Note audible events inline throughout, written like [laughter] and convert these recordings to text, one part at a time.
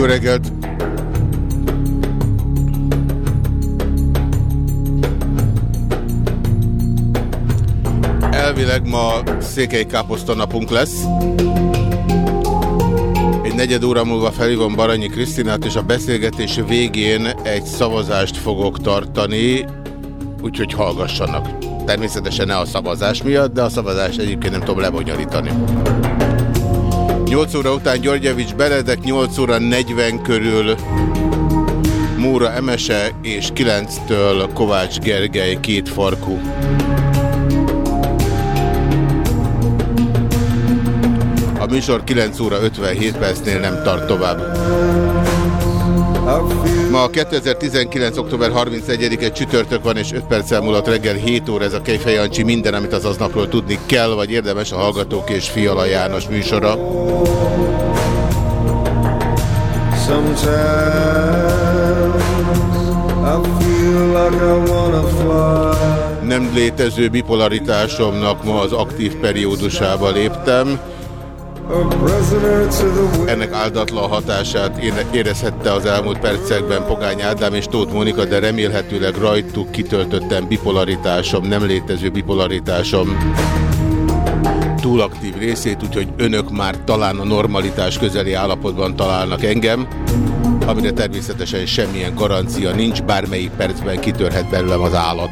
Jó reggelt! Elvileg ma székely káposzta napunk lesz. Egy negyed óra múlva felhívom Baranyi Krisztinát, és a beszélgetés végén egy szavazást fogok tartani, úgyhogy hallgassanak. Természetesen ne a szavazás miatt, de a szavazás egyébként nem tudom lebonyolítani. 8 óra után Györgyevics Beredek, 8 óra 40 körül Múra Emese és 9-től Kovács Gergely két farkú. A műsor 9 óra 57 percnél nem tart tovább. Ma 2019. október 31-e csütörtök van, és 5 perccel múlott reggel 7 óra ez a Kejfej Jancsi minden, amit az aznapról tudni kell, vagy érdemes a Hallgatók és Fiala János műsora. Nem létező bipolaritásomnak ma az aktív periódusába léptem. Ennek áldatlan hatását érezhette az elmúlt percekben Pogány Ádám és Tóth Monika, de remélhetőleg rajtuk kitöltöttem bipolaritásom, nem létező bipolaritásom túl aktív részét, úgyhogy önök már talán a normalitás közeli állapotban találnak engem, amire természetesen semmilyen garancia nincs, bármelyik percben kitörhet belőlem az állat.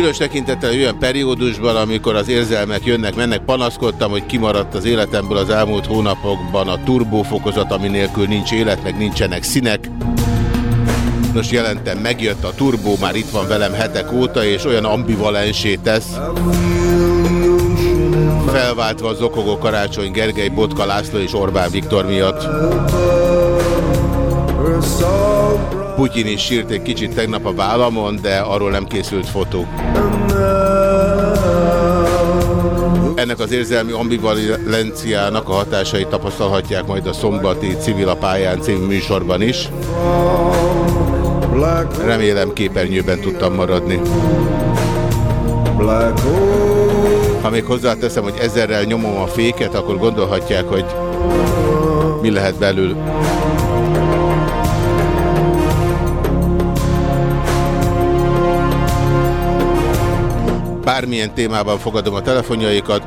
Különös tekintettel olyan periódusban, amikor az érzelmek jönnek, mennek, panaszkodtam, hogy kimaradt az életemből az elmúlt hónapokban a turbófokozat, ami nélkül nincs élet, meg nincsenek színek. Nos, jelentem, megjött a turbó, már itt van velem hetek óta, és olyan ambivalensé tesz, felváltva az okogó Karácsony Gergely, Botka László és Orbán Viktor miatt. Putyin is sírt egy kicsit tegnap a vállamon, de arról nem készült fotó. Ennek az érzelmi ambivalenciának a hatásait tapasztalhatják majd a szombati Civil a pályán című műsorban is. Remélem képernyőben tudtam maradni. Ha még hozzáteszem, hogy ezerrel nyomom a féket, akkor gondolhatják, hogy mi lehet belül. Bármilyen témában fogadom a telefonjaikat.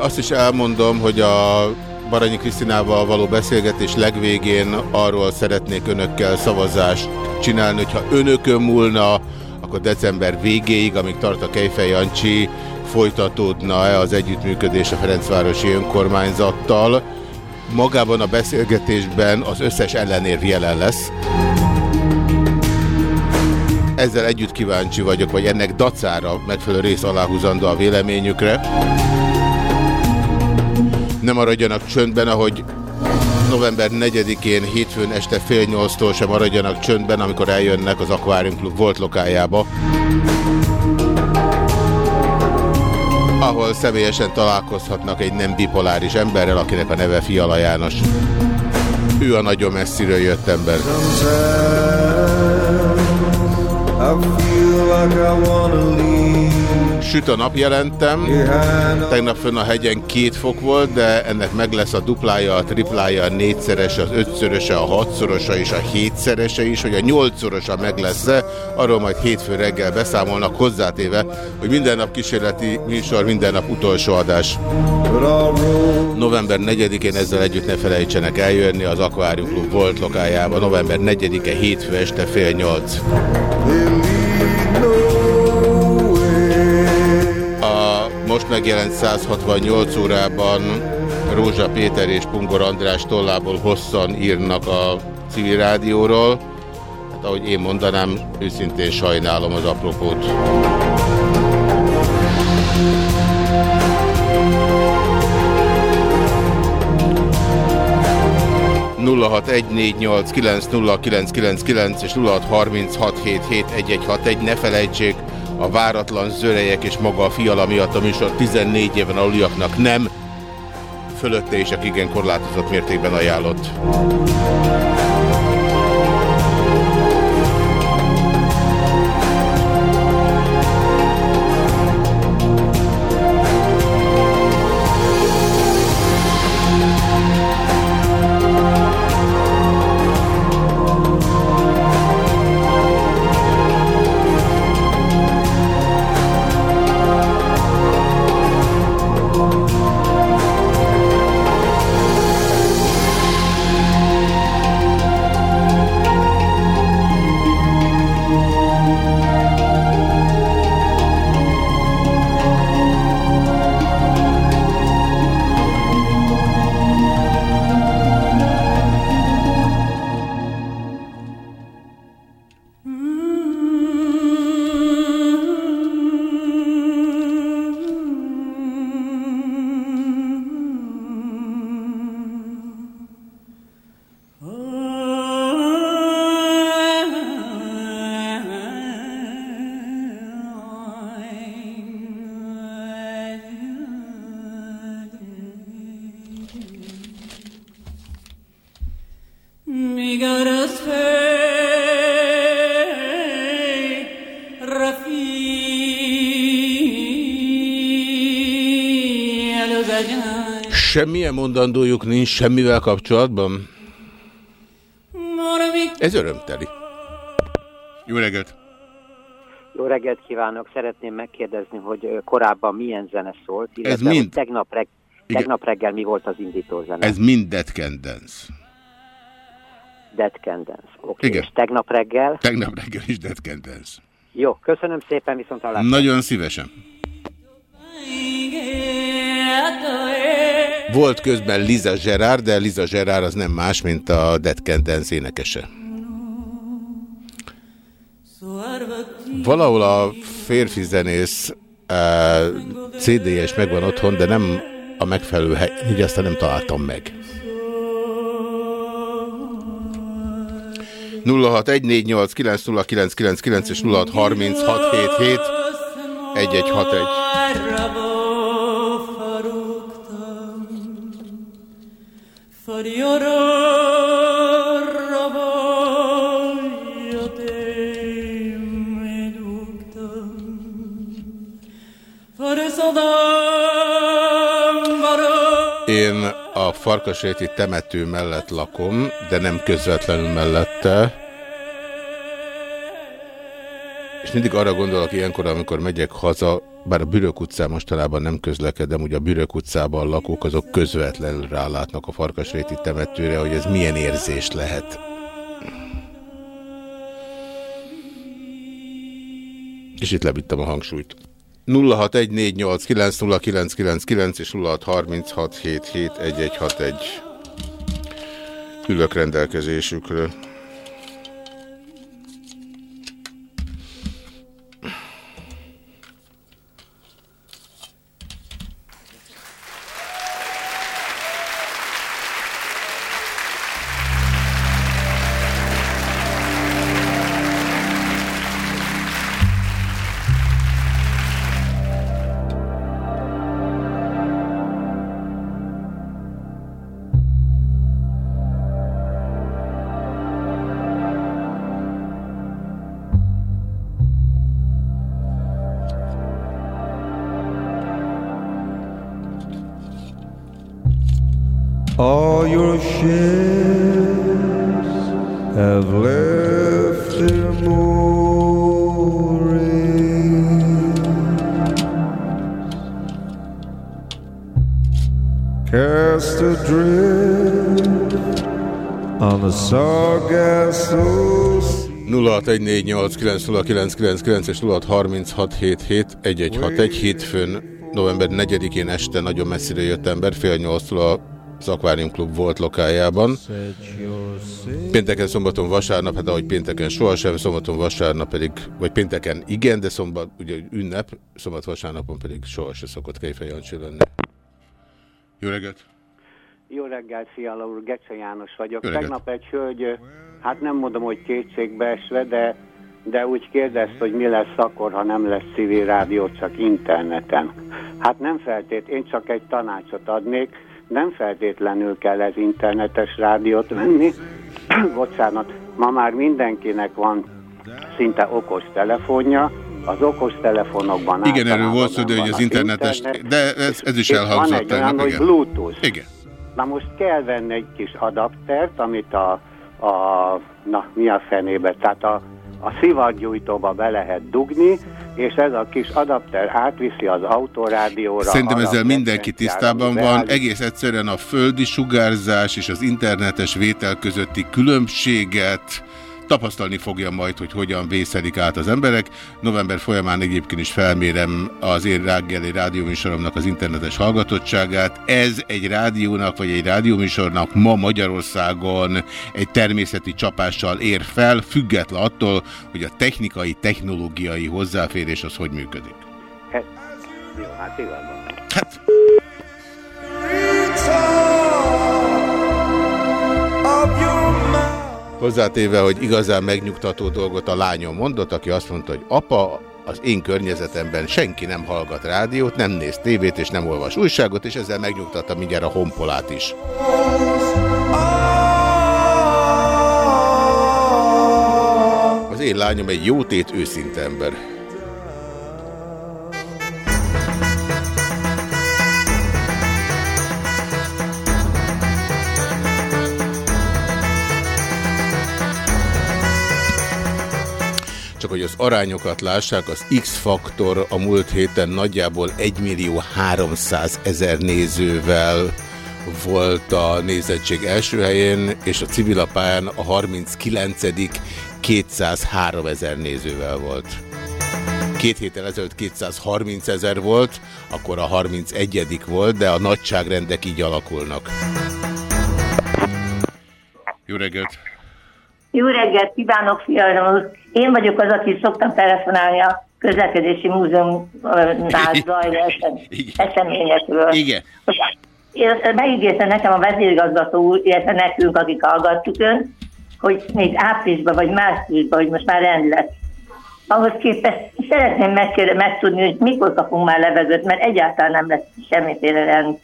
Azt is elmondom, hogy a Baranyi Krisztinával való beszélgetés legvégén arról szeretnék önökkel szavazást csinálni, hogyha önökön múlna, akkor december végéig, amíg tart a Kejfej Jancsi, folytatódna-e az együttműködés a Ferencvárosi önkormányzattal. Magában a beszélgetésben az összes ellenérv jelen lesz. Ezzel együtt kíváncsi vagyok, vagy ennek dacára megfelelő rész aláhúzandó a véleményükre. Nem maradjanak csöndben, ahogy november 4-én hétfőn este fél nyolctól sem maradjanak csöndben, amikor eljönnek az Aquarium Club volt lokájába. ahol személyesen találkozhatnak egy nem bipoláris emberrel, akinek a neve Fiala János. Ő a nagyon messziről jött ember. Süt a nap jelentem, tegnap fönn a hegyen két fok volt, de ennek meg lesz a duplája, a triplája, a négyszerese, az ötszöröse, a hatszorosa és a hétszerese is, hogy a nyolcszorosa meg lesz-e, arról majd hétfő reggel beszámolnak hozzátéve, hogy minden nap kísérleti műsor, minden nap utolsó adás. November 4-én ezzel együtt ne felejtsenek eljönni az Aquarium Club volt lokájába, november 4-e hétfő este fél nyolc. Megjelent 168 órában Rózsa Péter és Pungor András tollából hosszan írnak a civil rádióról. hát ahogy én mondanám, őszintén sajnálom az apropót. 0614890999 és 0636771161. Ne felejtsék, a váratlan zörejek és maga a fiala miatt a műsor 14 éven aluliaknak nem, fölötte is, akik igen korlátozott mértékben ajánlott. Semmilyen mondandójuk nincs semmivel kapcsolatban? Ez örömteli. Jó reggelt! Jó reggelt kívánok! Szeretném megkérdezni, hogy korábban milyen zene szólt, Ez mind... tegnap, reg... tegnap reggel mi volt az indító zene? Ez mind Dead Can Dance. Dead Can Dance. Okay. Igen. És tegnap reggel? Tegnap reggel is Dead Can Dance. Jó, köszönöm szépen, viszont hallásra. Nagyon szívesen. Volt közben Liza Gerard, de Liza Gerard az nem más, mint a Dead Can énekese. Valahol a férfi zenész uh, CD-es megvan otthon, de nem a megfelelő hely, így aztán nem találtam meg. 0614890999 és 0636771161. Én a Farkasréti temető mellett lakom, de nem közvetlenül mellette. És mindig arra gondolok ilyenkor, amikor megyek haza, bár a Bürök utcán mostanában nem közlekedem, ugye a Bürök utcában lakók, azok közvetlenül rálátnak a Farkasréti temetőre, hogy ez milyen érzés lehet. És itt lebittem a hangsúlyt. 0614890999 és 0636771161 ülök rendelkezésükről. 0614890999 és 0636771161 hétfőn november 4-én este nagyon messzire jött ember, fél nyolctól a az Aquarium Club volt lokájában. Pénteken, szombaton, vasárnap, hát ahogy pénteken sohasem, szombaton, vasárnap pedig, vagy pénteken igen, de szombat, ugye ünnep, szombat, vasárnapon pedig sohasem szokott Kejfej Jancsi lenni. Jó reggelt! Jó reggelt, Fiala úr, Gecse János vagyok. Tegnap egy hölgy, hát nem mondom, hogy kétségbeesve, de, de úgy kérdezte, hogy mi lesz akkor, ha nem lesz civil rádió, csak interneten. Hát nem feltét, én csak egy tanácsot adnék, nem feltétlenül kell ez internetes rádiót venni. [clears throat] Bocsánat, ma már mindenkinek van szinte okos telefonja, az okos telefonokban Igen, erről volt szó, de hogy van az internetes, internet, de ez, ez is elhangzott Van egy olyan, hogy igen. Bluetooth. Igen. Na most kell venni egy kis adaptert, amit a, a na mi a fenébe, tehát a, a szivatgyújtóba be lehet dugni, és ez a kis adapter átviszi az autorádióra. Szerintem ezzel mindenki tisztában ami van. beállít. Egész egyszerűen a földi sugárzás és az internetes vétel közötti különbséget tapasztalni fogja majd, hogy hogyan vészelik át az emberek. November folyamán egyébként is felmérem az én reggeli rádióműsoromnak az internetes hallgatottságát. Ez egy rádiónak vagy egy rádióműsornak ma Magyarországon egy természeti csapással ér fel, független attól, hogy a technikai, technológiai hozzáférés az hogy működik. Hát, jó, hát igazán. Hát, Hozzátéve, hogy igazán megnyugtató dolgot a lányom mondott, aki azt mondta, hogy apa, az én környezetemben senki nem hallgat rádiót, nem néz tévét és nem olvas újságot, és ezzel megnyugtatta mindjárt a honpolát is. Az én lányom egy jótét őszinte ember. Hogy az arányokat lássák, az X-faktor a múlt héten nagyjából 1 millió 300 ezer nézővel volt a nézettség első helyén, és a civilapályán a 39 203 ezer nézővel volt. Két héttel ezelőtt 230 ezer volt, akkor a 31 volt, de a nagyságrendek így alakulnak. Jó reggelt! Jó reggelt kívánok, fiam úr! Én vagyok az, aki szoktam telefonálni a közlekedési múzeumnál zajló esem- eseményekről. Igen. Én megígérte nekem a vezérigazgató úr, illetve nekünk, akik hallgattuk ön, hogy még áprilisban vagy márciusban, hogy most már rend lesz. Ahhoz képest szeretném megkérde, megtudni, hogy mikor kapunk már levegőt, mert egyáltalán nem lesz semmiféle rend.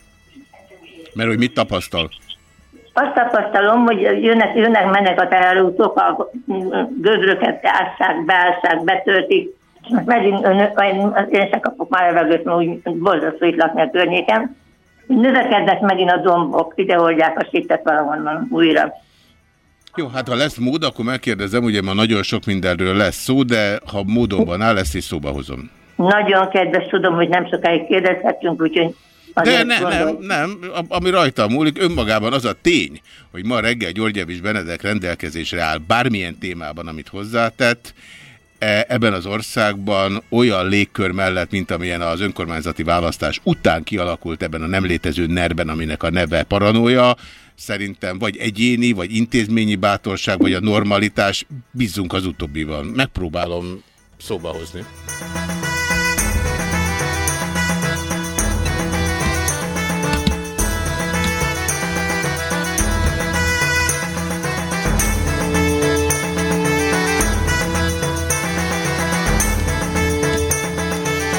Mert hogy mit tapasztal? Azt tapasztalom, hogy jönnek, jönnek, mennek a teherautók, a gödröket ássák, beássák, betöltik, most megint ön, én, én se kapok már levegőt, mert úgy borzasztó itt lakni a környéken. Növekednek megint a dombok, ideholdják a sítet valahonnan újra. Jó, hát ha lesz mód, akkor megkérdezem, ugye ma nagyon sok mindenről lesz szó, de ha módonban áll, ezt is szóba hozom. Nagyon kedves, tudom, hogy nem sokáig kérdezhetünk, úgyhogy De azért nem, nem, ami rajta múlik, önmagában az a tény, hogy ma reggel Györgyevics Benedek rendelkezésre áll bármilyen témában, amit hozzátett, e- ebben az országban olyan légkör mellett, mint amilyen az önkormányzati választás után kialakult ebben a nem létező nerben, aminek a neve paranója, szerintem vagy egyéni, vagy intézményi bátorság, vagy a normalitás, bízzunk az utóbbiban. Megpróbálom szóba hozni.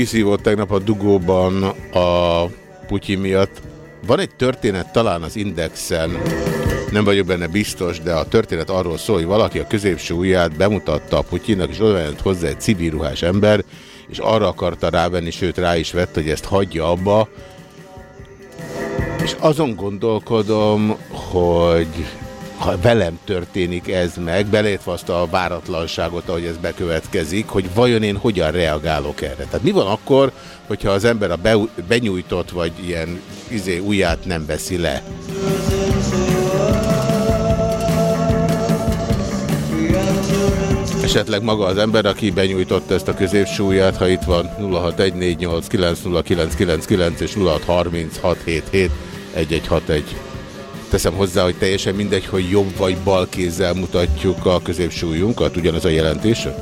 kiszívott tegnap a dugóban a Putyin miatt. Van egy történet talán az Indexen, nem vagyok benne biztos, de a történet arról szól, hogy valaki a középső ujját bemutatta a Putyinnak, és oda hozzá egy civil ruhás ember, és arra akarta rávenni, sőt rá is vett, hogy ezt hagyja abba, és azon gondolkodom, hogy ha velem történik ez meg, belétve azt a váratlanságot, ahogy ez bekövetkezik, hogy vajon én hogyan reagálok erre. Tehát mi van akkor, hogyha az ember a be, benyújtott vagy ilyen izé, ujját nem veszi le? Esetleg maga az ember, aki benyújtotta ezt a középsúlyát, ha itt van 0614890999 és 0636771161. Teszem hozzá, hogy teljesen mindegy, hogy jobb vagy bal kézzel mutatjuk a középsúlyunkat, ugyanaz a jelentése?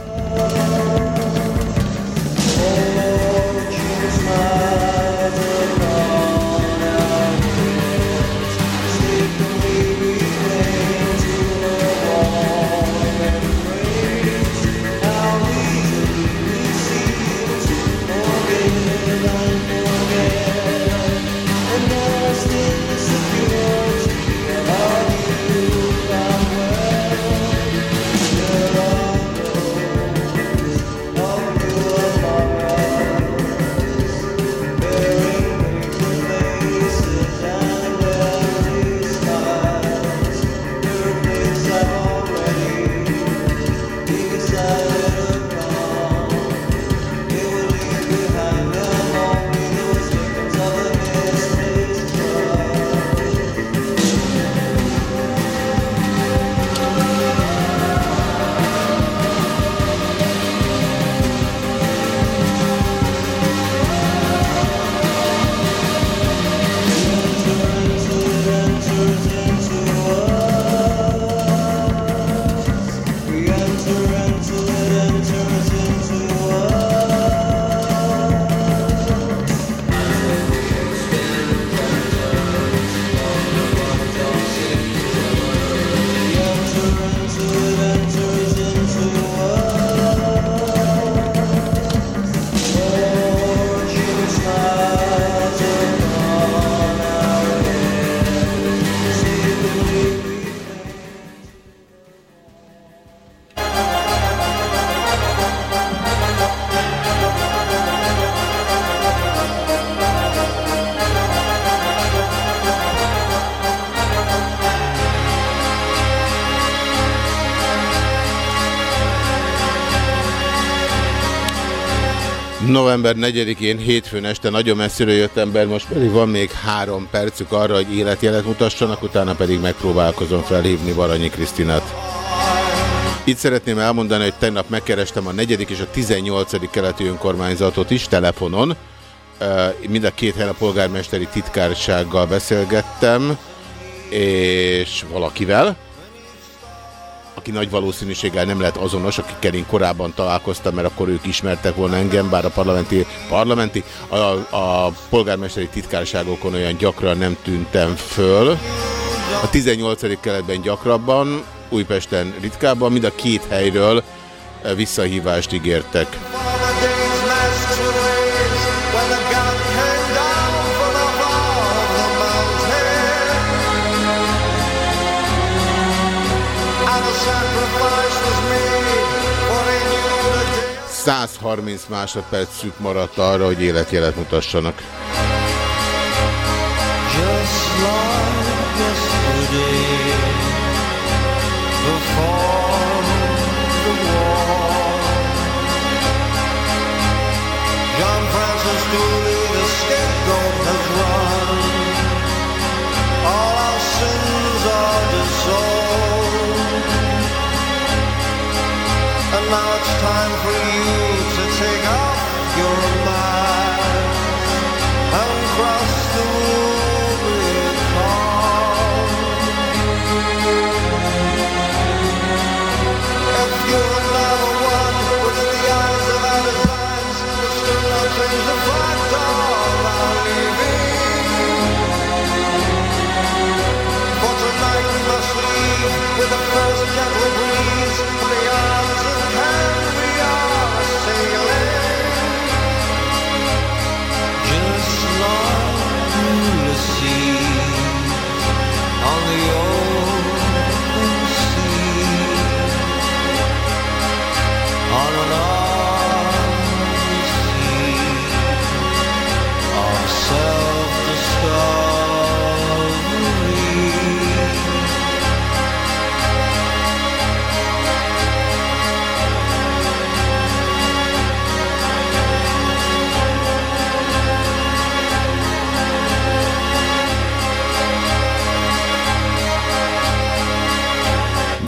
November 4-én hétfőn este nagyon messziről jött ember, most pedig van még három percük arra, hogy életjelet mutassanak, utána pedig megpróbálkozom felhívni Varanyi Krisztinát. Itt szeretném elmondani, hogy tegnap megkerestem a 4. és a 18. keleti önkormányzatot is telefonon. Mind a két helyen a polgármesteri titkársággal beszélgettem, és valakivel aki nagy valószínűséggel nem lett azonos, akikkel én korábban találkoztam, mert akkor ők ismertek volna engem, bár a parlamenti, parlamenti a, a polgármesteri titkárságokon olyan gyakran nem tűntem föl. A 18. keletben gyakrabban, Újpesten ritkábban, mind a két helyről visszahívást ígértek. 130 másodpercük maradt arra, hogy életjelet mutassanak. Just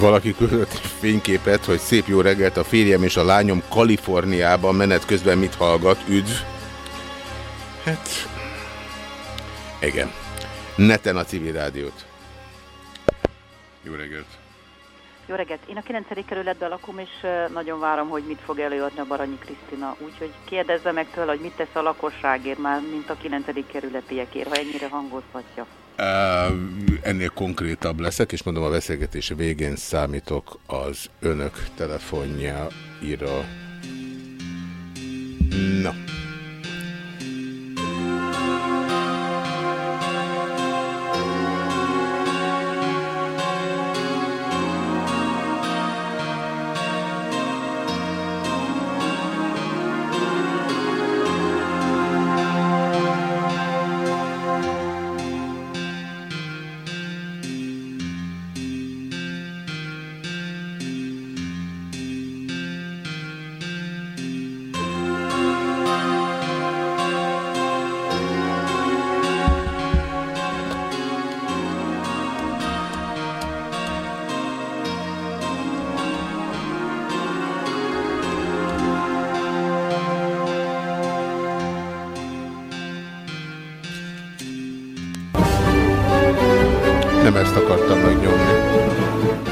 Valaki küldött egy fényképet, hogy szép jó reggelt a férjem és a lányom Kaliforniában menet közben mit hallgat, üdv. Hát, igen. Neten a civil rádiót. Jó reggelt. Jó reggelt! Én a 9. kerületben lakom, és nagyon várom, hogy mit fog előadni a Baranyi Krisztina. Úgyhogy kérdezze meg tőle, hogy mit tesz a lakosságért már, mint a 9. kerületiekért, ha ennyire hangoztatja. Ennél konkrétabb leszek, és mondom a beszélgetés végén számítok az önök telefonjáira. Na. Nem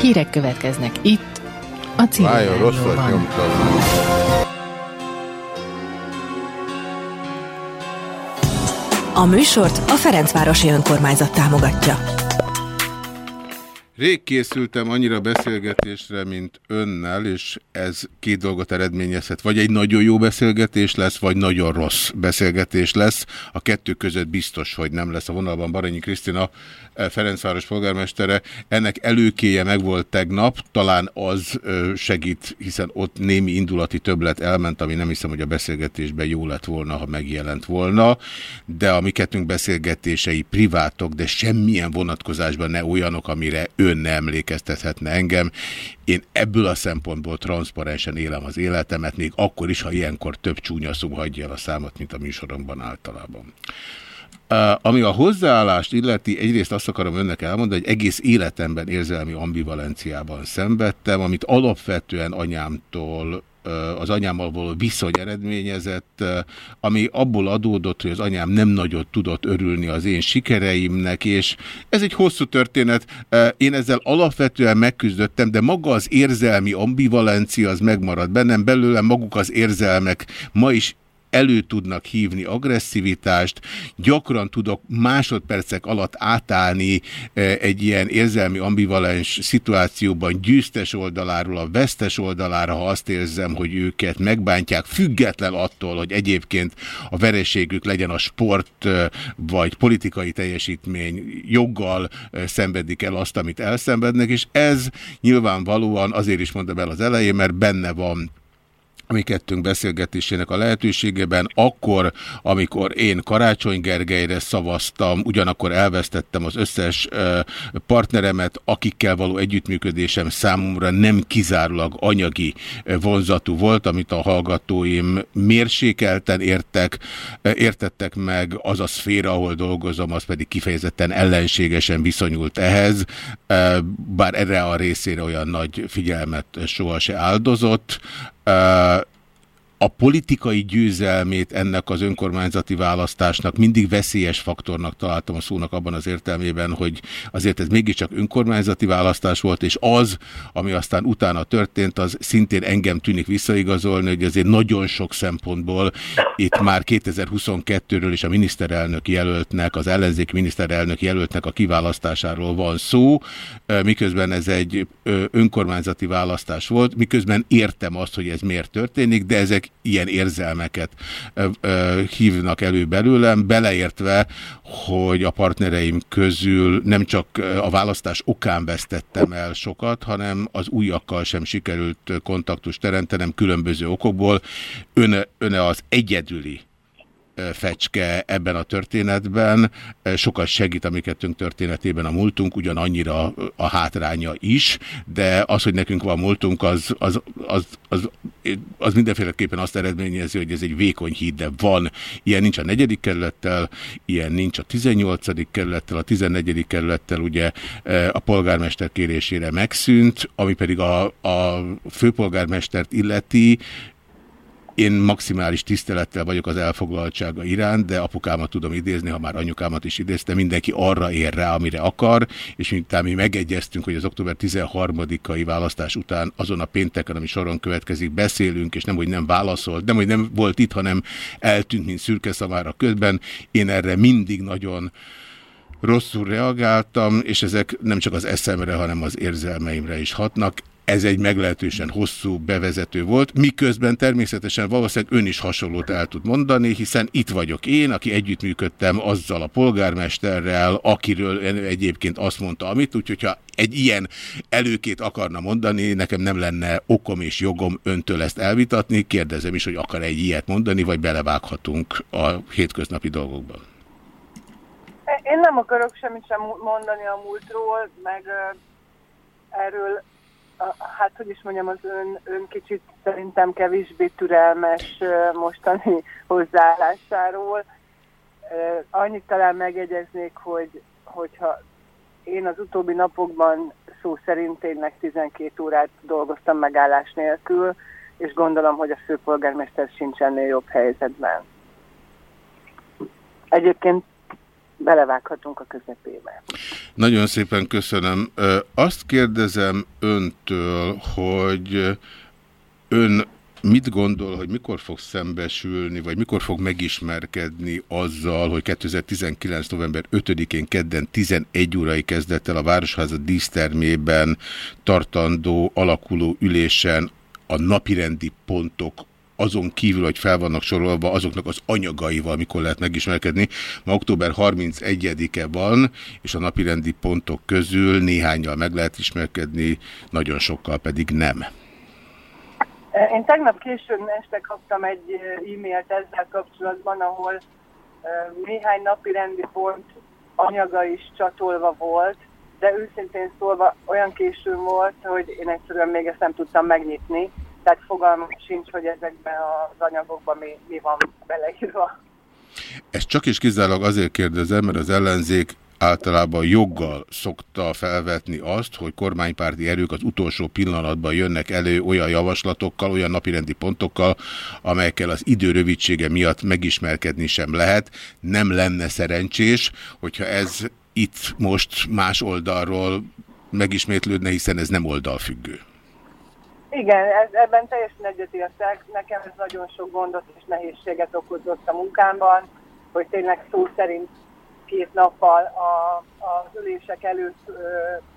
Hírek következnek itt, a civil rádióban. A műsort a Ferencvárosi Önkormányzat támogatja. Rég készültem annyira beszélgetésre, mint önnel, és ez két dolgot eredményezhet. Vagy egy nagyon jó beszélgetés lesz, vagy nagyon rossz beszélgetés lesz. A kettő között biztos, hogy nem lesz a vonalban Baranyi Krisztina, eh, Ferencváros polgármestere. Ennek előkéje megvolt tegnap, talán az ö, segít, hiszen ott némi indulati többlet elment, ami nem hiszem, hogy a beszélgetésben jó lett volna, ha megjelent volna, de a mi kettőnk beszélgetései privátok, de semmilyen vonatkozásban ne olyanok, amire ön ne emlékeztethetne engem. Én ebből a szempontból transzparensen élem az életemet, még akkor is, ha ilyenkor több csúnya szó hagyja el a számot, mint a műsoromban általában. Ami a hozzáállást illeti, egyrészt azt akarom önnek elmondani, hogy egész életemben érzelmi ambivalenciában szenvedtem, amit alapvetően anyámtól az anyámmal való viszony eredményezett, ami abból adódott, hogy az anyám nem nagyot tudott örülni az én sikereimnek, és ez egy hosszú történet. Én ezzel alapvetően megküzdöttem, de maga az érzelmi ambivalencia az megmaradt bennem, belőlem maguk az érzelmek ma is elő tudnak hívni agresszivitást, gyakran tudok másodpercek alatt átállni eh, egy ilyen érzelmi ambivalens szituációban győztes oldaláról a vesztes oldalára, ha azt érzem, hogy őket megbántják, független attól, hogy egyébként a vereségük legyen a sport eh, vagy politikai teljesítmény joggal eh, szenvedik el azt, amit elszenvednek, és ez nyilvánvalóan azért is mondom el az elején, mert benne van a mi kettőnk beszélgetésének a lehetőségében, akkor, amikor én Karácsony Gergelyre szavaztam, ugyanakkor elvesztettem az összes partneremet, akikkel való együttműködésem számomra nem kizárólag anyagi vonzatú volt, amit a hallgatóim mérsékelten értek, értettek meg, az a szféra, ahol dolgozom, az pedig kifejezetten ellenségesen viszonyult ehhez, bár erre a részére olyan nagy figyelmet soha se áldozott, Uh, a politikai győzelmét ennek az önkormányzati választásnak mindig veszélyes faktornak találtam a szónak abban az értelmében, hogy azért ez mégiscsak önkormányzati választás volt, és az, ami aztán utána történt, az szintén engem tűnik visszaigazolni, hogy azért nagyon sok szempontból itt már 2022-ről és a miniszterelnök jelöltnek, az ellenzéki miniszterelnök jelöltnek a kiválasztásáról van szó, miközben ez egy önkormányzati választás volt, miközben értem azt, hogy ez miért történik, de ezek ilyen érzelmeket hívnak elő belőlem, beleértve, hogy a partnereim közül nem csak a választás okán vesztettem el sokat, hanem az újakkal sem sikerült kontaktust teremtenem különböző okokból. Öne, öne az egyedüli fecske ebben a történetben, sokat segít a mi kettőnk történetében a múltunk, ugyanannyira a hátránya is, de az, hogy nekünk van múltunk, az, az, az, az az mindenféleképpen azt eredményezi, hogy ez egy vékony híd, de van. Ilyen nincs a negyedik kerülettel, ilyen nincs a 18. kerülettel, a 14. kerülettel ugye a polgármester kérésére megszűnt, ami pedig a, a főpolgármestert illeti, én maximális tisztelettel vagyok az elfoglaltsága iránt, de apukámat tudom idézni, ha már anyukámat is idézte, mindenki arra ér rá, amire akar, és miután mi megegyeztünk, hogy az október 13-ai választás után azon a pénteken, ami soron következik, beszélünk, és nem, hogy nem válaszolt, nem, hogy nem volt itt, hanem eltűnt, mint szürke szamára közben, én erre mindig nagyon rosszul reagáltam, és ezek nem csak az eszemre, hanem az érzelmeimre is hatnak. Ez egy meglehetősen hosszú bevezető volt, miközben természetesen valószínűleg ön is hasonlót el tud mondani, hiszen itt vagyok én, aki együttműködtem azzal a polgármesterrel, akiről egyébként azt mondta, amit, úgyhogy ha egy ilyen előkét akarna mondani, nekem nem lenne okom és jogom öntől ezt elvitatni, kérdezem is, hogy akar egy ilyet mondani, vagy belevághatunk a hétköznapi dolgokban. Én nem akarok semmit sem mondani a múltról, meg erről hát hogy is mondjam, az ön, ön kicsit szerintem kevésbé türelmes mostani [laughs] hozzáállásáról. Annyit talán megegyeznék, hogy, hogyha én az utóbbi napokban szó szerint tényleg 12 órát dolgoztam megállás nélkül, és gondolom, hogy a főpolgármester sincs ennél jobb helyzetben. Egyébként belevághatunk a közepébe. Nagyon szépen köszönöm. Azt kérdezem öntől, hogy ön mit gondol, hogy mikor fog szembesülni, vagy mikor fog megismerkedni azzal, hogy 2019. november 5-én kedden 11 órai kezdett el a Városháza dísztermében tartandó alakuló ülésen a napirendi pontok azon kívül, hogy fel vannak sorolva azoknak az anyagaival, mikor lehet megismerkedni. Ma október 31-e van, és a napirendi pontok közül néhányal meg lehet ismerkedni, nagyon sokkal pedig nem. Én tegnap későn este kaptam egy e-mailt ezzel kapcsolatban, ahol néhány napi rendi pont anyaga is csatolva volt, de őszintén szólva olyan későn volt, hogy én egyszerűen még ezt nem tudtam megnyitni, tehát fogalmam sincs, hogy ezekben az anyagokban mi, mi van beleírva. Ezt csak is kizárólag azért kérdezem, mert az ellenzék általában joggal szokta felvetni azt, hogy kormánypárti erők az utolsó pillanatban jönnek elő olyan javaslatokkal, olyan napirendi pontokkal, amelyekkel az idő rövidsége miatt megismerkedni sem lehet. Nem lenne szerencsés, hogyha ez itt most más oldalról megismétlődne, hiszen ez nem oldalfüggő. Igen, ebben teljesen egyetértek. Nekem ez nagyon sok gondot és nehézséget okozott a munkámban, hogy tényleg szó szerint két nappal a, az ülések előtt ö,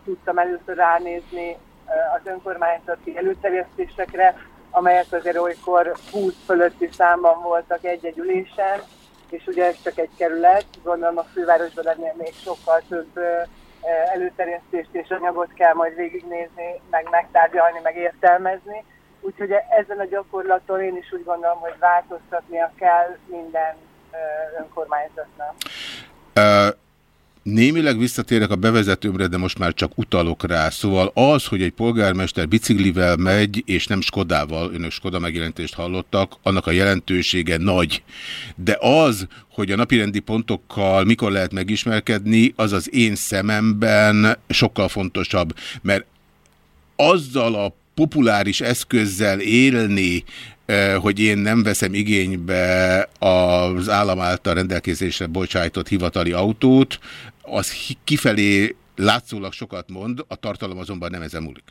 tudtam először ránézni ö, az önkormányzati előterjesztésekre, amelyek azért olykor 20 fölötti számban voltak egy-egy ülésen, és ugye ez csak egy kerület, gondolom a fővárosban ennél még sokkal több ö, előterjesztést és anyagot kell majd végignézni, meg megtárgyalni, meg értelmezni. Úgyhogy ezen a gyakorlaton én is úgy gondolom, hogy változtatnia kell minden önkormányzatnak. Uh, Némileg visszatérek a bevezetőmre, de most már csak utalok rá. Szóval az, hogy egy polgármester biciklivel megy, és nem Skodával, önök Skoda megjelentést hallottak, annak a jelentősége nagy. De az, hogy a napirendi pontokkal mikor lehet megismerkedni, az az én szememben sokkal fontosabb, mert azzal a populáris eszközzel élni, hogy én nem veszem igénybe az állam által rendelkezésre bocsájtott hivatali autót, az kifelé látszólag sokat mond, a tartalom azonban nem ezen múlik.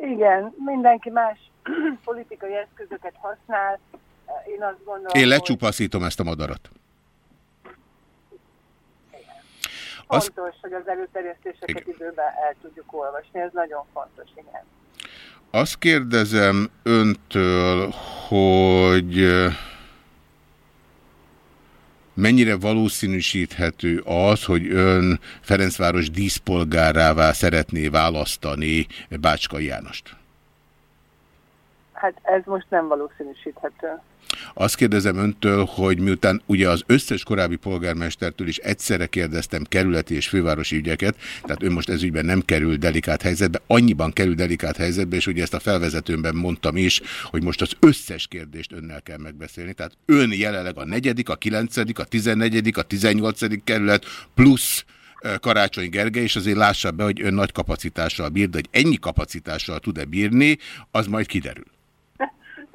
Igen, mindenki más [clears throat] politikai eszközöket használ. Én azt gondolom, Én lecsupaszítom hogy... ezt a madarat. Fontos, az... hogy az előterjesztéseket igen. időben el tudjuk olvasni, ez nagyon fontos, igen. Azt kérdezem öntől, hogy mennyire valószínűsíthető az, hogy ön Ferencváros díszpolgárává szeretné választani Bácska Jánost? Hát ez most nem valószínűsíthető. Azt kérdezem öntől, hogy miután ugye az összes korábbi polgármestertől is egyszerre kérdeztem kerületi és fővárosi ügyeket, tehát ön most ezügyben nem kerül delikát helyzetbe, annyiban kerül delikát helyzetbe, és ugye ezt a felvezetőmben mondtam is, hogy most az összes kérdést önnel kell megbeszélni. Tehát ön jelenleg a negyedik, a kilencedik, a tizennegyedik, a tizennyolcadik kerület plusz Karácsony Gergely, és azért lássa be, hogy ön nagy kapacitással bír, de hogy ennyi kapacitással tud-e bírni, az majd kiderül.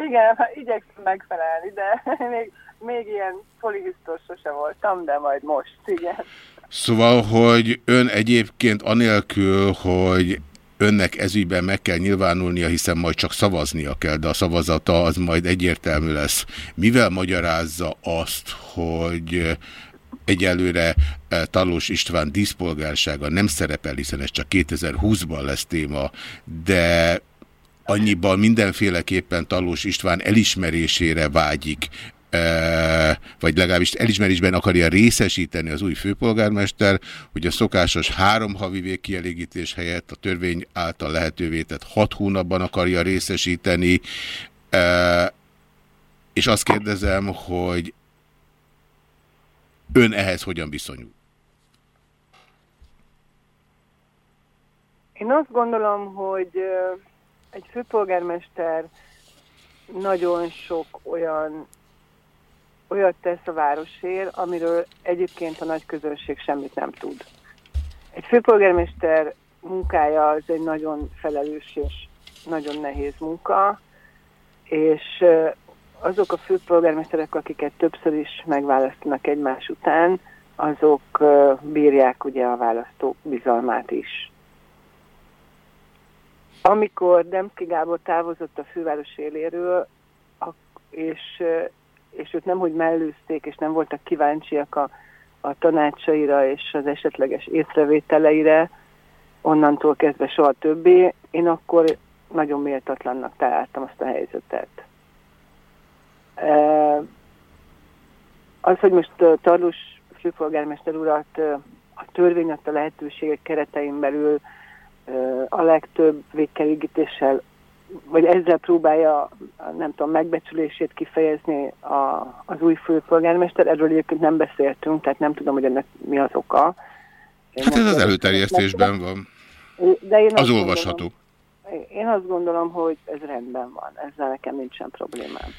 Igen, hát igyekszem megfelelni, de [laughs] még, még ilyen polibiztos sose voltam, de majd most, igen. Szóval, hogy ön egyébként anélkül, hogy önnek ezügyben meg kell nyilvánulnia, hiszen majd csak szavaznia kell, de a szavazata az majd egyértelmű lesz. Mivel magyarázza azt, hogy egyelőre eh, Talós István díszpolgársága nem szerepel, hiszen ez csak 2020-ban lesz téma, de annyiban mindenféleképpen Talós István elismerésére vágyik, e, vagy legalábbis elismerésben akarja részesíteni az új főpolgármester, hogy a szokásos három havi végkielégítés helyett a törvény által lehetővé tett hat hónapban akarja részesíteni, e, és azt kérdezem, hogy ön ehhez hogyan viszonyul? Én azt gondolom, hogy egy főpolgármester nagyon sok olyan olyat tesz a városért, amiről egyébként a nagy közönség semmit nem tud. Egy főpolgármester munkája az egy nagyon felelős és nagyon nehéz munka, és azok a főpolgármesterek, akiket többször is megválasztanak egymás után, azok bírják ugye a választók bizalmát is. Amikor Demszki Gábor távozott a főváros éléről, és, és őt nemhogy mellőzték, és nem voltak kíváncsiak a, a tanácsaira és az esetleges észrevételeire, onnantól kezdve soha többé, én akkor nagyon méltatlannak találtam azt a helyzetet. Az, hogy most Tarlós főpolgármester urat a törvény adta lehetőségek keretein belül a legtöbb végkelégítéssel, vagy ezzel próbálja, nem tudom, megbecsülését kifejezni a, az új főpolgármester. Erről egyébként nem beszéltünk, tehát nem tudom, hogy ennek mi az oka. Én hát ez az előterjesztésben van. De én az olvasható. Gondolom, én azt gondolom, hogy ez rendben van. Ezzel nekem nincsen problémám.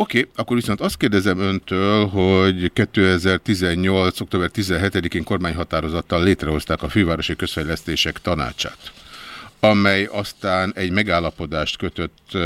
Oké, okay, akkor viszont azt kérdezem öntől, hogy 2018. október 17-én kormányhatározattal létrehozták a fővárosi közfejlesztések tanácsát, amely aztán egy megállapodást kötött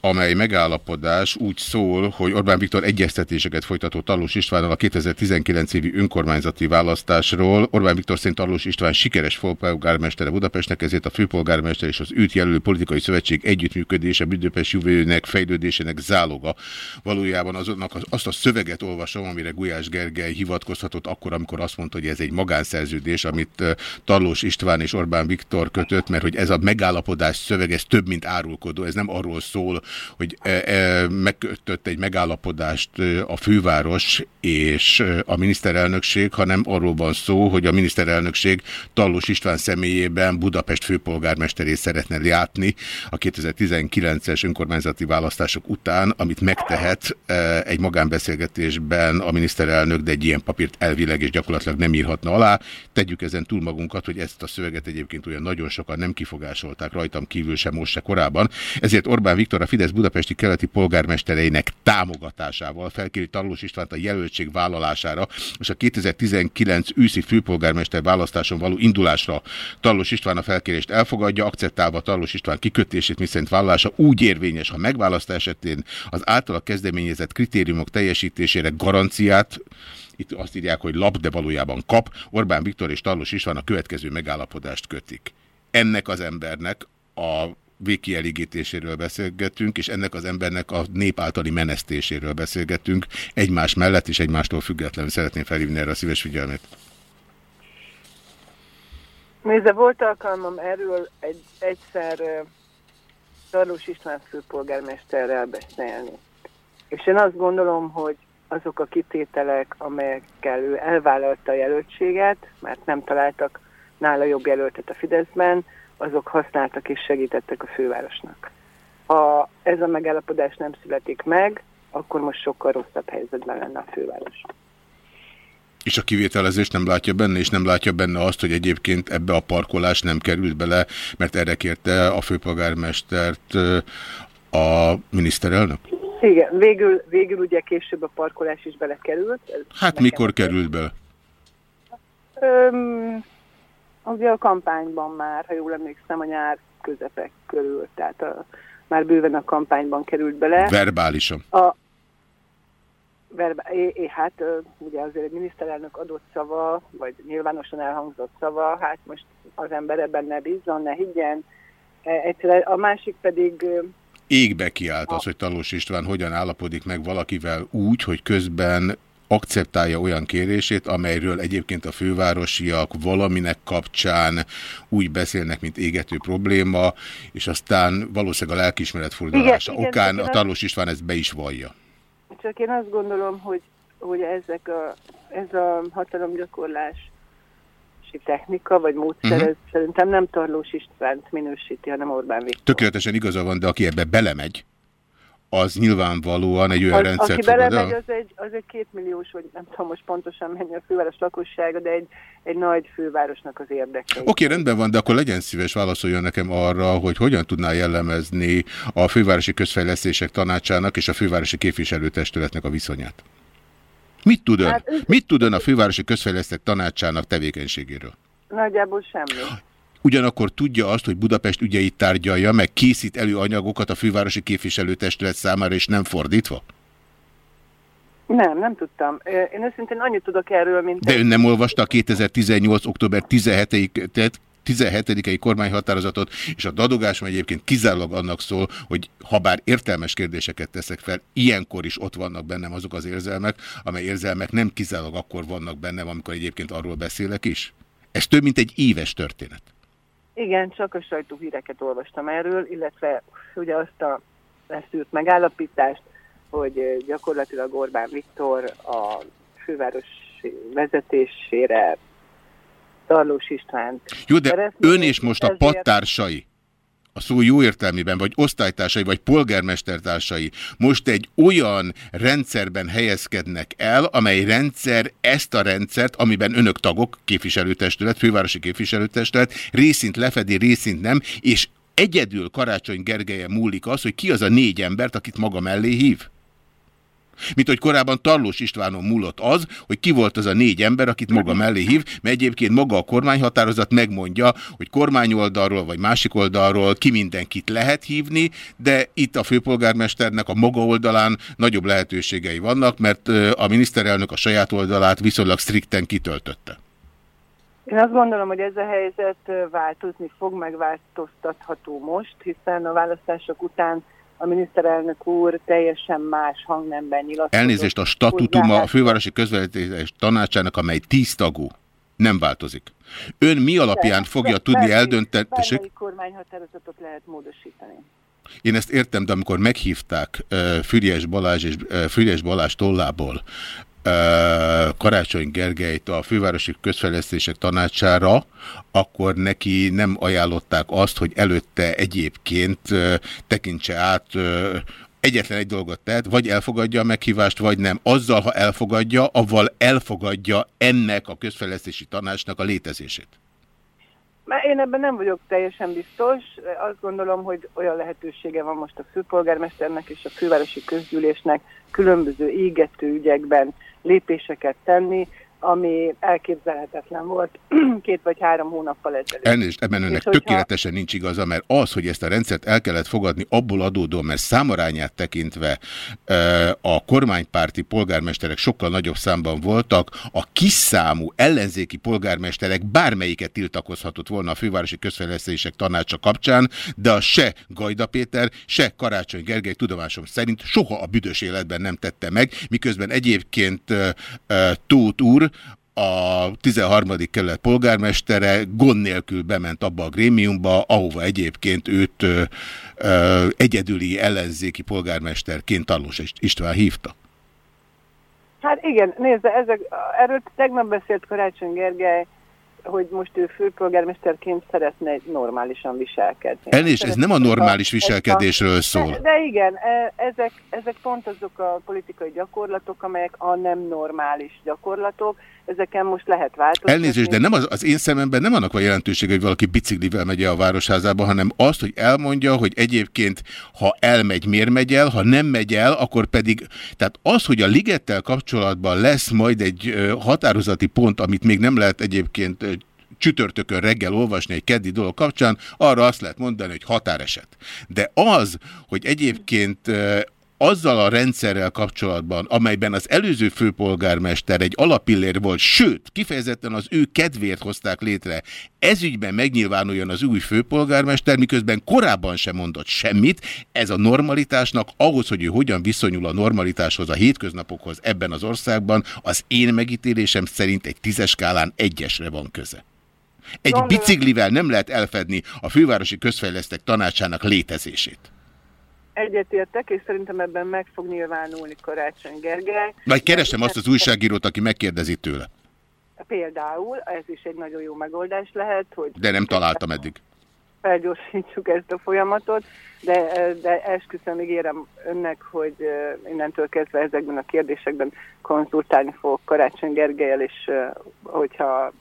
amely megállapodás úgy szól, hogy Orbán Viktor egyeztetéseket folytató Talós Istvánnal a 2019 évi önkormányzati választásról. Orbán Viktor szerint Talós István sikeres főpolgármestere Budapestnek, ezért a főpolgármester és az őt jelölő politikai szövetség együttműködése Budapest jövőjének fejlődésének záloga. Valójában azonnak az, azt a szöveget olvasom, amire Gulyás Gergely hivatkozhatott akkor, amikor azt mondta, hogy ez egy magánszerződés, amit Talós István és Orbán Viktor kötött, mert hogy ez a megállapodás szöveg, ez több, mint árulkodó, ez nem arról szól, hogy e, e, megkötött egy megállapodást e, a főváros és a miniszterelnökség, hanem arról van szó, hogy a miniszterelnökség Tallós István személyében Budapest főpolgármesterét szeretne látni a 2019-es önkormányzati választások után, amit megtehet egy magánbeszélgetésben a miniszterelnök, de egy ilyen papírt elvileg és gyakorlatilag nem írhatna alá. Tegyük ezen túl magunkat, hogy ezt a szöveget egyébként olyan nagyon sokan nem kifogásolták rajtam kívül sem most se korábban. Ezért Orbán Viktor a Fidesz budapesti keleti polgármestereinek támogatásával felkéri Tarlós Istvánt a jelöltség vállalására, és a 2019 őszi főpolgármester választáson való indulásra Tarlós István a felkérést elfogadja, akceptálva Tarlós István kikötését, miszerint vállalása úgy érvényes, ha megválasztás esetén az általa kezdeményezett kritériumok teljesítésére garanciát itt azt írják, hogy lap, de valójában kap. Orbán Viktor és Tarlós István a következő megállapodást kötik. Ennek az embernek a végkielégítéséről beszélgetünk, és ennek az embernek a nép általi menesztéséről beszélgetünk, egymás mellett és egymástól függetlenül szeretném felhívni erre a szíves figyelmét. Nézze, volt alkalmam erről egy, egyszer Tarlós István főpolgármesterrel beszélni. És én azt gondolom, hogy azok a kitételek, amelyekkel ő elvállalta a jelöltséget, mert nem találtak nála jobb jelöltet a Fideszben, azok használtak és segítettek a fővárosnak. ez a megállapodás nem születik meg, akkor most sokkal rosszabb helyzetben lenne a főváros. És a kivételezést nem látja benne, és nem látja benne azt, hogy egyébként ebbe a parkolás nem került bele, mert erre kérte a főpolgármestert a miniszterelnök? Igen, végül, végül ugye később a parkolás is belekerült. Hát mikor került bele? Öm, ugye a kampányban már, ha jól emlékszem, a nyár közepek körül, tehát a, már bőven a kampányban került bele. Verbálisan? A, verba, é, é, hát ugye azért egy miniszterelnök adott szava, vagy nyilvánosan elhangzott szava, hát most az ember ebben ne bízzon, ne higgyen. E, egyszerűen a másik pedig égbe kiállt az, hogy Talós István hogyan állapodik meg valakivel úgy, hogy közben akceptálja olyan kérését, amelyről egyébként a fővárosiak valaminek kapcsán úgy beszélnek, mint égető probléma, és aztán valószínűleg a lelkismeret fordulása igen, okán igen, a Talós István ezt be is vallja. Csak én azt gondolom, hogy, hogy ezek a, ez a hatalomgyakorlás technika vagy módszer, uh mhm. -huh. szerintem nem Tarlós Istvánt minősíti, hanem Orbán Viktor. Tökéletesen igaza van, de aki ebbe belemegy, az nyilvánvalóan egy olyan az, rendszert Aki belemegy, az egy, az egy kétmilliós, vagy nem tudom most pontosan mennyi a főváros lakossága, de egy, egy nagy fővárosnak az érdeke. Oké, okay, rendben van, de akkor legyen szíves válaszoljon nekem arra, hogy hogyan tudná jellemezni a fővárosi közfejlesztések tanácsának és a fővárosi képviselőtestületnek a viszonyát. Mit tud ön? Hát, Mit tud ön a fővárosi közfejlesztett tanácsának tevékenységéről? Nagyjából semmi. Ugyanakkor tudja azt, hogy Budapest ügyeit tárgyalja, meg készít elő anyagokat a fővárosi képviselőtestület számára, és nem fordítva? Nem, nem tudtam. Én őszintén annyit tudok erről, mint... De ön nem olvasta a 2018. október 17-i 17. kormányhatározatot, és a dadogás egyébként kizárólag annak szól, hogy ha bár értelmes kérdéseket teszek fel, ilyenkor is ott vannak bennem azok az érzelmek, amely érzelmek nem kizárólag akkor vannak bennem, amikor egyébként arról beszélek is. Ez több, mint egy éves történet. Igen, csak a sajtóhíreket olvastam erről, illetve ugye azt a leszűrt megállapítást, hogy gyakorlatilag Orbán Viktor a főváros vezetésére Tarlós István. Jó, de ön és most a pattársai, a szó jó értelmében, vagy osztálytársai, vagy polgármestertársai most egy olyan rendszerben helyezkednek el, amely rendszer ezt a rendszert, amiben önök tagok, képviselőtestület, fővárosi képviselőtestület, részint lefedi, részint nem, és egyedül Karácsony Gergelye múlik az, hogy ki az a négy embert, akit maga mellé hív? Mint hogy korábban Tarlós Istvánon múlott az, hogy ki volt az a négy ember, akit maga mellé hív, mert egyébként maga a kormányhatározat megmondja, hogy kormányoldalról vagy másik oldalról ki mindenkit lehet hívni, de itt a főpolgármesternek a maga oldalán nagyobb lehetőségei vannak, mert a miniszterelnök a saját oldalát viszonylag strikten kitöltötte. Én azt gondolom, hogy ez a helyzet változni fog, megváltoztatható most, hiszen a választások után a miniszterelnök úr teljesen más hangnemben nyilatkozott. Elnézést, a statutuma a fővárosi közvetítés tanácsának, amely tíz tagú, nem változik. Ön mi alapján de, fogja de, tudni bármely, eldönteni... Bármelyik kormányhatározatot lehet módosítani. Én ezt értem, de amikor meghívták uh, Füriás Balázs és uh, Füriás Balázs tollából Karácsony Gergelyt a fővárosi közfejlesztések tanácsára, akkor neki nem ajánlották azt, hogy előtte egyébként tekintse át egyetlen egy dolgot tehet, vagy elfogadja a meghívást, vagy nem. Azzal, ha elfogadja, avval elfogadja ennek a közfejlesztési tanácsnak a létezését. Már én ebben nem vagyok teljesen biztos. Azt gondolom, hogy olyan lehetősége van most a főpolgármesternek és a fővárosi közgyűlésnek különböző égető ügyekben lépéseket tenni, ami elképzelhetetlen volt [clears throat] két vagy három hónappal ezelőtt. Elnézést, ebben önnek hogyha... tökéletesen nincs igaza, mert az, hogy ezt a rendszert el kellett fogadni abból adódó, mert számarányát tekintve a kormánypárti polgármesterek sokkal nagyobb számban voltak, a kiszámú ellenzéki polgármesterek bármelyiket tiltakozhatott volna a fővárosi közfejlesztések tanácsa kapcsán, de a se Gajda Péter, se Karácsony Gergely tudomásom szerint soha a büdös életben nem tette meg, miközben egyébként Tóth úr a 13. kerület polgármestere gond nélkül bement abba a grémiumba, ahova egyébként őt ö, ö, egyedüli ellenzéki polgármesterként Tarlós István hívta. Hát igen, nézze, ezek, erről tegnap beszélt Karácsony Gergely, hogy most ő főpolgármesterként szeretne normálisan viselkedni. Elnézést, ez nem a normális viselkedésről szól. De, de igen, e, ezek, ezek pont azok a politikai gyakorlatok, amelyek a nem normális gyakorlatok, ezeken most lehet változtatni. Elnézést, de nem az, az én szememben nem annak a jelentősége, hogy valaki biciklivel megy a városházába, hanem azt, hogy elmondja, hogy egyébként ha elmegy, miért megy el, ha nem megy el, akkor pedig, tehát az, hogy a ligettel kapcsolatban lesz majd egy határozati pont, amit még nem lehet egyébként csütörtökön reggel olvasni egy keddi dolog kapcsán, arra azt lehet mondani, hogy határeset. De az, hogy egyébként azzal a rendszerrel kapcsolatban, amelyben az előző főpolgármester egy alapillér volt, sőt, kifejezetten az ő kedvéért hozták létre, ezügyben megnyilvánuljon az új főpolgármester, miközben korábban sem mondott semmit, ez a normalitásnak, ahhoz, hogy ő hogyan viszonyul a normalitáshoz, a hétköznapokhoz ebben az országban, az én megítélésem szerint egy tízes skálán egyesre van köze. Egy biciklivel nem lehet elfedni a fővárosi közfejlesztek tanácsának létezését. Egyetértek, és szerintem ebben meg fog nyilvánulni Karácsony Gergely. Vagy keresem azt az újságírót, aki megkérdezi tőle. Például, ez is egy nagyon jó megoldás lehet, hogy... De nem találtam eddig. Felgyorsítsuk ezt a folyamatot, de, de esküszöm, ígérem önnek, hogy innentől kezdve ezekben a kérdésekben konzultálni fogok Karácsony Gergelyel, és hogyha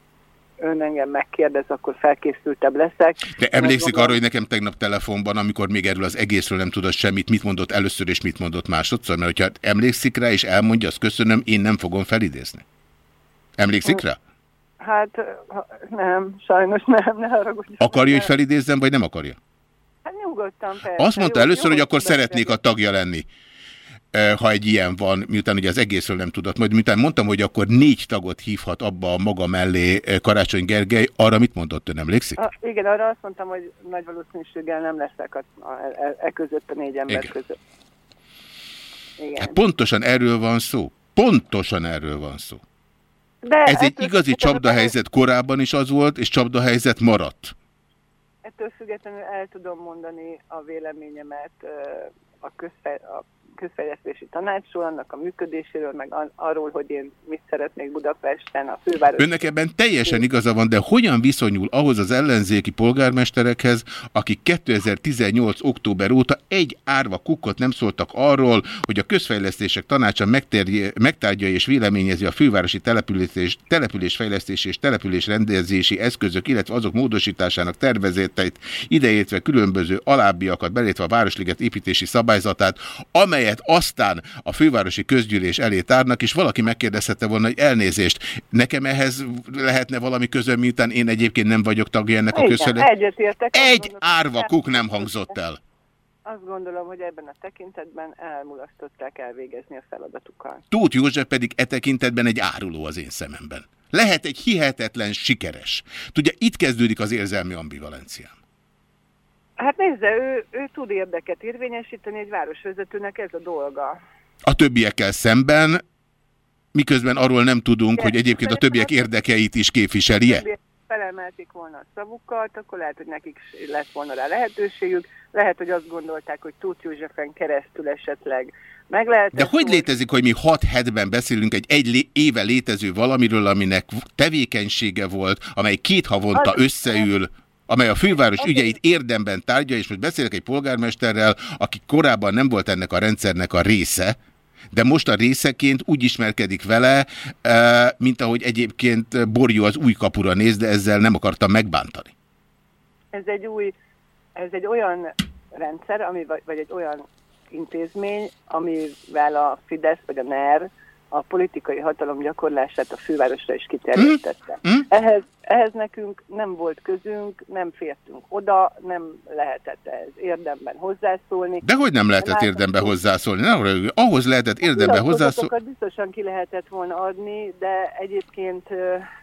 ön engem megkérdez, akkor felkészültebb leszek. De emlékszik arra, hogy nekem tegnap telefonban, amikor még erről az egészről nem tudott semmit, mit mondott először és mit mondott másodszor? Mert hogyha emlékszik rá és elmondja, azt köszönöm, én nem fogom felidézni. Emlékszik rá? Hát nem, sajnos nem, ne haragudj. Akarja, hogy felidézzem, vagy nem akarja? Hát nyugodtan, persze. Azt mondta jó, először, jó, hogy akkor szeretnék a tagja lenni ha egy ilyen van, miután ugye az egészről nem tudott. Majd miután mondtam, hogy akkor négy tagot hívhat abba a maga mellé Karácsony Gergely, arra mit mondott ön, emlékszik? A, igen, arra azt mondtam, hogy nagy valószínűséggel nem leszek a, a, e, e között, a négy ember igen. között. Igen. Hát pontosan erről van szó. Pontosan erről van szó. De Ez egy igazi csapdahelyzet korábban is az volt, és csapdahelyzet maradt. Ettől függetlenül el tudom mondani a véleményemet a, közfe, a közfejlesztési tanácsról, annak a működéséről, meg arról, hogy én mit szeretnék Budapesten, a főváros. Önnek ebben teljesen igaza van, de hogyan viszonyul ahhoz az ellenzéki polgármesterekhez, akik 2018. október óta egy árva kukkot nem szóltak arról, hogy a közfejlesztések tanácsa megtárgya és véleményezi a fővárosi település, településfejlesztési és településrendezési eszközök, illetve azok módosításának tervezeteit, ideértve különböző alábbiakat, belétve a Városliget építési szabályzatát, amely amelyet aztán a fővárosi közgyűlés elé tárnak, és valaki megkérdezhette volna, hogy elnézést, nekem ehhez lehetne valami közöm, miután én egyébként nem vagyok tagja ennek a közfejlesztésnek. Egy árva kuk nem hangzott el. Azt gondolom, hogy ebben a tekintetben elmulasztották elvégezni a feladatukat. Tóth József pedig e tekintetben egy áruló az én szememben. Lehet egy hihetetlen sikeres. Tudja, itt kezdődik az érzelmi ambivalenciám. Hát nézze, ő, ő tud érdeket érvényesíteni, egy városvezetőnek ez a dolga. A többiekkel szemben, miközben arról nem tudunk, De, hogy egyébként a többiek érdekeit is képviseli-e? felemelték volna a szavukat, akkor lehet, hogy nekik lett volna rá lehetőségük. Lehet, hogy azt gondolták, hogy Tóth Józsefen keresztül esetleg meg lehet. De hogy létezik, hogy mi 6 hetben beszélünk egy egy éve létező valamiről, aminek tevékenysége volt, amely két havonta az összeül amely a főváros ügyeit érdemben tárgya, és most beszélek egy polgármesterrel, aki korábban nem volt ennek a rendszernek a része, de most a részeként úgy ismerkedik vele, eh, mint ahogy egyébként Borjú az új kapura néz, de ezzel nem akartam megbántani. Ez egy új, ez egy olyan rendszer, ami, vagy egy olyan intézmény, amivel a Fidesz vagy a NER a politikai hatalom gyakorlását a fővárosra is kiterjesztette. Mm. Mm. Ehhez, ehhez nekünk nem volt közünk, nem fértünk oda, nem lehetett ez érdemben hozzászólni. De hogy nem lehetett érdemben hozzászólni? Nem, ahhoz lehetett érdemben hozzászólni. biztosan ki lehetett volna adni, de egyébként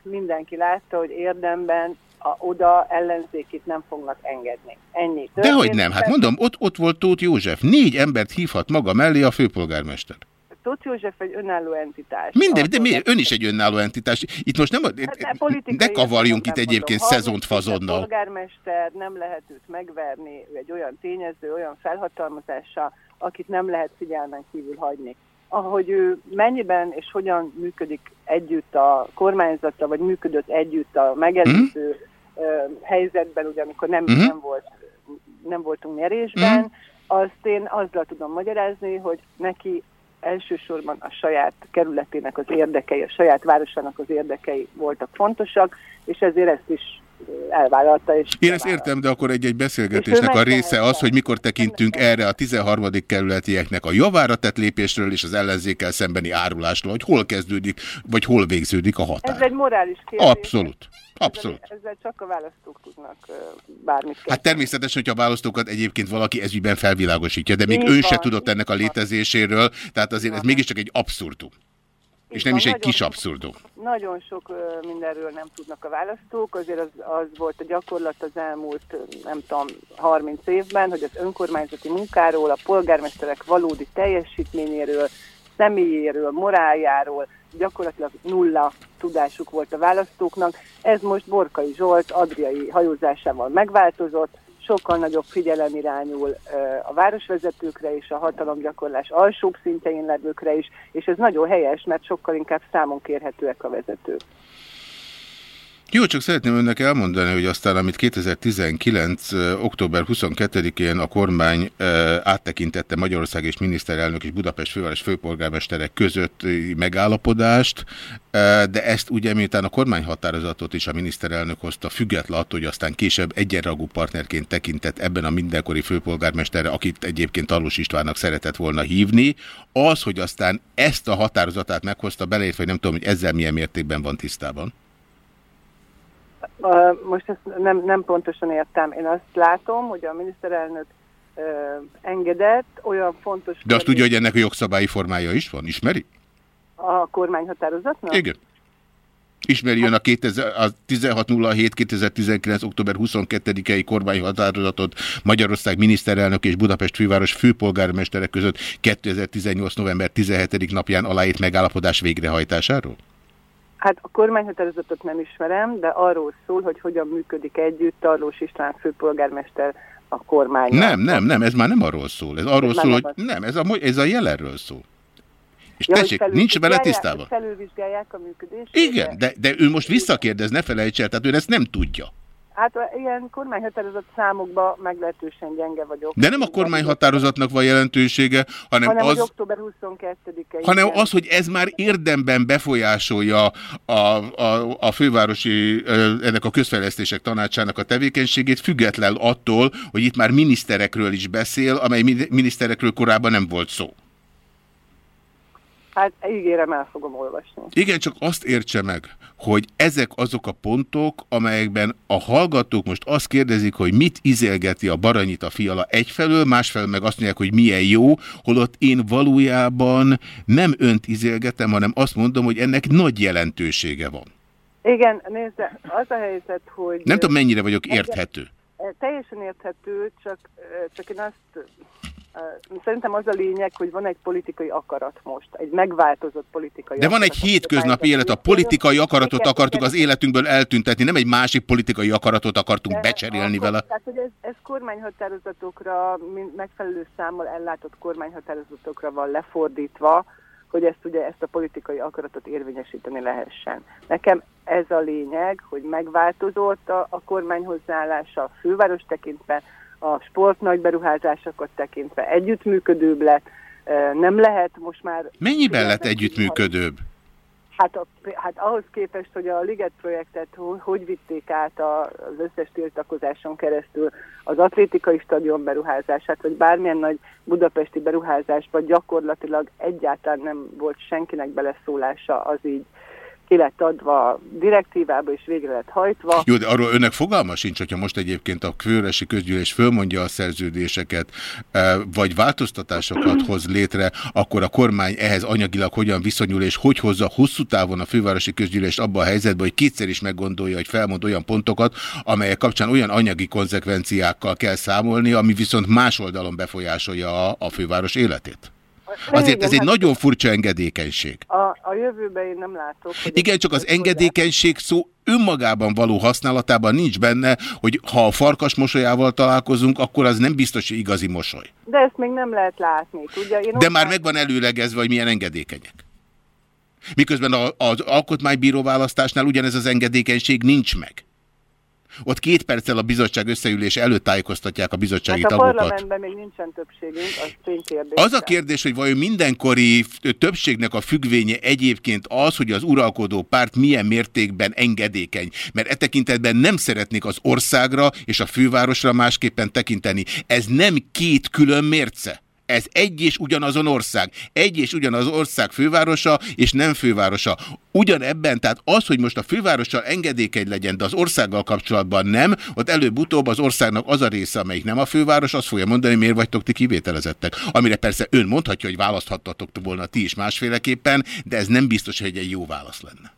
mindenki látta, hogy érdemben a, oda ellenzékit nem fognak engedni. Ennyi. Dehogy nem, hát mondom, ott, ott volt Tóth József. Négy embert hívhat maga mellé a főpolgármester. Tóth József egy önálló entitás. Minden, de mi, ön is egy önálló entitás. Itt most nem, hát ne, ne kavarjunk itt egyébként mondom, szezont fazonnal. A polgármester nem lehet őt megverni, ő egy olyan tényező, olyan felhatalmazása, akit nem lehet figyelmen kívül hagyni. ahogy ő mennyiben és hogyan működik együtt a kormányzata, vagy működött együtt a megelőző mm. helyzetben, ugye amikor nem, mm. nem, volt, nem voltunk nyerésben, mm. azt én azzal tudom magyarázni, hogy neki elsősorban a saját kerületének az érdekei, a saját városának az érdekei voltak fontosak, és ezért ezt is elvállalta. És Én ezt értem, de akkor egy-egy beszélgetésnek a része az, hogy mikor tekintünk erre a 13. kerületieknek a javára tett lépésről és az ellenzékkel szembeni árulásról, hogy hol kezdődik, vagy hol végződik a határ. Ez egy morális kérdés. Abszolút. Abszolút. Ezzel, ezzel csak a választók tudnak bármit kezdeni. Hát természetesen, hogyha a választókat egyébként valaki ezügyben felvilágosítja, de még Így ön van, se tudott ennek a létezéséről, tehát azért ez mégiscsak egy abszurdum. És nem is egy kis abszurdum. Nagyon sok mindenről nem tudnak a választók, azért az, az volt a gyakorlat az elmúlt, nem tudom, 30 évben, hogy az önkormányzati munkáról, a polgármesterek valódi teljesítményéről, személyéről, moráljáról gyakorlatilag nulla tudásuk volt a választóknak. Ez most Borkai Zsolt adriai hajózásával megváltozott, sokkal nagyobb figyelem irányul a városvezetőkre és a hatalomgyakorlás alsóbb szintjein levőkre is, és ez nagyon helyes, mert sokkal inkább számon kérhetőek a vezetők. Jó, csak szeretném önnek elmondani, hogy aztán, amit 2019. október 22-én a kormány áttekintette Magyarország és miniszterelnök és Budapest főváros főpolgármesterek közötti megállapodást, de ezt ugye miután a kormányhatározatot is a miniszterelnök hozta, független attól, hogy aztán később egyenragú partnerként tekintett ebben a mindenkori főpolgármesterre, akit egyébként Talós Istvánnak szeretett volna hívni, az, hogy aztán ezt a határozatát meghozta beleért, vagy nem tudom, hogy ezzel milyen mértékben van tisztában? Most ezt nem, nem pontosan értem. Én azt látom, hogy a miniszterelnök engedett olyan fontos... De azt tudja, hogy ennek a jogszabályi formája is van? Ismeri? A kormányhatározatnak? Igen. Ismeri ön a, a 1607-2019. október 22-i kormányhatározatot Magyarország miniszterelnök és Budapest főváros főpolgármestere között 2018. november 17. napján aláírt megállapodás végrehajtásáról? Hát a kormányhatározatot nem ismerem, de arról szól, hogy hogyan működik együtt Tarlós István főpolgármester a kormány. Nem, nem, nem, ez már nem arról szól. Ez arról ez szól, hogy nem, ez a, ez a jelenről szól. És ja, tessék, nincs vele tisztában. Felülvizsgálják a működést. Igen, de, de ő most visszakérdez, ne felejts el, tehát ő ezt nem tudja. Hát ilyen kormányhatározott számokban meglehetősen gyenge vagyok. De nem a kormányhatározatnak van jelentősége, hanem, hanem az... október 22-e. Hanem az, hogy ez már érdemben befolyásolja a, a, a fővárosi, ennek a közfejlesztések tanácsának a tevékenységét, független attól, hogy itt már miniszterekről is beszél, amely miniszterekről korábban nem volt szó. Hát ígérem, el fogom olvasni. Igen, csak azt értse meg, hogy ezek azok a pontok, amelyekben a hallgatók most azt kérdezik, hogy mit izélgeti a Baranyit a fiala egyfelől, másfelől meg azt mondják, hogy milyen jó, holott én valójában nem önt izélgetem, hanem azt mondom, hogy ennek nagy jelentősége van. Igen, nézze, az a helyzet, hogy... Nem tudom, mennyire vagyok érthető. Teljesen érthető, csak, csak én azt Szerintem az a lényeg, hogy van egy politikai akarat most, egy megváltozott politikai De van egy hétköznapi élet, a politikai akaratot akartuk az életünkből eltüntetni, nem egy másik politikai akaratot akartunk becserélni vele. Tehát, hogy ez, ez kormányhatározatokra, megfelelő számmal ellátott kormányhatározatokra van lefordítva, hogy ezt ugye ezt a politikai akaratot érvényesíteni lehessen. Nekem ez a lényeg, hogy megváltozott a, a kormány hozzáállása a főváros tekintve, a sport nagy beruházásokat tekintve együttműködőbb lett, nem lehet most már... Mennyiben lett együttműködőbb? Hát, a, hát ahhoz képest, hogy a Liget projektet hogy, hogy vitték át az összes tiltakozáson keresztül az atlétikai stadion beruházását, vagy bármilyen nagy budapesti beruházásban gyakorlatilag egyáltalán nem volt senkinek beleszólása, az így ki lett adva direktívába, és végre lett hajtva. Jó, de arról önnek fogalma sincs, hogyha most egyébként a főresi közgyűlés fölmondja a szerződéseket, e, vagy változtatásokat hoz létre, akkor a kormány ehhez anyagilag hogyan viszonyul, és hogy hozza hosszú távon a fővárosi közgyűlés abba a helyzetbe, hogy kétszer is meggondolja, hogy felmond olyan pontokat, amelyek kapcsán olyan anyagi konzekvenciákkal kell számolni, ami viszont más oldalon befolyásolja a, a főváros életét? Azért ez egy hát- nagyon furcsa engedékenység. A, a jövőben én nem látok. Igen, csak az engedékenység szó önmagában való használatában nincs benne, hogy ha a farkas mosolyával találkozunk, akkor az nem biztos, hogy igazi mosoly. De ezt még nem lehet látni, tudja? Én De már megvan előlegezve, hogy milyen engedékenyek. Miközben a- az alkotmánybíró választásnál ugyanez az engedékenység nincs meg. Ott két perccel a bizottság összeülés előtt tájékoztatják a bizottsági Hát a tagokat. parlamentben még nincsen többségünk, az ténykérdés. Az a kérdés, hogy vajon mindenkori többségnek a függvénye egyébként az, hogy az uralkodó párt milyen mértékben engedékeny. Mert e tekintetben nem szeretnék az országra és a fővárosra másképpen tekinteni. Ez nem két külön mérce. Ez egy és ugyanazon ország. Egy és ugyanaz ország fővárosa és nem fővárosa. Ugyanebben, tehát az, hogy most a fővárossal engedékeny legyen, de az országgal kapcsolatban nem, ott előbb-utóbb az országnak az a része, amelyik nem a főváros, azt fogja mondani, miért vagytok ti kivételezettek. Amire persze ön mondhatja, hogy választhattatok volna ti is másféleképpen, de ez nem biztos, hogy egy jó válasz lenne.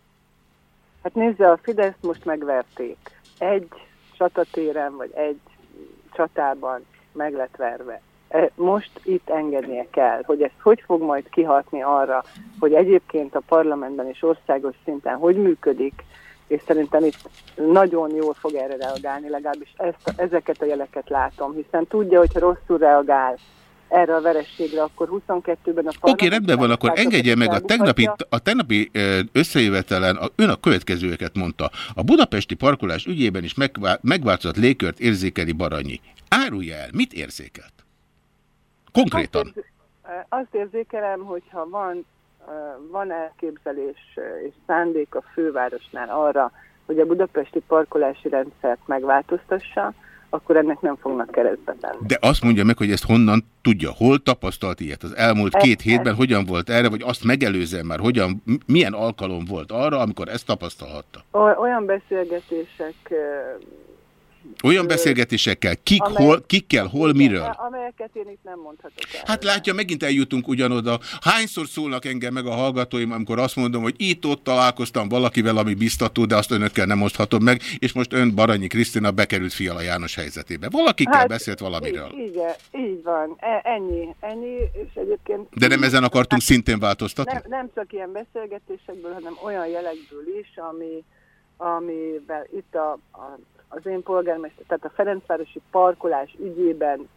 Hát nézze, a Fideszt most megverték. Egy csatatéren, vagy egy csatában meg lett verve. E, Most itt engednie kell, hogy ez hogy fog majd kihatni arra, hogy egyébként a parlamentben és országos szinten hogy működik, és szerintem itt nagyon jól fog erre reagálni, legalábbis ezt, ezeket a jeleket látom, hiszen tudja, hogy ha rosszul reagál erre a verességre, akkor 22-ben a Oké, okay, rendben van, akkor engedje meg a tegnapi, a tegnapi ö, összejövetelen a, ön a következőeket mondta. A budapesti parkolás ügyében is megvá, megváltozott légkört érzékeli Baranyi. Árulja el, mit érzékelt? Konkrétan. Azt, érzi- azt érzékelem, hogyha van, ö, van elképzelés ö, és szándék a fővárosnál arra, hogy a budapesti parkolási rendszert megváltoztassa, akkor ennek nem fognak keresztbe tenni. De azt mondja meg, hogy ezt honnan tudja, hol tapasztalt ilyet az elmúlt Ez- két hétben, ez- hogyan volt erre, vagy azt megelőzően már, hogyan, milyen alkalom volt arra, amikor ezt tapasztalhatta. Olyan beszélgetések, Olyan beszélgetésekkel, kik, amely- hol, kikkel, hol, miről? amelyeket én itt nem mondhatok el. Hát látja, megint eljutunk ugyanoda. Hányszor szólnak engem meg a hallgatóim, amikor azt mondom, hogy itt-ott találkoztam valakivel, ami biztató, de azt önökkel nem oszthatom meg, és most ön Baranyi Krisztina bekerült Fiala János helyzetébe. Valakikkel hát, beszélt valamiről. Igen, így van. E- ennyi, ennyi, és egyébként... De nem ezen akartunk szintén változtatni? Nem, nem csak ilyen beszélgetésekből, hanem olyan jelekből is, ami, amivel itt a, a, az én polgármester, tehát a Ferencvárosi parkolás ügyében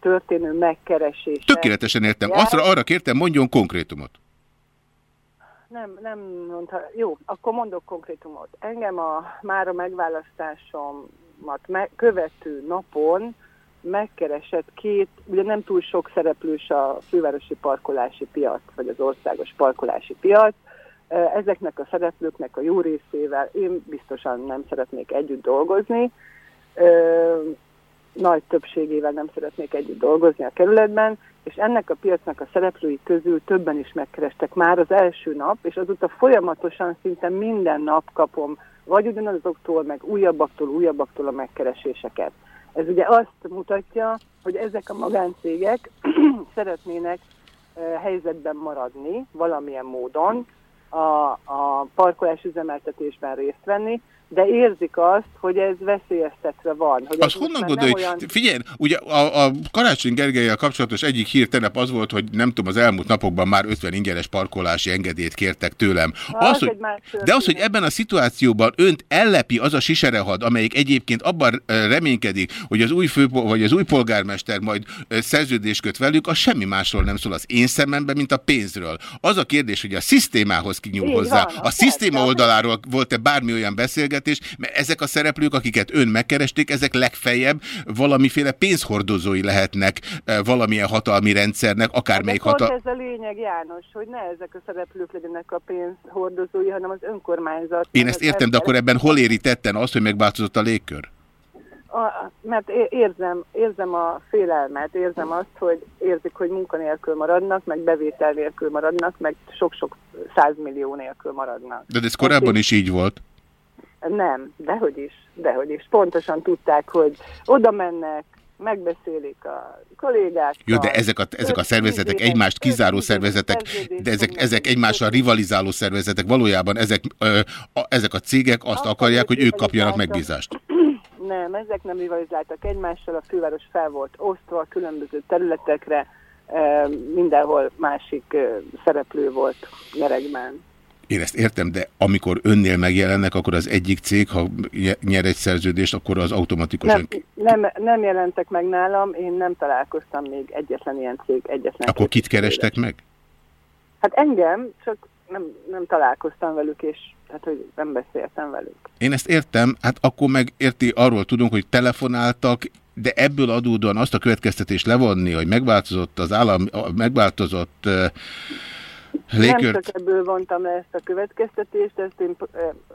történő megkeresés. Tökéletesen értem. Azra arra kértem, mondjon konkrétumot. Nem, nem mondta. Jó, akkor mondok konkrétumot. Engem a már a megválasztásomat me követő napon megkeresett két, ugye nem túl sok szereplős a fővárosi parkolási piac, vagy az országos parkolási piac. Ezeknek a szereplőknek a jó részével én biztosan nem szeretnék együtt dolgozni. Nagy többségével nem szeretnék együtt dolgozni a kerületben, és ennek a piacnak a szereplői közül többen is megkerestek már az első nap, és azóta folyamatosan szinte minden nap kapom, vagy ugyanazoktól, meg újabbaktól, újabbaktól a megkereséseket. Ez ugye azt mutatja, hogy ezek a magáncégek [clears throat] szeretnének helyzetben maradni valamilyen módon, a, a parkolás üzemeltetésben részt venni, de érzik azt, hogy ez veszélyeztetve van. Hogy Az honnan nem Olyan... Figyelj, ugye a, a Karácsony Gergelyel kapcsolatos egyik hír tegnap az volt, hogy nem tudom, az elmúlt napokban már 50 ingyenes parkolási engedélyt kértek tőlem. Ha, Az, az hogy, de az, hogy ebben a szituációban önt ellepi az a siserehad, amelyik egyébként abban reménykedik, hogy az új fő, vagy az új polgármester majd szerződést köt velük, az semmi másról nem szól az én szememben, mint a pénzről. Az a kérdés, hogy a szisztémához kinyúl Így hozzá. van, A szisztéma oldaláról volt-e bármi olyan beszélgetés, mert ezek a szereplők, akiket ön megkeresték, ezek legfeljebb valamiféle pénzhordozói lehetnek eh, valamilyen hatalmi rendszernek, akármelyik De pont hatal... ez a lényeg, János, hogy ne ezek a szereplők legyenek a pénzhordozói, hanem az önkormányzat. Én ezt értem, de akkor ebben hol éri tetten az, hogy megváltozott a légkör? A, mert érzem, érzem a félelmet, érzem azt, hogy érzik, hogy munkanélkül maradnak, meg bevétel nélkül maradnak, meg sok-sok százmillió nélkül maradnak. De ez korábban is így volt. Nem, dehogy is, dehogy is. Pontosan tudták, hogy oda mennek, megbeszélik a kollégákkal. Jó, de ezek a, ezek a szervezetek egymást kizáró szervezetek, de ezek, ezek egymással rivalizáló szervezetek. Valójában ezek, ö, a, ezek a cégek azt akarják, hogy ők kapjanak megbízást. [clears throat] Nem, ezek nem rivalizáltak egymással, a főváros fel volt osztva a különböző területekre, mindenhol másik szereplő volt nyeregben. Én ezt értem, de amikor önnél megjelennek, akkor az egyik cég, ha nyer egy szerződést, akkor az automatikusan... Nem, nem, nem jelentek meg nálam, én nem találkoztam még egyetlen ilyen cég, egyetlen... Akkor kit kerestek meg? Hát engem, csak nem, nem találkoztam velük, és tehát, hogy nem beszéltem velük. Én ezt értem, hát akkor meg érti, arról tudunk, hogy telefonáltak, de ebből adódóan azt a következtetést levonni, hogy megváltozott az állam, megváltozott uh, légkört... Nem csak ebből vontam le ezt a következtetést, ezt én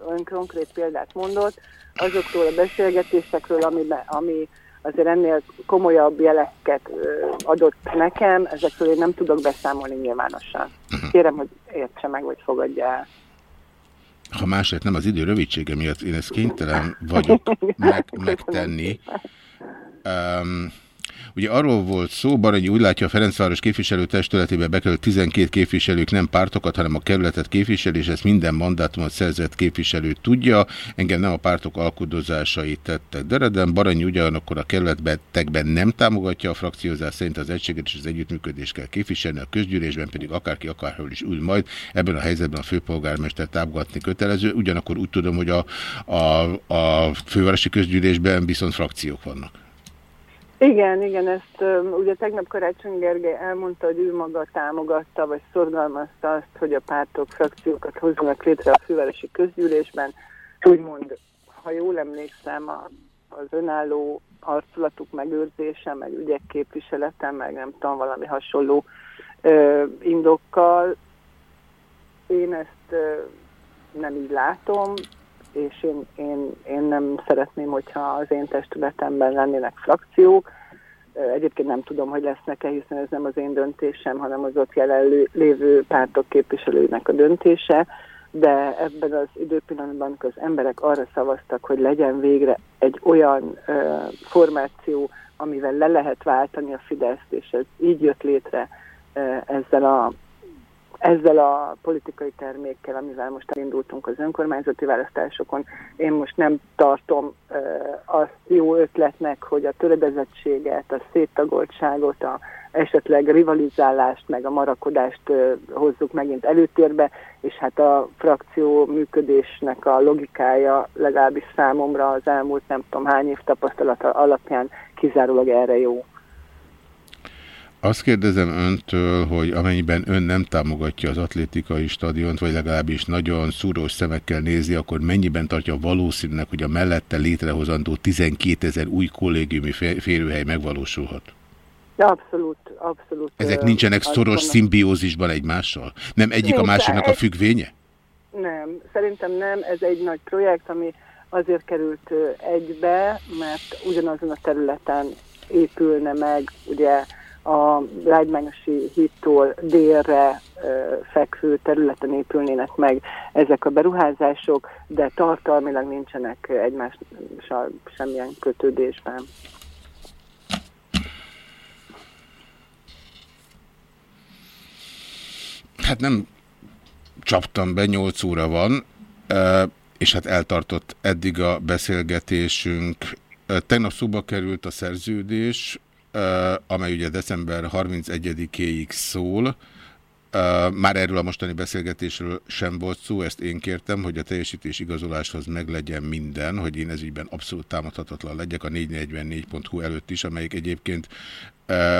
ön konkrét példát mondott, azoktól a beszélgetésekről, ami, ami azért ennél komolyabb jeleket adott nekem, ezekről én nem tudok beszámolni nyilvánosan. Mhm. Kérem, hogy értse meg, vagy fogadja el. Ha másért nem az idő rövidsége miatt, én ezt kénytelen vagyok [laughs] meg, megtenni. Um, Ugye arról volt szó, Baranyi úgy látja, a Ferencváros képviselőtestületébe bekerült 12 képviselők nem pártokat, hanem a kerületet képvisel, és ezt minden mandátumot szerzett képviselő tudja. Engem nem a pártok alkudozásai tettek dereden. Baranyi ugyanakkor a kerületbetekben nem támogatja a frakciózás szerint az egységet és az együttműködést kell képviselni, a közgyűlésben pedig akárki akárhol is ül majd. Ebben a helyzetben a főpolgármester támogatni kötelező. Ugyanakkor úgy tudom, hogy a, a, a fővárosi közgyűlésben viszont frakciók vannak. Igen, igen, ezt ugye tegnap Karácsony Gergely elmondta, hogy ő maga támogatta, vagy szorgalmazta azt, hogy a pártok frakciókat hozzanak létre a fővárosi közgyűlésben. Úgymond, ha jól emlékszem, az önálló arculatuk megőrzése, meg ügyek képviselete, meg nem tudom, valami hasonló ö, indokkal. Én ezt ö, nem így látom, és én, én, én nem szeretném, hogyha az én testületemben lennének frakciók. Egyébként nem tudom, hogy lesznek-e, hiszen ez nem az én döntésem, hanem az ott jelenlévő pártok képviselőinek a döntése, de ebben az időpillanatban, amikor az emberek arra szavaztak, hogy legyen végre egy olyan ö, formáció, amivel le lehet váltani a Fideszt, és ez így jött létre ö, ezzel a ezzel a politikai termékkel, amivel most elindultunk az önkormányzati választásokon, én most nem tartom uh, azt jó ötletnek, hogy a töredezettséget, a széttagoltságot, a esetleg rivalizálást, meg a marakodást uh, hozzuk megint előtérbe, és hát a frakció működésnek a logikája legalábbis számomra az elmúlt nem tudom hány év tapasztalata alapján kizárólag erre jó. Azt kérdezem öntől, hogy amennyiben ön nem támogatja az atlétikai stadiont, vagy legalábbis nagyon szúrós szemekkel nézi, akkor mennyiben tartja valószínűleg, hogy a mellette létrehozandó 12 ezer új kollégiumi férőhely megvalósulhat? Abszolút, abszolút. Ezek nincsenek szoros szimbiózisban egymással? Nem egyik Nincs, a másiknak a függvénye? Nem, szerintem nem. Ez egy nagy projekt, ami azért került egybe, mert ugyanazon a területen épülne meg, ugye a lágymányosi hittól délre fekvő területen épülnének meg ezek a beruházások, de tartalmilag nincsenek egymással semmilyen kötődésben. Hát nem csaptam be, 8 óra van, és hát eltartott eddig a beszélgetésünk. Tegnap szóba került a szerződés, amely ugye december 31-éig szól. Már erről a mostani beszélgetésről sem volt szó, ezt én kértem, hogy a teljesítés igazoláshoz meglegyen minden, hogy én ez ügyben abszolút támadhatatlan legyek a 444.hu előtt is, amelyik egyébként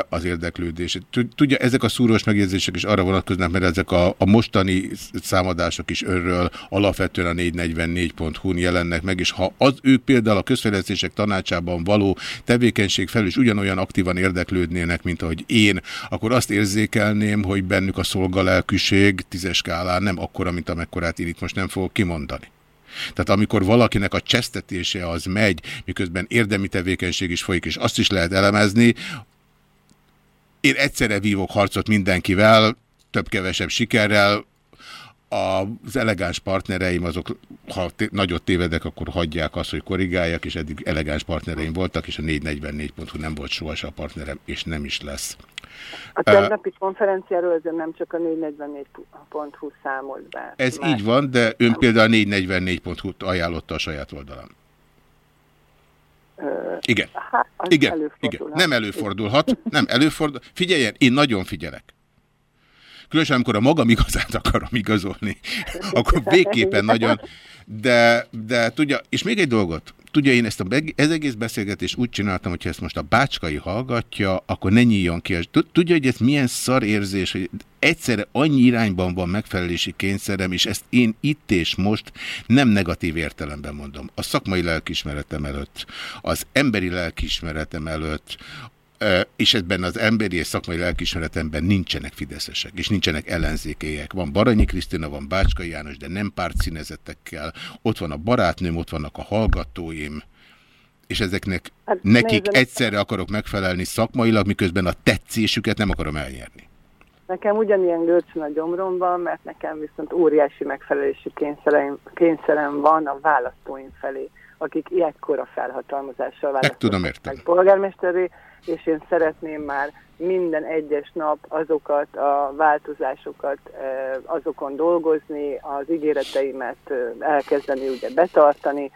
az érdeklődés. Tudja, ezek a szúrós megjegyzések is arra vonatkoznak, mert ezek a, a mostani számadások is önről alapvetően a 444.hu-n jelennek meg, és ha az ők például a közfejlesztések tanácsában való tevékenység felül is ugyanolyan aktívan érdeklődnének, mint ahogy én, akkor azt érzékelném, hogy bennük a szolgalelkűség tízes skálán nem akkora, mint amekkorát én itt most nem fogok kimondani. Tehát amikor valakinek a csesztetése az megy, miközben érdemi tevékenység is folyik, és azt is lehet elemezni, én egyszerre vívok harcot mindenkivel, több-kevesebb sikerrel, az elegáns partnereim azok, ha nagyot tévedek, akkor hagyják azt, hogy korrigálják, és eddig elegáns partnereim voltak, és a 444.hu nem volt sohasem a partnerem, és nem is lesz. A tegnapi uh, konferenciáról ezért nem csak a 444.hu számolt be. Ez így van, de ön például a 444.hu-t ajánlotta a saját oldalán. Igen. Hát, igen, igen. Nem előfordulhat. Nem előfordul. Figyeljen, én nagyon figyelek. Különösen, amikor a magam igazát akarom igazolni, [laughs] akkor végképpen nagyon, de, de tudja, és még egy dolgot, tudja, én ezt a, ez egész beszélgetést úgy csináltam, hogyha ezt most a bácskai hallgatja, akkor ne nyíljon ki. Tudja, hogy ez milyen szar érzés, hogy egyszerre annyi irányban van megfelelési kényszerem, és ezt én itt és most nem negatív értelemben mondom. A szakmai lelkismeretem előtt, az emberi lelkismeretem előtt, és ebben az emberi és szakmai lelkismeretemben nincsenek fideszesek, és nincsenek ellenzékélyek. Van Baranyi Krisztina, van Bácskai János, de nem pártszínezetekkel. Ott van a barátnőm, ott vannak a hallgatóim, és ezeknek hát, nekik nézem. egyszerre akarok megfelelni szakmailag, miközben a tetszésüket nem akarom elnyerni. Nekem ugyanilyen görcsön a gyomromban, mert nekem viszont óriási megfelelési kényszerem, kényszerem van a választóim felé, akik ilyekkora felhatalmazással választottak meg polgármesteré, és én szeretném már minden egyes nap azokat a változásokat, azokon dolgozni, az ígéreteimet elkezdeni ugye betartani,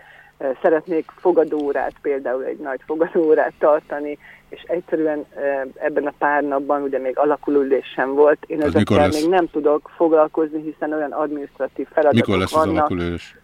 szeretnék fogadórát, például egy nagy fogadórát tartani, és egyszerűen ebben a pár napban ugye még alakulülés sem volt. Én ezekkel még nem tudok foglalkozni, hiszen olyan administratív feladatok Mikor lesz vannak. az alakulülés?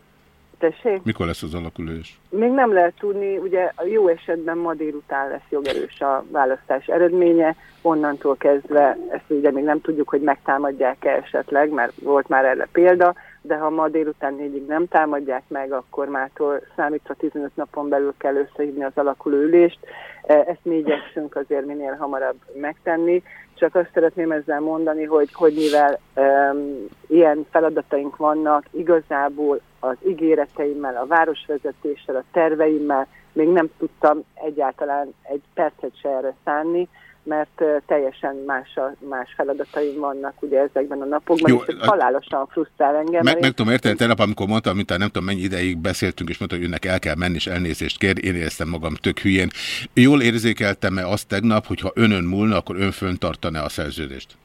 Tessék? Mikor lesz az alakulás? Még nem lehet tudni, ugye jó esetben ma délután lesz jogerős a választás eredménye, onnantól kezdve ezt ugye még nem tudjuk, hogy megtámadják-e esetleg, mert volt már erre példa, de ha ma délután négyig nem támadják meg, akkor mától számítva 15 napon belül kell összehívni az alakuló ülést. E, ezt mi igyekszünk azért minél hamarabb megtenni. Csak azt szeretném ezzel mondani, hogy, hogy mivel um, ilyen feladataink vannak, igazából az ígéreteimmel, a városvezetéssel, a terveimmel még nem tudtam egyáltalán egy percet se erre szánni, mert teljesen más, a, más feladataim vannak ugye ezekben a napokban, Jó, és ez halálosan frusztrál engem. Meg, meg tudom érteni, tegnap, amikor mondtam, mint nem tudom mennyi ideig beszéltünk, és mondta, hogy önnek el kell menni, és elnézést kér, én éreztem magam tök hülyén. Jól érzékeltem-e azt tegnap, hogy ha önön múlna, akkor ön föntartaná a szerződést?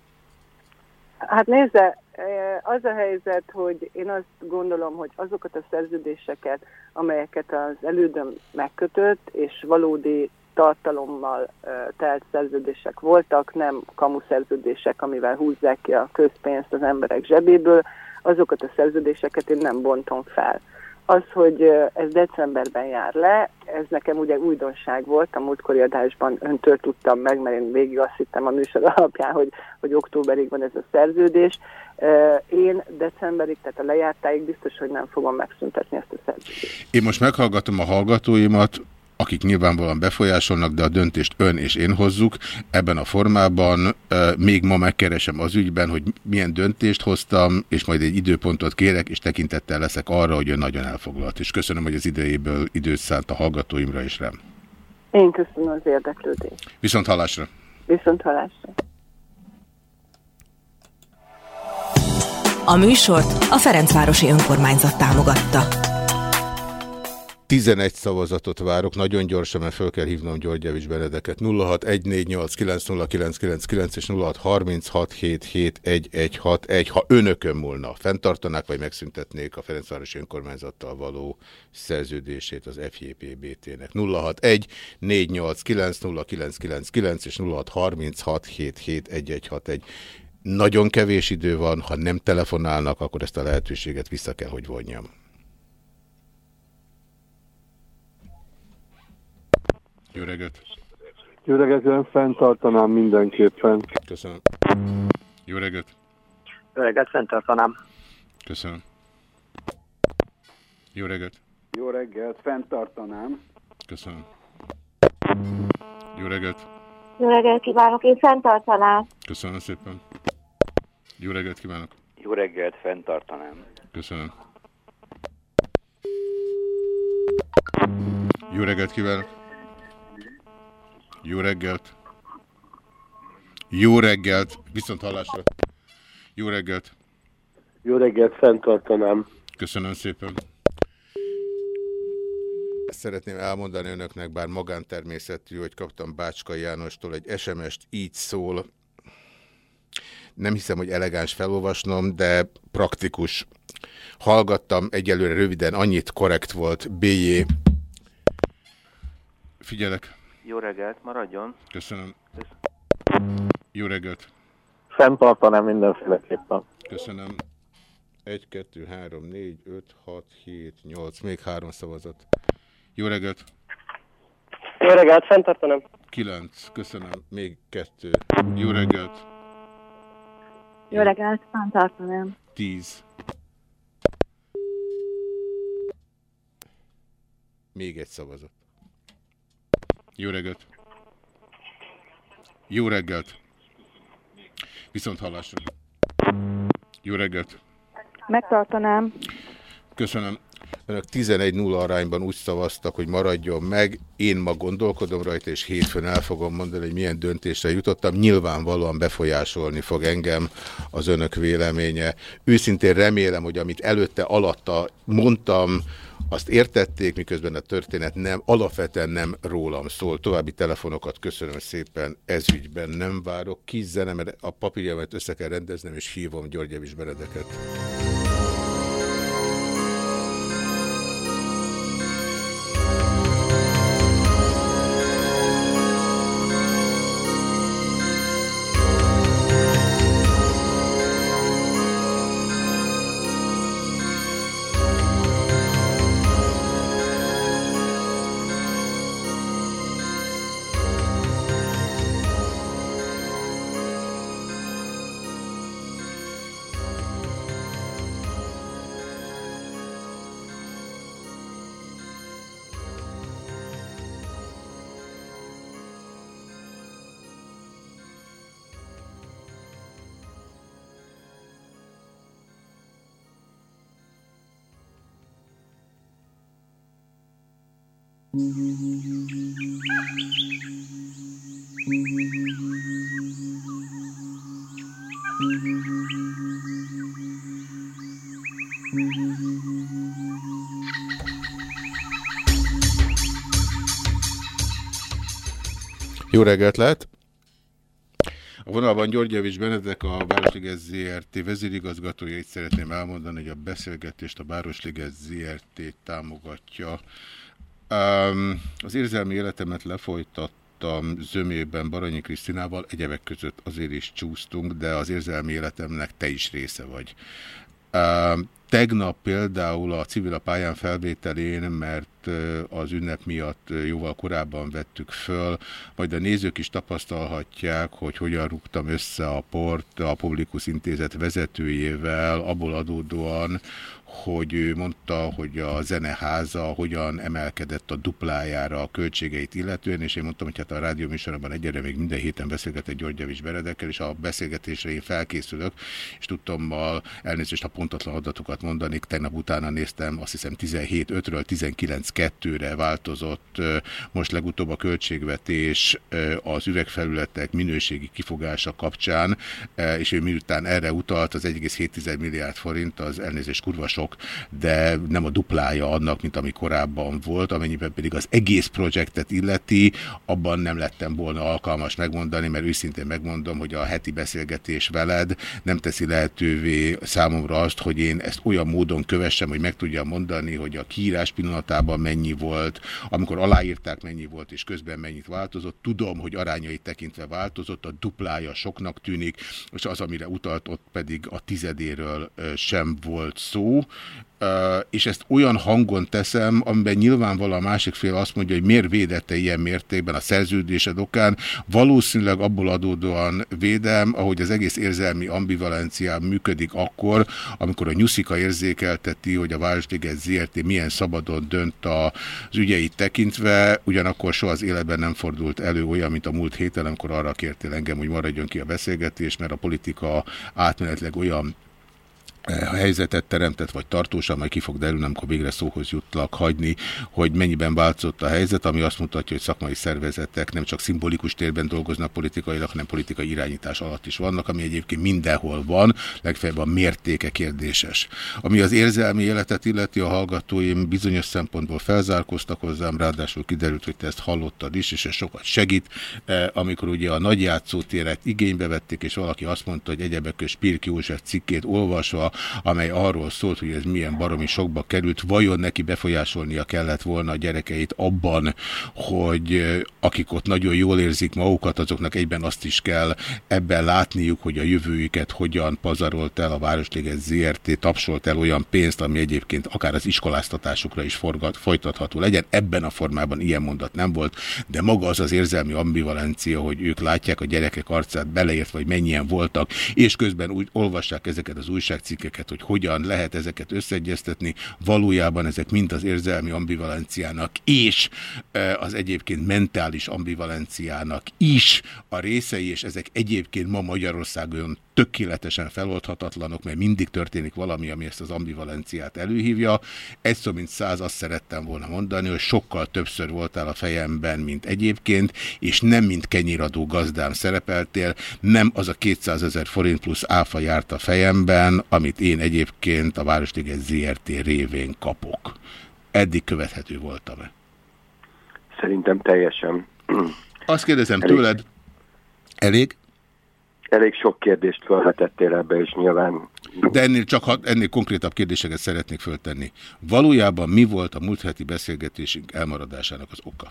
Hát nézze, az a helyzet, hogy én azt gondolom, hogy azokat a szerződéseket, amelyeket az elődöm megkötött, és valódi tartalommal telt szerződések voltak, nem kamu szerződések, amivel húzzák ki a közpénzt az emberek zsebéből, azokat a szerződéseket én nem bontom fel. Az, hogy ez decemberben jár le, ez nekem ugye újdonság volt, a múltkori adásban öntől tudtam meg, mert én végig azt hittem a műsor alapján, hogy, hogy októberig van ez a szerződés. Én decemberig, tehát a lejártáig biztos, hogy nem fogom megszüntetni ezt a szerződést. Én most meghallgatom a hallgatóimat, akik nyilvánvalóan befolyásolnak, de a döntést ön és én hozzuk. Ebben a formában még ma megkeresem az ügyben, hogy milyen döntést hoztam, és majd egy időpontot kérek, és tekintettel leszek arra, hogy ön nagyon elfoglalt. És köszönöm, hogy az idejéből időt szánt a hallgatóimra és rám. Én köszönöm az érdeklődést. Viszont hallásra. Viszont hallásra. A műsort a Ferencvárosi Önkormányzat támogatta. 11 szavazatot várok, nagyon gyorsan, mert fel kell hívnom György Javis Benedeket. 0614890999 és 0636771161. Ha önökön múlna, fenntartanák vagy megszüntetnék a Ferencvárosi Önkormányzattal való szerződését az FJPBT-nek. 0614890999 és 0636771161. Nagyon kevés idő van, ha nem telefonálnak, akkor ezt a lehetőséget vissza kell, hogy vonjam. Jó reggelt! Jó reggelt, fenntartanám mindenképpen. Köszönöm. Jó reggelt! Jó reggelt, fenntartanám. Köszönöm. Jó reggelt! Jó reggelt, fenntartanám. Köszönöm. Jó reggelt! Jó reggelt kívánok, én fenntartanám. Köszönöm szépen. Jó reggelt kívánok! Jó reggelt, fenntartanám. Köszönöm. Jó reggelt kívánok! Jó reggelt! Jó reggelt! Viszont hallásra! Jó reggelt! Jó reggelt, fenntartanám. Köszönöm szépen! Ezt szeretném elmondani önöknek, bár magántermészetű, hogy kaptam Bácskai Jánostól egy SMS-t, így szól. Nem hiszem, hogy elegáns felolvasnom, de praktikus. Hallgattam egyelőre röviden, annyit korrekt volt. BJ Figyelek. Jó reggelt, maradjon. Köszönöm. Jó reggelt. Fenntartanám mindenféleképpen. Köszönöm. 1, 2, 3, 4, 5, 6, 7, 8, még három szavazat. Jó reggelt! Jó reggelt, fenntartanám. 9, köszönöm. Még kettő. Jó reggelt! Jó reggelt, fenntartanám. 10. Még egy szavazat. Jó reggelt! Jó reggelt! Viszont hallásra! Jó reggelt! Megtartanám. Köszönöm. Önök 11-0 arányban úgy szavaztak, hogy maradjon meg. Én ma gondolkodom rajta, és hétfőn el fogom mondani, hogy milyen döntésre jutottam. Nyilvánvalóan befolyásolni fog engem az önök véleménye. Őszintén remélem, hogy amit előtte, alatta mondtam, azt értették, miközben a történet nem, alapvetően nem rólam szól. További telefonokat köszönöm szépen, ezügyben nem várok. Kis zene, mert a papírjamat össze kell rendeznem, és hívom Györgyevis Beredeket. Jó reggelt lehet! A vonalban Györgyevics Benedek, a Városliges ZRT vezérigazgatója. Itt szeretném elmondani, hogy a beszélgetést a Városliges ZRT támogatja. Um, az érzelmi életemet lefolytattam zömében Baranyi Krisztinával, egyebek között azért is csúsztunk, de az érzelmi életemnek te is része vagy. Um, Tegnap például a civil a pályán felvételén, mert az ünnep miatt jóval korábban vettük föl, majd a nézők is tapasztalhatják, hogy hogyan rúgtam össze a port a Publikus Intézet vezetőjével, abból adódóan, hogy ő mondta, hogy a zeneháza hogyan emelkedett a duplájára a költségeit illetően, és én mondtam, hogy hát a rádió műsorban egyre még minden héten beszélgetek György Javis Beredekkel, és a beszélgetésre én felkészülök, és tudtam a elnézést a pontatlan adatokat mondani, tegnap utána néztem, azt hiszem 17.5-ről 19.2-re változott most legutóbb a költségvetés az üvegfelületek minőségi kifogása kapcsán, és ő miután erre utalt, az 1,7 milliárd forint, az elnézést kurva sok, de nem a duplája annak, mint ami korábban volt, amennyiben pedig az egész projektet illeti, abban nem lettem volna alkalmas megmondani, mert őszintén megmondom, hogy a heti beszélgetés veled nem teszi lehetővé számomra azt, hogy én ezt olyan módon kövessem, hogy meg tudjam mondani, hogy a kiírás pillanatában mennyi volt, amikor aláírták mennyi volt, és közben mennyit változott. Tudom, hogy arányait tekintve változott, a duplája soknak tűnik, és az, amire utalt, ott pedig a tizedéről sem volt szó és ezt olyan hangon teszem, amiben nyilvánvalóan a másik fél azt mondja, hogy miért védette ilyen mértékben a szerződésed okán. Valószínűleg abból adódóan védem, ahogy az egész érzelmi ambivalenciám működik akkor, amikor a nyuszika érzékelteti, hogy a Városliget ZRT milyen szabadon dönt az ügyeit tekintve, ugyanakkor soha az életben nem fordult elő olyan, mint a múlt héten, amikor arra kértél engem, hogy maradjon ki a beszélgetés, mert a politika átmenetleg olyan helyzetet teremtett, vagy tartósan, majd ki fog derülni, amikor végre szóhoz jutlak hagyni, hogy mennyiben változott a helyzet, ami azt mutatja, hogy szakmai szervezetek nem csak szimbolikus térben dolgoznak politikailag, hanem politikai irányítás alatt is vannak, ami egyébként mindenhol van, legfeljebb a mértéke kérdéses. Ami az érzelmi életet illeti, a hallgatóim bizonyos szempontból felzárkoztak hozzám, ráadásul kiderült, hogy te ezt hallottad is, és ez sokat segít. Eh, amikor ugye a nagyjátszótéret igénybe vették, és valaki azt mondta, hogy egyebek Spirk József cikkét olvasva amely arról szólt, hogy ez milyen baromi sokba került, vajon neki befolyásolnia kellett volna a gyerekeit abban, hogy akik ott nagyon jól érzik magukat, azoknak egyben azt is kell ebben látniuk, hogy a jövőjüket hogyan pazarolt el a Városliget ZRT, tapsolt el olyan pénzt, ami egyébként akár az iskoláztatásukra is forgat, folytatható legyen. Ebben a formában ilyen mondat nem volt, de maga az az érzelmi ambivalencia, hogy ők látják a gyerekek arcát beleért, vagy mennyien voltak, és közben úgy olvassák ezeket az újságcikkeket, hogy hogyan lehet ezeket összeegyeztetni. Valójában ezek mind az érzelmi ambivalenciának és az egyébként mentális ambivalenciának is a részei, és ezek egyébként ma Magyarországon tökéletesen feloldhatatlanok, mert mindig történik valami, ami ezt az ambivalenciát előhívja. Egy szó, mint száz, azt szerettem volna mondani, hogy sokkal többször voltál a fejemben, mint egyébként, és nem mint kenyiradó gazdám szerepeltél, nem az a 200 ezer forint plusz áfa járt a fejemben, amit én egyébként a Városliget ZRT révén kapok. Eddig követhető voltam-e? Szerintem teljesen. Azt kérdezem elég, tőled, elég? Elég sok kérdést felvetettél ebbe, és nyilván... De ennél csak ennél konkrétabb kérdéseket szeretnék föltenni. Valójában mi volt a múlt heti beszélgetésünk elmaradásának az oka?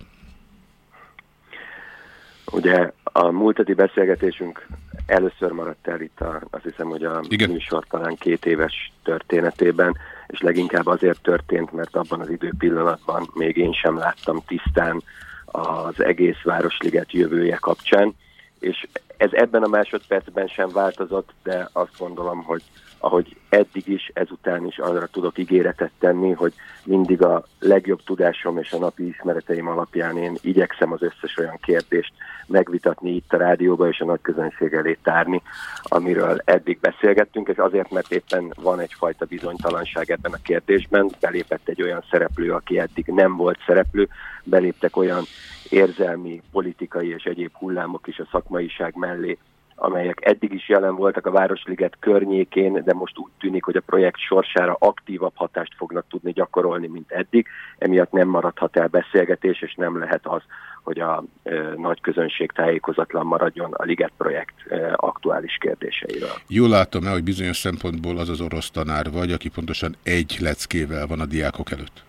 Ugye a múlt heti beszélgetésünk először maradt el itt, a, azt hiszem, hogy a Igen. műsor talán két éves történetében, és leginkább azért történt, mert abban az időpillanatban még én sem láttam tisztán az egész Városliget jövője kapcsán, és ez ebben a másodpercben sem változott, de azt gondolom, hogy ahogy eddig is, ezután is arra tudok ígéretet tenni, hogy mindig a legjobb tudásom és a napi ismereteim alapján én igyekszem az összes olyan kérdést megvitatni itt a rádióba és a nagy közönség elé tárni, amiről eddig beszélgettünk, és azért, mert éppen van egyfajta bizonytalanság ebben a kérdésben, belépett egy olyan szereplő, aki eddig nem volt szereplő, beléptek olyan érzelmi, politikai és egyéb hullámok is a szakmaiság mellé, amelyek eddig is jelen voltak a Városliget környékén, de most úgy tűnik, hogy a projekt sorsára aktívabb hatást fognak tudni gyakorolni, mint eddig. Emiatt nem maradhat el beszélgetés, és nem lehet az, hogy a e, nagy közönség tájékozatlan maradjon a Liget projekt e, aktuális kérdéseiről. Jól látom-e, hogy bizonyos szempontból az az orosz tanár vagy, aki pontosan egy leckével van a diákok előtt?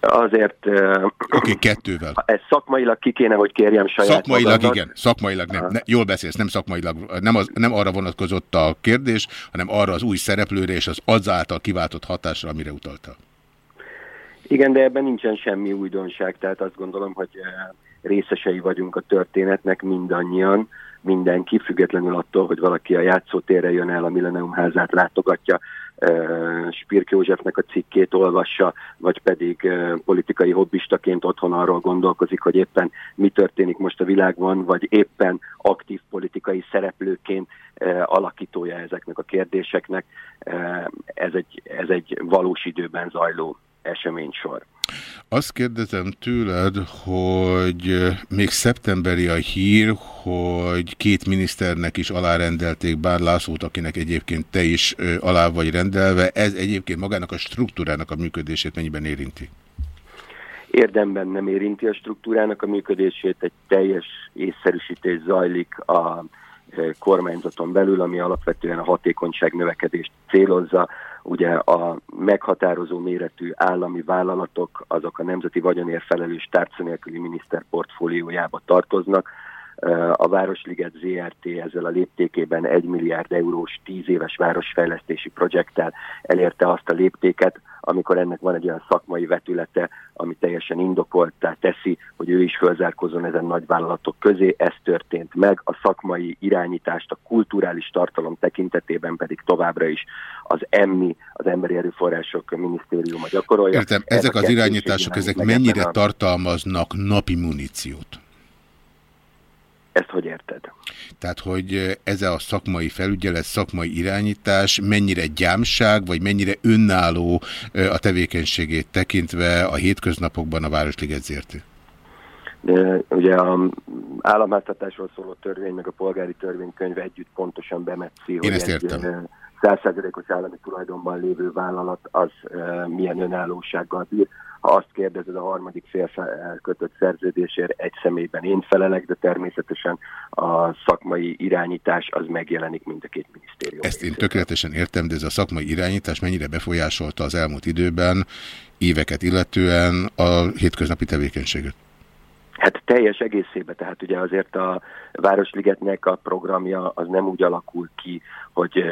Azért... Oké, okay, kettővel. Ez szakmailag ki kéne, hogy kérjem saját Szakmailag magamnak. igen, szakmailag nem. Ne, jól beszélsz, nem szakmailag. Nem, az, nem arra vonatkozott a kérdés, hanem arra az új szereplőre és az azáltal kiváltott hatásra, amire utalta. Igen, de ebben nincsen semmi újdonság, tehát azt gondolom, hogy részesei vagyunk a történetnek mindannyian, mindenki, függetlenül attól, hogy valaki a játszótérre jön el, a Millennium házát látogatja, Spirk Józsefnek a cikkét olvassa, vagy pedig politikai hobbistaként otthon arról gondolkozik, hogy éppen mi történik most a világban, vagy éppen aktív politikai szereplőként alakítója ezeknek a kérdéseknek. Ez egy, ez egy valós időben zajló eseménysor. Azt kérdezem tőled, hogy még szeptemberi a hír, hogy két miniszternek is alárendelték Bár Lászlót, akinek egyébként te is alá vagy rendelve. Ez egyébként magának a struktúrának a működését mennyiben érinti? Érdemben nem érinti a struktúrának a működését, egy teljes észszerűsítés zajlik a kormányzaton belül, ami alapvetően a hatékonyság növekedést célozza, Ugye a meghatározó méretű állami vállalatok, azok a nemzeti vagyonért felelős tárca nélküli miniszter portfóliójába tartoznak. A Városliget ZRT ezzel a léptékében 1 milliárd eurós 10 éves városfejlesztési projekttel elérte azt a léptéket, amikor ennek van egy olyan szakmai vetülete, ami teljesen indokoltá teszi, hogy ő is fölzárkozon ezen nagyvállalatok közé. Ez történt meg. A szakmai irányítást a kulturális tartalom tekintetében pedig továbbra is az EMMI, az Emberi Erőforrások Minisztériuma gyakorolja. Értem, ezek az irányítások, ezek mennyire tartalmaznak napi muníciót? Ezt hogy érted? Tehát, hogy ez a szakmai felügyelet, szakmai irányítás mennyire gyámság, vagy mennyire önálló a tevékenységét tekintve a hétköznapokban a Városliget? De ugye a államháztatásról szóló törvény, meg a polgári törvénykönyv együtt pontosan bemetszi, hogy ezt értem. egy százszerzelékos állami tulajdonban lévő vállalat az milyen önállósággal bír Ha azt kérdezed, a harmadik fél kötött szerződésért egy személyben én felelek, de természetesen a szakmai irányítás az megjelenik mind a két minisztérium. Ezt én tökéletesen értem, de ez a szakmai irányítás mennyire befolyásolta az elmúlt időben, éveket illetően a hétköznapi tevékenységet? Hát teljes egészében, tehát ugye azért a Városligetnek a programja az nem úgy alakul ki, hogy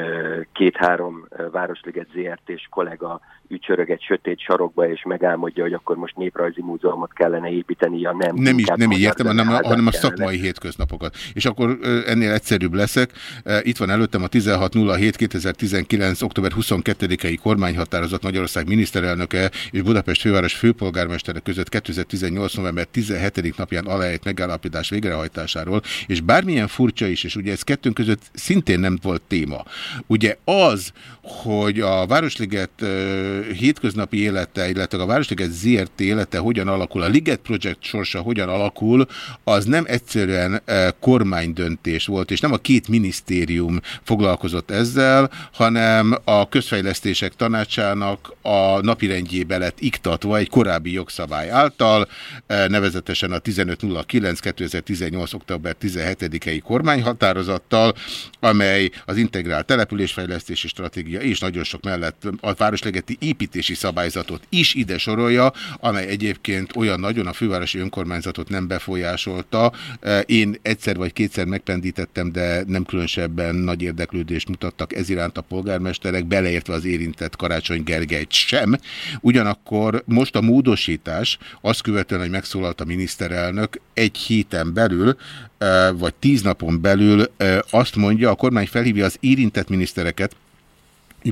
két-három Városliget ZRT-s kollega ücsörög egy sötét sarokba, és megálmodja, hogy akkor most néprajzi múzeumot kellene építeni, ja nem. Nem is, nem így értem, hanem, hanem a szakmai hétköznapokat. És akkor ennél egyszerűbb leszek. Itt van előttem a 1607-2019. október 22-i kormányhatározat Magyarország miniszterelnöke és Budapest főváros főpolgármestere között 2018. november 17. napján alájött megállapítás végrehajtásáról, és bármilyen furcsa is, és ugye ez kettőnk között szintén nem volt téma. Ugye az, hogy a Városliget hétköznapi élete, illetve a Városliget ZRT élete hogyan alakul, a Liget Project sorsa hogyan alakul, az nem egyszerűen kormánydöntés volt, és nem a két minisztérium foglalkozott ezzel, hanem a közfejlesztések tanácsának a napirendjébe lett iktatva egy korábbi jogszabály által, nevezetesen a 1509-2018. október 17-i kormányhatározattal, amely az integrált településfejlesztési stratégia és nagyon sok mellett a Városligeti építési szabályzatot is ide sorolja, amely egyébként olyan nagyon a fővárosi önkormányzatot nem befolyásolta. Én egyszer vagy kétszer megpendítettem, de nem különösebben nagy érdeklődést mutattak ez iránt a polgármesterek, beleértve az érintett Karácsony Gergelyt sem. Ugyanakkor most a módosítás azt követően, hogy megszólalt a miniszterelnök, egy héten belül vagy tíz napon belül azt mondja, a kormány felhívja az érintett minisztereket,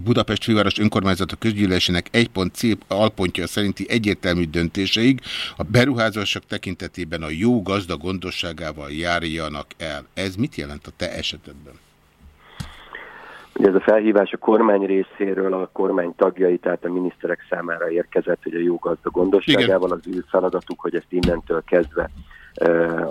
Budapest főváros önkormányzatok közgyűlésének egy pont C alpontja szerinti egyértelmű döntéseig a beruházások tekintetében a jó gazda gondosságával járjanak el. Ez mit jelent a te esetedben? Ugye ez a felhívás a kormány részéről a kormány tagjai, tehát a miniszterek számára érkezett, hogy a jó gazda gondosságával az ő feladatuk, hogy ezt innentől kezdve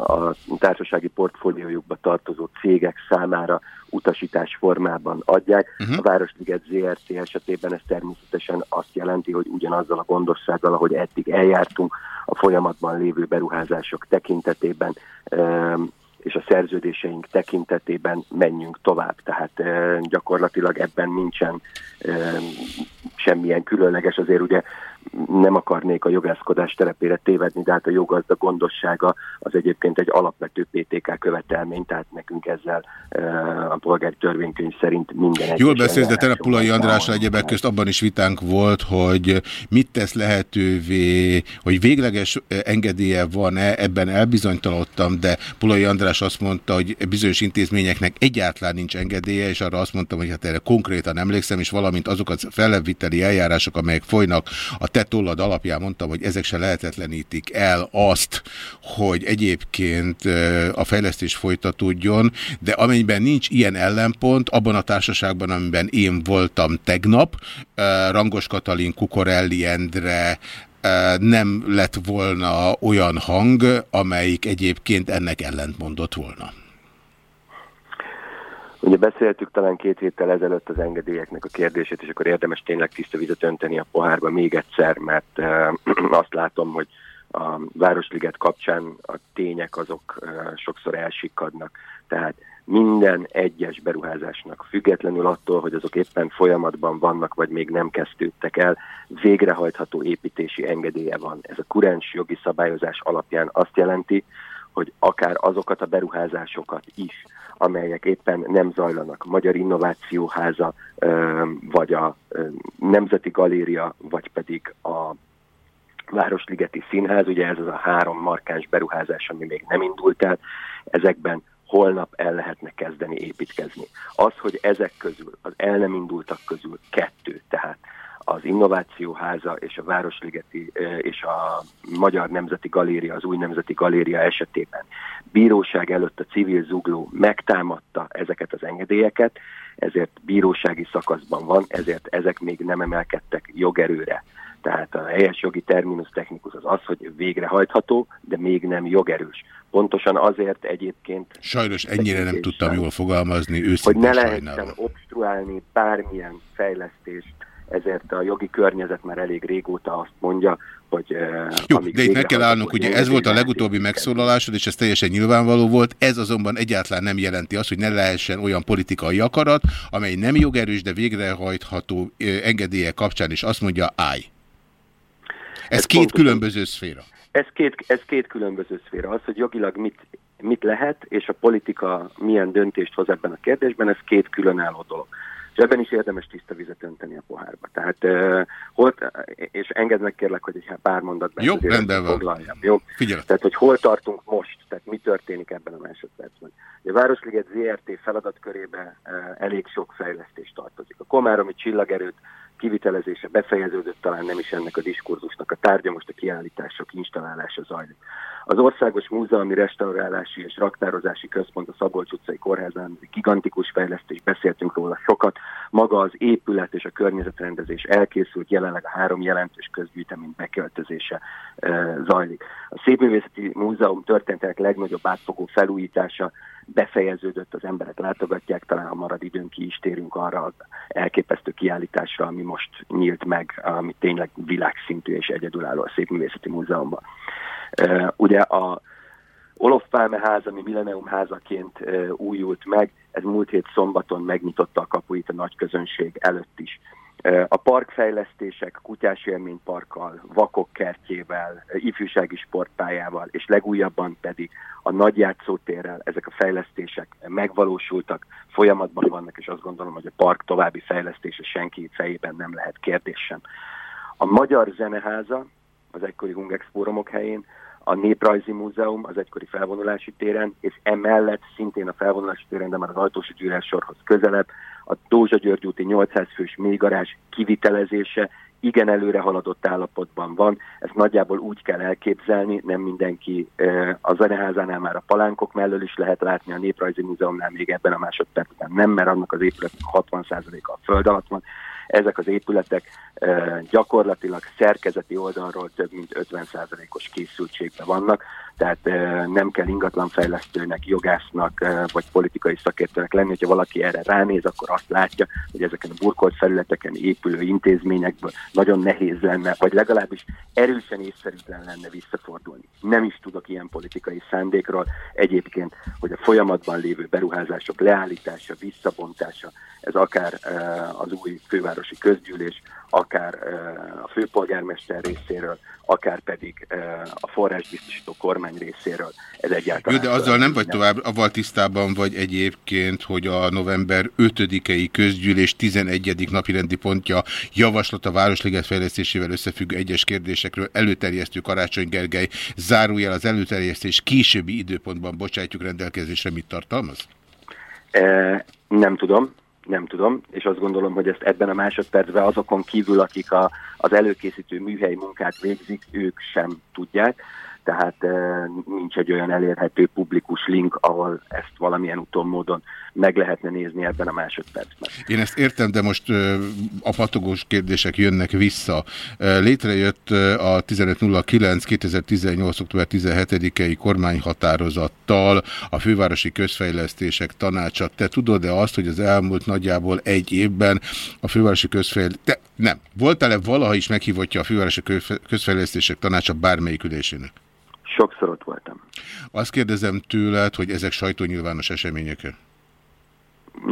a társasági portfóliójukba tartozó cégek számára utasítás formában adják. Uh -huh. A Városliget ZRT esetében ez természetesen azt jelenti, hogy ugyanazzal a gondossággal, ahogy eddig eljártunk a folyamatban lévő beruházások tekintetében és a szerződéseink tekintetében menjünk tovább. Tehát gyakorlatilag ebben nincsen semmilyen különleges, azért ugye nem akarnék a jogászkodás terepére tévedni, de hát a jogazda gondossága az egyébként egy alapvető PTK követelmény, tehát nekünk ezzel a polgári törvénykönyv szerint minden Jól beszélsz, de tegnap Pulai Andrásra egyebek közt abban is vitánk volt, hogy mit tesz lehetővé, hogy végleges engedélye van-e, ebben elbizonytalottam, de Pulai András azt mondta, hogy bizonyos intézményeknek egyáltalán nincs engedélye, és arra azt mondtam, hogy hát erre konkrétan emlékszem, és valamint azok a fellebbviteli eljárások, amelyek folynak a te tollad alapján mondtam, hogy ezek se lehetetlenítik el azt, hogy egyébként a fejlesztés folytatódjon, de amennyiben nincs ilyen ellenpont, abban a társaságban, amiben én voltam tegnap, Rangos Katalin, Kukorelli Endre, nem lett volna olyan hang, amelyik egyébként ennek ellent mondott volna. Ugye beszéltük talán két héttel ezelőtt az engedélyeknek a kérdését, és akkor érdemes tényleg tiszta vizet önteni a pohárba még egyszer, mert [clears throat] azt látom, hogy a Városliget kapcsán a tények azok sokszor elsikadnak. Tehát minden egyes beruházásnak, függetlenül attól, hogy azok éppen folyamatban vannak, vagy még nem kezdődtek el, végrehajtható építési engedélye van. Ez a kurens jogi szabályozás alapján azt jelenti, hogy akár azokat a beruházásokat is, amelyek éppen nem zajlanak, Magyar Innovációháza, vagy a Nemzeti Galéria, vagy pedig a Városligeti Színház, ugye ez az a három markáns beruházás, ami még nem indult el, ezekben holnap el lehetne kezdeni építkezni. Az, hogy ezek közül, az el nem indultak közül kettő, tehát az Innovációháza és a Városligeti és a Magyar Nemzeti Galéria, az új Nemzeti Galéria esetében bíróság előtt a civil zugló megtámadta ezeket az engedélyeket, ezért bírósági szakaszban van, ezért ezek még nem emelkedtek jogerőre. Tehát a helyes jogi terminus technikus az az, hogy végrehajtható, de még nem jogerős. Pontosan azért egyébként... Sajnos ennyire nem tudtam jól fogalmazni, őszintén Hogy ne lehessen obstruálni bármilyen fejlesztést ezért a jogi környezet már elég régóta azt mondja, hogy... Jó, de itt meg kell állnunk, ugye ez volt a legutóbbi megszólalásod, és ez teljesen nyilvánvaló volt, ez azonban egyáltalán nem jelenti azt, hogy ne lehessen olyan politikai akarat, amely nem jogerős, de végrehajtható engedélye kapcsán is azt mondja, állj. Ez, ez két pontosan, különböző szféra. Ez két, ez két különböző szféra. Az, hogy jogilag mit, mit lehet, és a politika milyen döntést hoz ebben a kérdésben, ez két különálló dolog. És ebben is érdemes tiszta vizet önteni a pohárba. Tehát, uh, hol, és engedd meg kérlek, hogy egy pár mondatban jó, rendben van. Jó? Figyelj. Tehát, hogy hol tartunk most, tehát mi történik ebben a másodpercben. A Városliget ZRT feladatkörébe uh, elég sok fejlesztés tartozik. A Komáromi csillagerőt kivitelezése befejeződött, talán nem is ennek a diskurzusnak a tárgya, most a kiállítások installálása zajlik. Az Országos Múzeumi Restaurálási és Raktározási Központ a Szabolcs utcai kórházán gigantikus fejlesztés, beszéltünk róla sokat. Maga az épület és a környezetrendezés elkészült, jelenleg a három jelentős közgyűjtemény beköltözése e, zajlik. A Szépművészeti Múzeum történetek legnagyobb átfogó felújítása befejeződött, az emberek látogatják, talán ha marad időnk ki is térünk arra az elképesztő kiállításra, ami most nyílt meg, ami tényleg világszintű és egyedülálló a Szépművészeti Múzeumban. Ugye a Olof Pálme ház, ami Millennium házaként újult meg, ez múlt hét szombaton megnyitotta a kapuit a nagy közönség előtt is. A parkfejlesztések Kutyás élményparkkal, Vakok kertjével, ifjúsági sportpályával, és legújabban pedig a nagy játszótérrel ezek a fejlesztések megvalósultak, folyamatban vannak, és azt gondolom, hogy a park további fejlesztése senki fejében nem lehet kérdés sem. A Magyar Zeneháza, az egykori Hungexpórumok helyén, a Néprajzi Múzeum az egykori felvonulási téren, és emellett szintén a felvonulási téren, de már az Ajtósi sorhoz közelebb, a Dózsa György úti 800 fős mélygarázs kivitelezése igen előre haladott állapotban van. Ezt nagyjából úgy kell elképzelni, nem mindenki a zeneházánál már a palánkok mellől is lehet látni, a Néprajzi Múzeumnál még ebben a másodpercben nem, mert annak az épületnek 60%-a a föld alatt van. Ezek az épületek gyakorlatilag szerkezeti oldalról több mint 50%-os készültségben vannak, tehát nem kell ingatlanfejlesztőnek, jogásznak vagy politikai szakértőnek lenni, hogyha valaki erre ránéz, akkor azt látja, hogy ezeken a burkolt felületeken épülő intézményekből nagyon nehéz lenne, vagy legalábbis erősen észszerűtlen lenne visszafordulni. Nem is tudok ilyen politikai szándékról. Egyébként, hogy a folyamatban lévő beruházások leállítása, visszabontása, ez akár az új fővárosi közgyűlés, akár a főpolgármester részéről, akár pedig a forrásbiztosító kormány részéről. Ez egyáltalán... Jó, de azzal nem vagy tovább, avval tisztában vagy egyébként, hogy a november 5-i közgyűlés 11. napirendi pontja javaslat a Városliget fejlesztésével összefüggő egyes kérdésekről előterjesztő Karácsony Gergely zárójel az előterjesztés későbbi időpontban bocsátjuk rendelkezésre, mit tartalmaz? E, nem tudom nem tudom, és azt gondolom, hogy ezt ebben a másodpercben azokon kívül, akik a, az előkészítő műhely munkát végzik, ők sem tudják tehát nincs egy olyan elérhető publikus link, ahol ezt valamilyen úton módon meg lehetne nézni ebben a másodpercben. Én ezt értem, de most a patogós kérdések jönnek vissza. Létrejött a 1509 2018. október 17-i kormányhatározattal a fővárosi közfejlesztések tanácsa. Te tudod-e azt, hogy az elmúlt nagyjából egy évben a fővárosi közfejlesztések... Nem. Voltál-e valaha is meghívottja a fővárosi közfejlesztések tanácsa bármelyik ülésének? Sokszor ott voltam. Azt kérdezem tőled, hogy ezek sajtónyilvános események -e?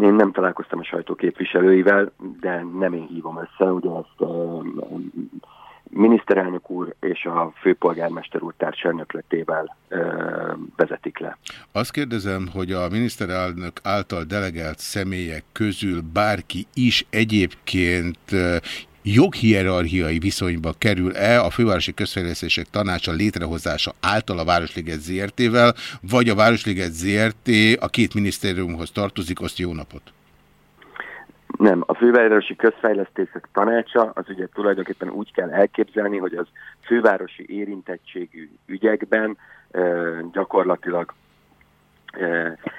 Én nem találkoztam a sajtó képviselőivel, de nem én hívom össze, ugye azt a miniszterelnök úr és a főpolgármester úr társelnökletével vezetik le. Azt kérdezem, hogy a miniszterelnök által delegált személyek közül bárki is egyébként joghierarchiai viszonyba kerül-e a fővárosi közfejlesztések tanácsa létrehozása által a Városliget ZRT-vel, vagy a Városliget ZRT a két minisztériumhoz tartozik, azt jó napot? Nem, a fővárosi közfejlesztések tanácsa az ugye tulajdonképpen úgy kell elképzelni, hogy az fővárosi érintettségű ügyekben gyakorlatilag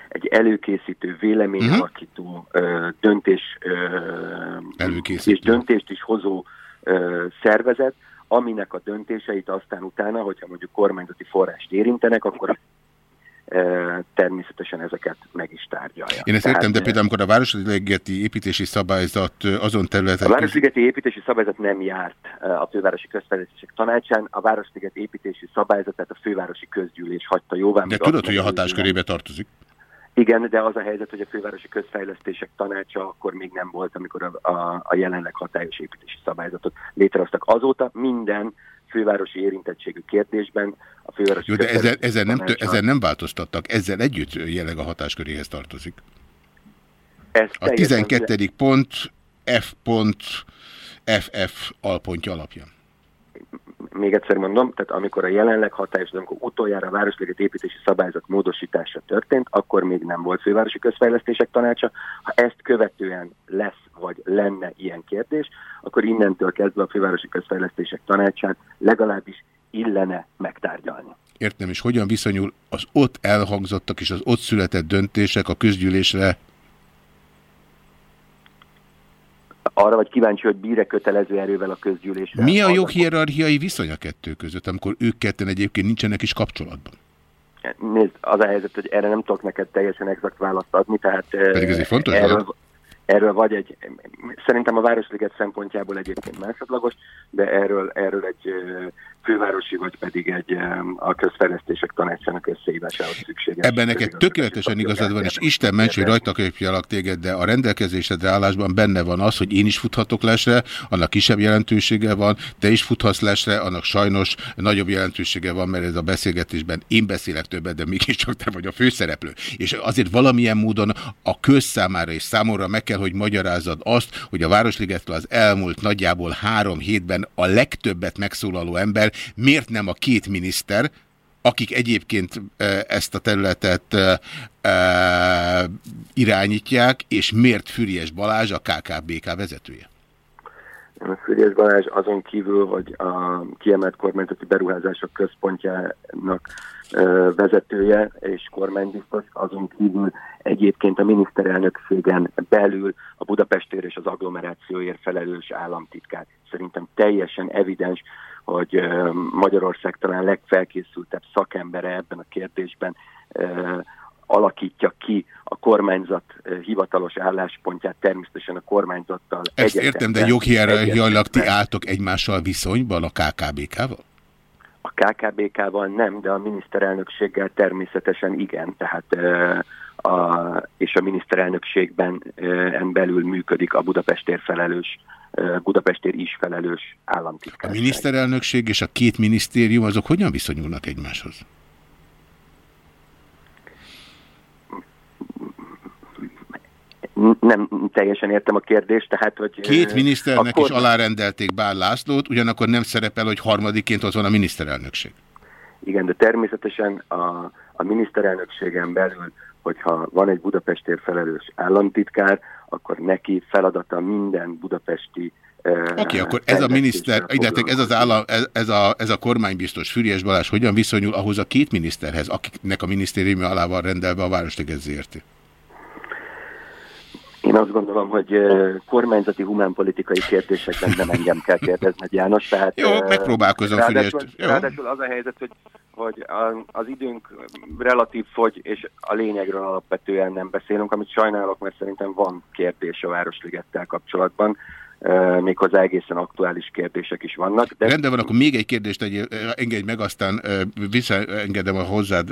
egy előkészítő, véleményalakító, uh-huh. döntés előkészítő. és döntést is hozó szervezet, aminek a döntéseit aztán utána, hogyha mondjuk kormányzati forrást érintenek, akkor természetesen ezeket meg is tárgyalja. Én ezt Tehát, értem, de például amikor a Városligeti építési szabályzat azon területen... A Városligeti építési szabályzat nem járt a fővárosi közfejlesztések tanácsán, a Városliget építési szabályzat, tehát a fővárosi közgyűlés hagyta jóvá. De tudod, hogy a hatáskörébe tartozik? Igen, de az a helyzet, hogy a fővárosi közfejlesztések tanácsa akkor még nem volt, amikor a, a, a jelenleg hatályos építési szabályzatot létrehoztak. Azóta minden fővárosi érintettségű kérdésben a fővárosi Jó, de ezzel, ezzel, nem, ezzel nem változtattak, ezzel együtt jelenleg a hatásköréhez tartozik. Ez a 12. Ugye... pont F. FF alpontja alapján még egyszer mondom, tehát amikor a jelenleg hatályos, amikor utoljára a Városliget építési szabályzat módosítása történt, akkor még nem volt fővárosi közfejlesztések tanácsa. Ha ezt követően lesz, vagy lenne ilyen kérdés, akkor innentől kezdve a fővárosi közfejlesztések tanácsát legalábbis illene megtárgyalni. Értem, és hogyan viszonyul az ott elhangzottak és az ott született döntések a közgyűlésre arra vagy kíváncsi, hogy bíre kötelező erővel a közgyűlésre. Mi a joghierarchiai viszony a kettő között, amikor ők ketten egyébként nincsenek is kapcsolatban? Nézd, az a helyzet, hogy erre nem tudok neked teljesen exakt választ adni, tehát Pedig ez egy fontos erről, erről vagy egy, szerintem a Városliget szempontjából egyébként másodlagos, de erről, erről egy fővárosi, vagy pedig egy a közfejlesztések tanácsának összehívásához szükséges. Ebben neked tökéletesen igazad van, és Isten ments, hogy rajta köpjalak téged, de a rendelkezésedre állásban benne van az, hogy én is futhatok lesre, annak kisebb jelentősége van, te is futhatsz lesre, annak sajnos nagyobb jelentősége van, mert ez a beszélgetésben én beszélek többet, de mégiscsak te vagy a főszereplő. És azért valamilyen módon a közszámára és számomra meg kell, hogy magyarázad azt, hogy a Városligetről az elmúlt nagyjából három hétben a legtöbbet megszólaló ember miért nem a két miniszter, akik egyébként ezt a területet irányítják, és miért Füriás Balázs a KKBK vezetője? Füriás Balázs azon kívül, hogy a kiemelt kormányzati beruházások központjának vezetője és kormánybiztos, azon kívül egyébként a miniszterelnökségen belül a Budapestért és az agglomerációért felelős államtitkár. Szerintem teljesen evidens, hogy Magyarország talán legfelkészültebb szakembere ebben a kérdésben alakítja ki a kormányzat hivatalos álláspontját, természetesen a kormányzattal. Ezt értem, de joghierarchiailag ti álltok egymással viszonyban a KKBK-val? A KKBK-val nem, de a miniszterelnökséggel természetesen igen, tehát a, és a miniszterelnökségben en belül működik a Budapestért felelős Budapestért is felelős államtitkár. A miniszterelnökség és a két minisztérium azok hogyan viszonyulnak egymáshoz? Nem teljesen értem a kérdést, tehát, hogy... Két miniszternek akkor... is alárendelték Bár Lászlót, ugyanakkor nem szerepel, hogy harmadiként ott van a miniszterelnökség. Igen, de természetesen a, a miniszterelnökségen belül, hogyha van egy Budapestért felelős államtitkár, akkor neki feladata minden budapesti Oké, okay, akkor ez a miniszter, illetve ez az állam, ez, ez, a, ez a kormánybiztos Füriás Balázs hogyan viszonyul ahhoz a két miniszterhez, akiknek a minisztériumi alá van rendelve a Városliget ZRT? Én azt gondolom, hogy kormányzati humánpolitikai kérdésekben nem engem kell kérdezni, János. Tehát, Jó, megpróbálkozom ráadásul, ráadásul az a helyzet, hogy, hogy az időnk relatív fogy, és a lényegről alapvetően nem beszélünk, amit sajnálok, mert szerintem van kérdés a Városligettel kapcsolatban méghozzá egészen aktuális kérdések is vannak. De... Rendben van, akkor még egy kérdést egy, engedj meg, aztán visszaengedem a hozzád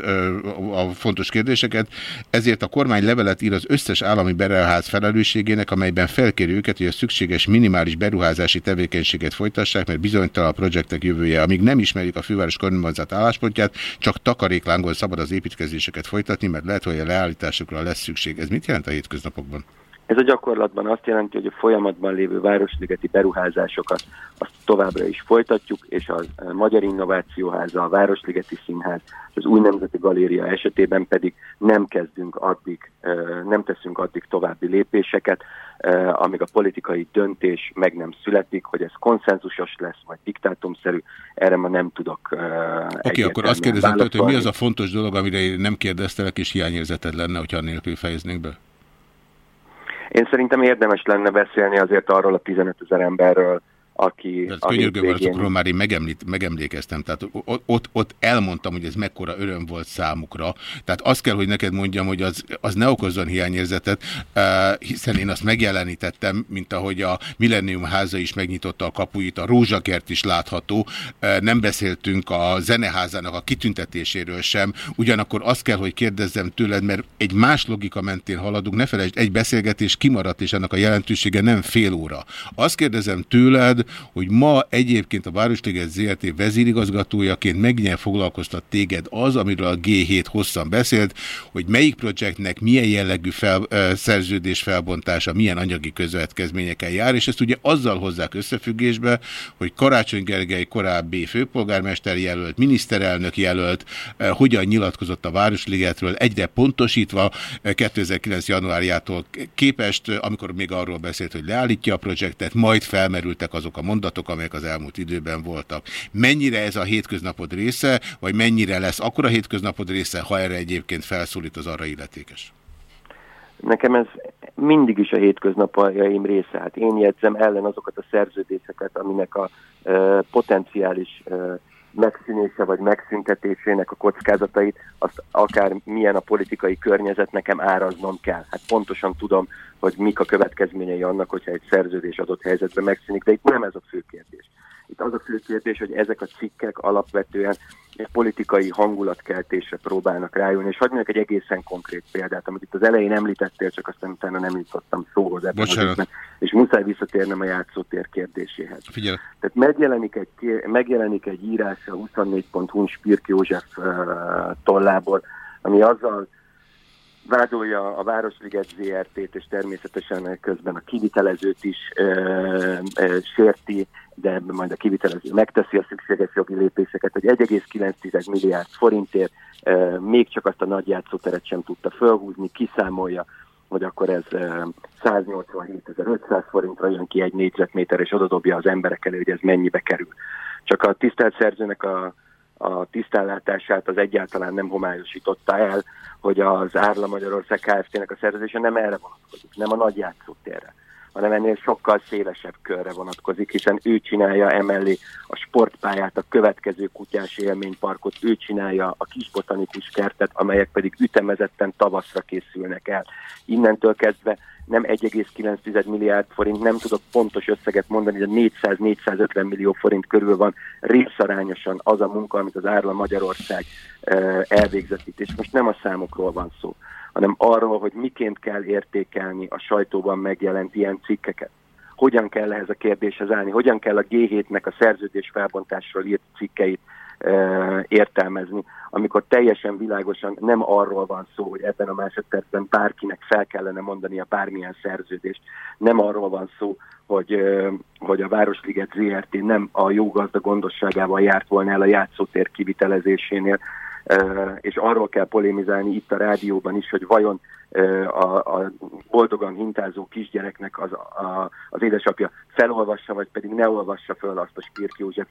a fontos kérdéseket. Ezért a kormány levelet ír az összes állami beruház felelősségének, amelyben felkéri őket, hogy a szükséges minimális beruházási tevékenységet folytassák, mert bizonytalan a projektek jövője. Amíg nem ismerjük a főváros kormányzat álláspontját, csak takaréklángon szabad az építkezéseket folytatni, mert lehet, hogy a leállításokra lesz szükség. Ez mit jelent a hétköznapokban? Ez a gyakorlatban azt jelenti, hogy a folyamatban lévő városligeti beruházásokat azt továbbra is folytatjuk, és a Magyar Innovációháza, a Városligeti Színház, az Új Nemzeti Galéria esetében pedig nem kezdünk addig, nem teszünk addig további lépéseket, amíg a politikai döntés meg nem születik, hogy ez konszenzusos lesz, vagy diktátumszerű, erre ma nem tudok Oké, okay, akkor azt kérdezem tőle, hogy mi az a fontos dolog, amire én nem kérdeztelek, és hiányérzeted lenne, hogyha nélkül fejeznék be? Én szerintem érdemes lenne beszélni azért arról a 15 ezer emberről, aki... Hát könyörgőválaszokról már én megemlít, megemlékeztem, tehát ott, ott elmondtam, hogy ez mekkora öröm volt számukra. Tehát azt kell, hogy neked mondjam, hogy az, az ne okozzon hiányérzetet, hiszen én azt megjelenítettem, mint ahogy a Millennium háza is megnyitotta a kapuit, a Rózsakert is látható, nem beszéltünk a zeneházának a kitüntetéséről sem, ugyanakkor azt kell, hogy kérdezzem tőled, mert egy más logika mentén haladunk, ne felejtsd, egy beszélgetés kimaradt, és annak a jelentősége nem fél óra. Azt kérdezem tőled, hogy ma egyébként a Városliget ZRT vezérigazgatójaként mennyien foglalkoztat téged az, amiről a G7 hosszan beszélt, hogy melyik projektnek milyen jellegű fel, szerződés felbontása, milyen anyagi közvetkezményekkel jár, és ezt ugye azzal hozzák összefüggésbe, hogy Karácsony Gergely korábbi főpolgármester jelölt, miniszterelnök jelölt, hogyan nyilatkozott a Városligetről, egyre pontosítva 2009. januárjától képest, amikor még arról beszélt, hogy leállítja a projektet, majd felmerültek azok azok a mondatok, amelyek az elmúlt időben voltak. Mennyire ez a hétköznapod része, vagy mennyire lesz akkora hétköznapod része, ha erre egyébként felszólít az arra illetékes? Nekem ez mindig is a hétköznapjaim része. Hát én jegyzem ellen azokat a szerződéseket, aminek a e, potenciális e, megszűnése vagy megszüntetésének a kockázatait, azt akár milyen a politikai környezet nekem áraznom kell. Hát pontosan tudom, hogy mik a következményei annak, hogyha egy szerződés adott helyzetben megszűnik, de itt nem ez a fő kérdés. Itt az a fő kérdés, hogy ezek a cikkek alapvetően egy politikai hangulatkeltésre próbálnak rájönni. És hagyj egy egészen konkrét példát, amit itt az elején említettél, csak aztán utána nem jutottam szóhoz ebben Bocsánat. és muszáj visszatérnem a játszótér kérdéséhez. Figyelj. Tehát megjelenik egy, megjelenik egy írás a 24.hu Spirk József uh, tollából, ami azzal vádolja a Városliget ZRT-t, és természetesen közben a kivitelezőt is ö, ö, sérti, de majd a kivitelező megteszi a szükséges jogi lépéseket, hogy 1,9 milliárd forintért ö, még csak azt a nagy játszóteret sem tudta fölhúzni, kiszámolja, hogy akkor ez 187.500 forintra jön ki egy négyzetméter, és odadobja az emberek elé, hogy ez mennyibe kerül. Csak a tisztelt szerzőnek a a tisztánlátását az egyáltalán nem homályosította el, hogy az Árla Magyarország Kft-nek a szerződése nem erre vonatkozik, nem a nagy játszótérre, hanem ennél sokkal szélesebb körre vonatkozik, hiszen ő csinálja emellé a sportpályát, a következő kutyás élményparkot, ő csinálja a kis botanikus kertet, amelyek pedig ütemezetten tavaszra készülnek el. Innentől kezdve nem 1,9 milliárd forint, nem tudok pontos összeget mondani, de 400-450 millió forint körül van részarányosan az a munka, amit az Árla Magyarország elvégzett itt. És most nem a számokról van szó, hanem arról, hogy miként kell értékelni a sajtóban megjelent ilyen cikkeket. Hogyan kell ehhez a kérdéshez állni, hogyan kell a G7-nek a szerződés felbontásról írt cikkeit értelmezni, amikor teljesen világosan nem arról van szó, hogy ebben a másodpercben bárkinek fel kellene mondani a bármilyen szerződést. Nem arról van szó, hogy, hogy a Városliget ZRT nem a jó gazda gondosságával járt volna el a játszótér kivitelezésénél, és arról kell polémizálni itt a rádióban is, hogy vajon a, a boldogan hintázó kisgyereknek az, a, az édesapja felolvassa, vagy pedig ne olvassa föl azt a Spirk József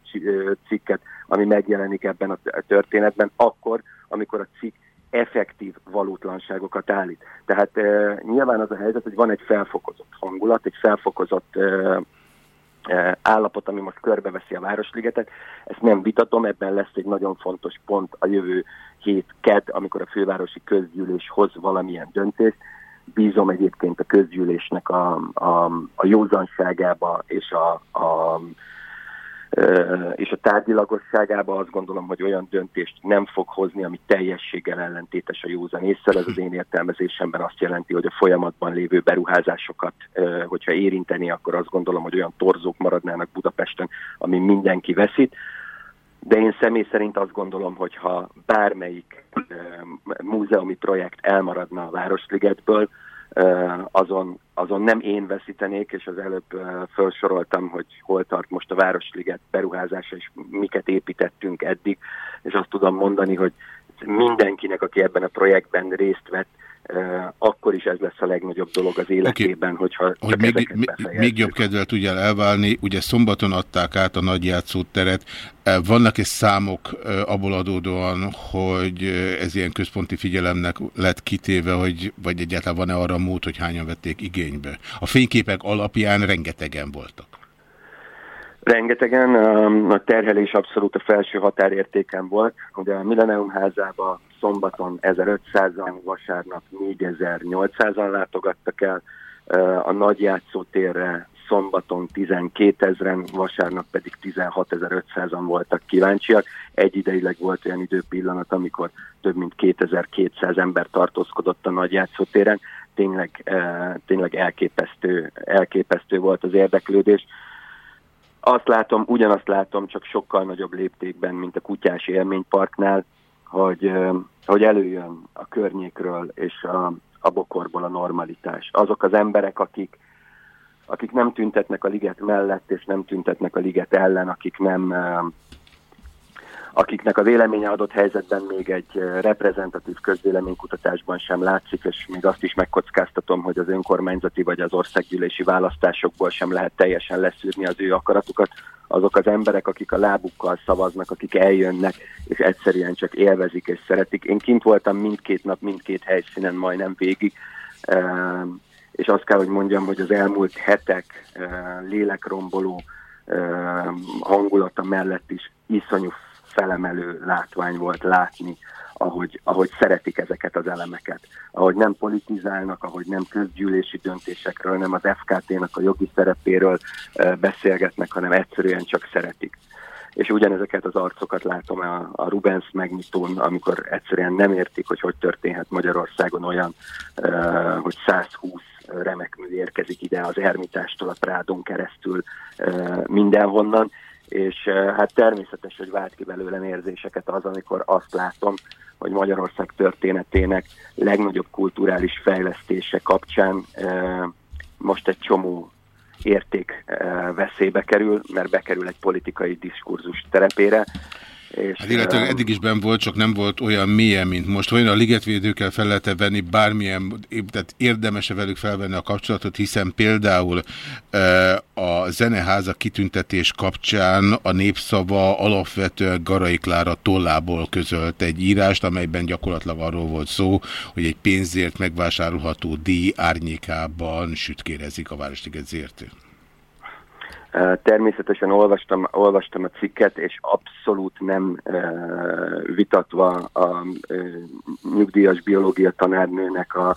cikket, ami megjelenik ebben a történetben, akkor, amikor a cikk effektív valótlanságokat állít. Tehát e, nyilván az a helyzet, hogy van egy felfokozott hangulat, egy felfokozott e, állapot, ami most körbeveszi a Városligetet. Ezt nem vitatom, ebben lesz egy nagyon fontos pont a jövő hét ked, amikor a fővárosi közgyűlés hoz valamilyen döntést. Bízom egyébként a közgyűlésnek a, a, a józanságába és a, a és a tárgyilagosságában azt gondolom, hogy olyan döntést nem fog hozni, ami teljességgel ellentétes a józan észre. Ez az én értelmezésemben azt jelenti, hogy a folyamatban lévő beruházásokat, hogyha érinteni, akkor azt gondolom, hogy olyan torzók maradnának Budapesten, ami mindenki veszít. De én személy szerint azt gondolom, hogy ha bármelyik múzeumi projekt elmaradna a Városligetből, azon, azon nem én veszítenék, és az előbb felsoroltam, hogy hol tart most a Városliget beruházása, és miket építettünk eddig, és azt tudom mondani, hogy mindenkinek, aki ebben a projektben részt vett, akkor is ez lesz a legnagyobb dolog az életében, okay. hogyha hogy még, még, még jobb kedvel tudjál elválni, ugye szombaton adták át a nagy játszóteret. Vannak-e számok abból adódóan, hogy ez ilyen központi figyelemnek lett kitéve, hogy, vagy egyáltalán van-e arra mód, hogy hányan vették igénybe? A fényképek alapján rengetegen voltak. Rengetegen, a terhelés abszolút a felső határértéken volt. Ugye a Millennium házában szombaton 1500-an, vasárnap 4800-an látogattak el, a nagy játszótérre szombaton 12 ezeren, vasárnap pedig 16.500-an voltak kíváncsiak. Egy ideileg volt olyan időpillanat, amikor több mint 2200 ember tartózkodott a nagy játszótéren. Tényleg, tényleg elképesztő, elképesztő volt az érdeklődés. Azt látom, ugyanazt látom, csak sokkal nagyobb léptékben, mint a kutyás élményparknál, hogy, hogy előjön a környékről és a, a bokorból a normalitás. Azok az emberek, akik, akik nem tüntetnek a liget mellett, és nem tüntetnek a liget ellen, akik nem akiknek a véleménye adott helyzetben még egy reprezentatív közvéleménykutatásban sem látszik, és még azt is megkockáztatom, hogy az önkormányzati vagy az országgyűlési választásokból sem lehet teljesen leszűrni az ő akaratukat, azok az emberek, akik a lábukkal szavaznak, akik eljönnek, és egyszerűen csak élvezik és szeretik. Én kint voltam mindkét nap, mindkét helyszínen majdnem végig, és azt kell, hogy mondjam, hogy az elmúlt hetek lélekromboló hangulata mellett is iszonyú felemelő látvány volt látni, ahogy, ahogy szeretik ezeket az elemeket. Ahogy nem politizálnak, ahogy nem közgyűlési döntésekről, nem az FKT-nak a jogi szerepéről beszélgetnek, hanem egyszerűen csak szeretik. És ugyanezeket az arcokat látom a, a Rubens megnyitón, amikor egyszerűen nem értik, hogy hogy történhet Magyarországon olyan, hogy 120 remek mű érkezik ide az Ermitástól, a Prádon keresztül mindenhonnan, és hát természetes, hogy vált ki belőlem érzéseket az, amikor azt látom, hogy Magyarország történetének legnagyobb kulturális fejlesztése kapcsán most egy csomó érték veszélybe kerül, mert bekerül egy politikai diskurzus terepére, és, hát illetve eddig is ben volt, csak nem volt olyan mélyen, mint most. Olyan a ligetvédőkkel fel lehet -e venni bármilyen, tehát érdemes-e velük felvenni a kapcsolatot, hiszen például a zeneháza kitüntetés kapcsán a népszava alapvetően Garai Klára tollából közölt egy írást, amelyben gyakorlatilag arról volt szó, hogy egy pénzért megvásárolható díj árnyékában sütkérezik a Városliget zértő. Természetesen olvastam, olvastam a cikket, és abszolút nem vitatva a nyugdíjas biológia tanárnőnek a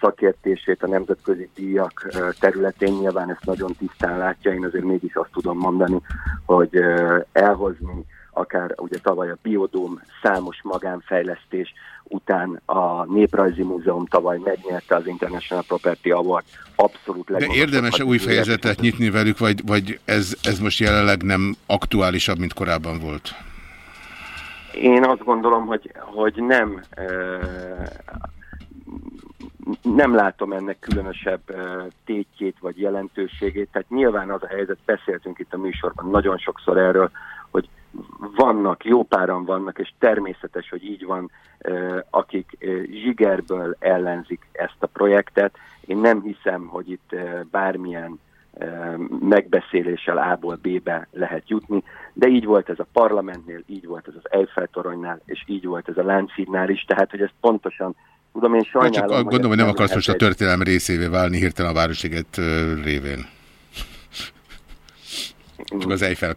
szakértését a nemzetközi díjak területén. Nyilván ezt nagyon tisztán látja, én azért mégis azt tudom mondani, hogy elhozni akár ugye tavaly a Biodóm számos magánfejlesztés, után a Néprajzi Múzeum tavaly megnyerte az International Property Award abszolút De érdemes-e új fejezetet nyitni velük, vagy, vagy ez, ez most jelenleg nem aktuálisabb, mint korábban volt? Én azt gondolom, hogy, hogy nem nem látom ennek különösebb tétjét vagy jelentőségét. Tehát nyilván az a helyzet, beszéltünk itt a műsorban nagyon sokszor erről, vannak, jó páran vannak, és természetes, hogy így van, akik zsigerből ellenzik ezt a projektet. Én nem hiszem, hogy itt bármilyen megbeszéléssel A-ból B-be lehet jutni, de így volt ez a parlamentnél, így volt ez az Eiffel toronynál, és így volt ez a Lánchídnál is, tehát hogy ez pontosan tudom, én sajnálom. csak hogy gondolom, hogy nem akarsz most a történelem részévé válni hirtelen a Városiget révén. Csak az Eiffel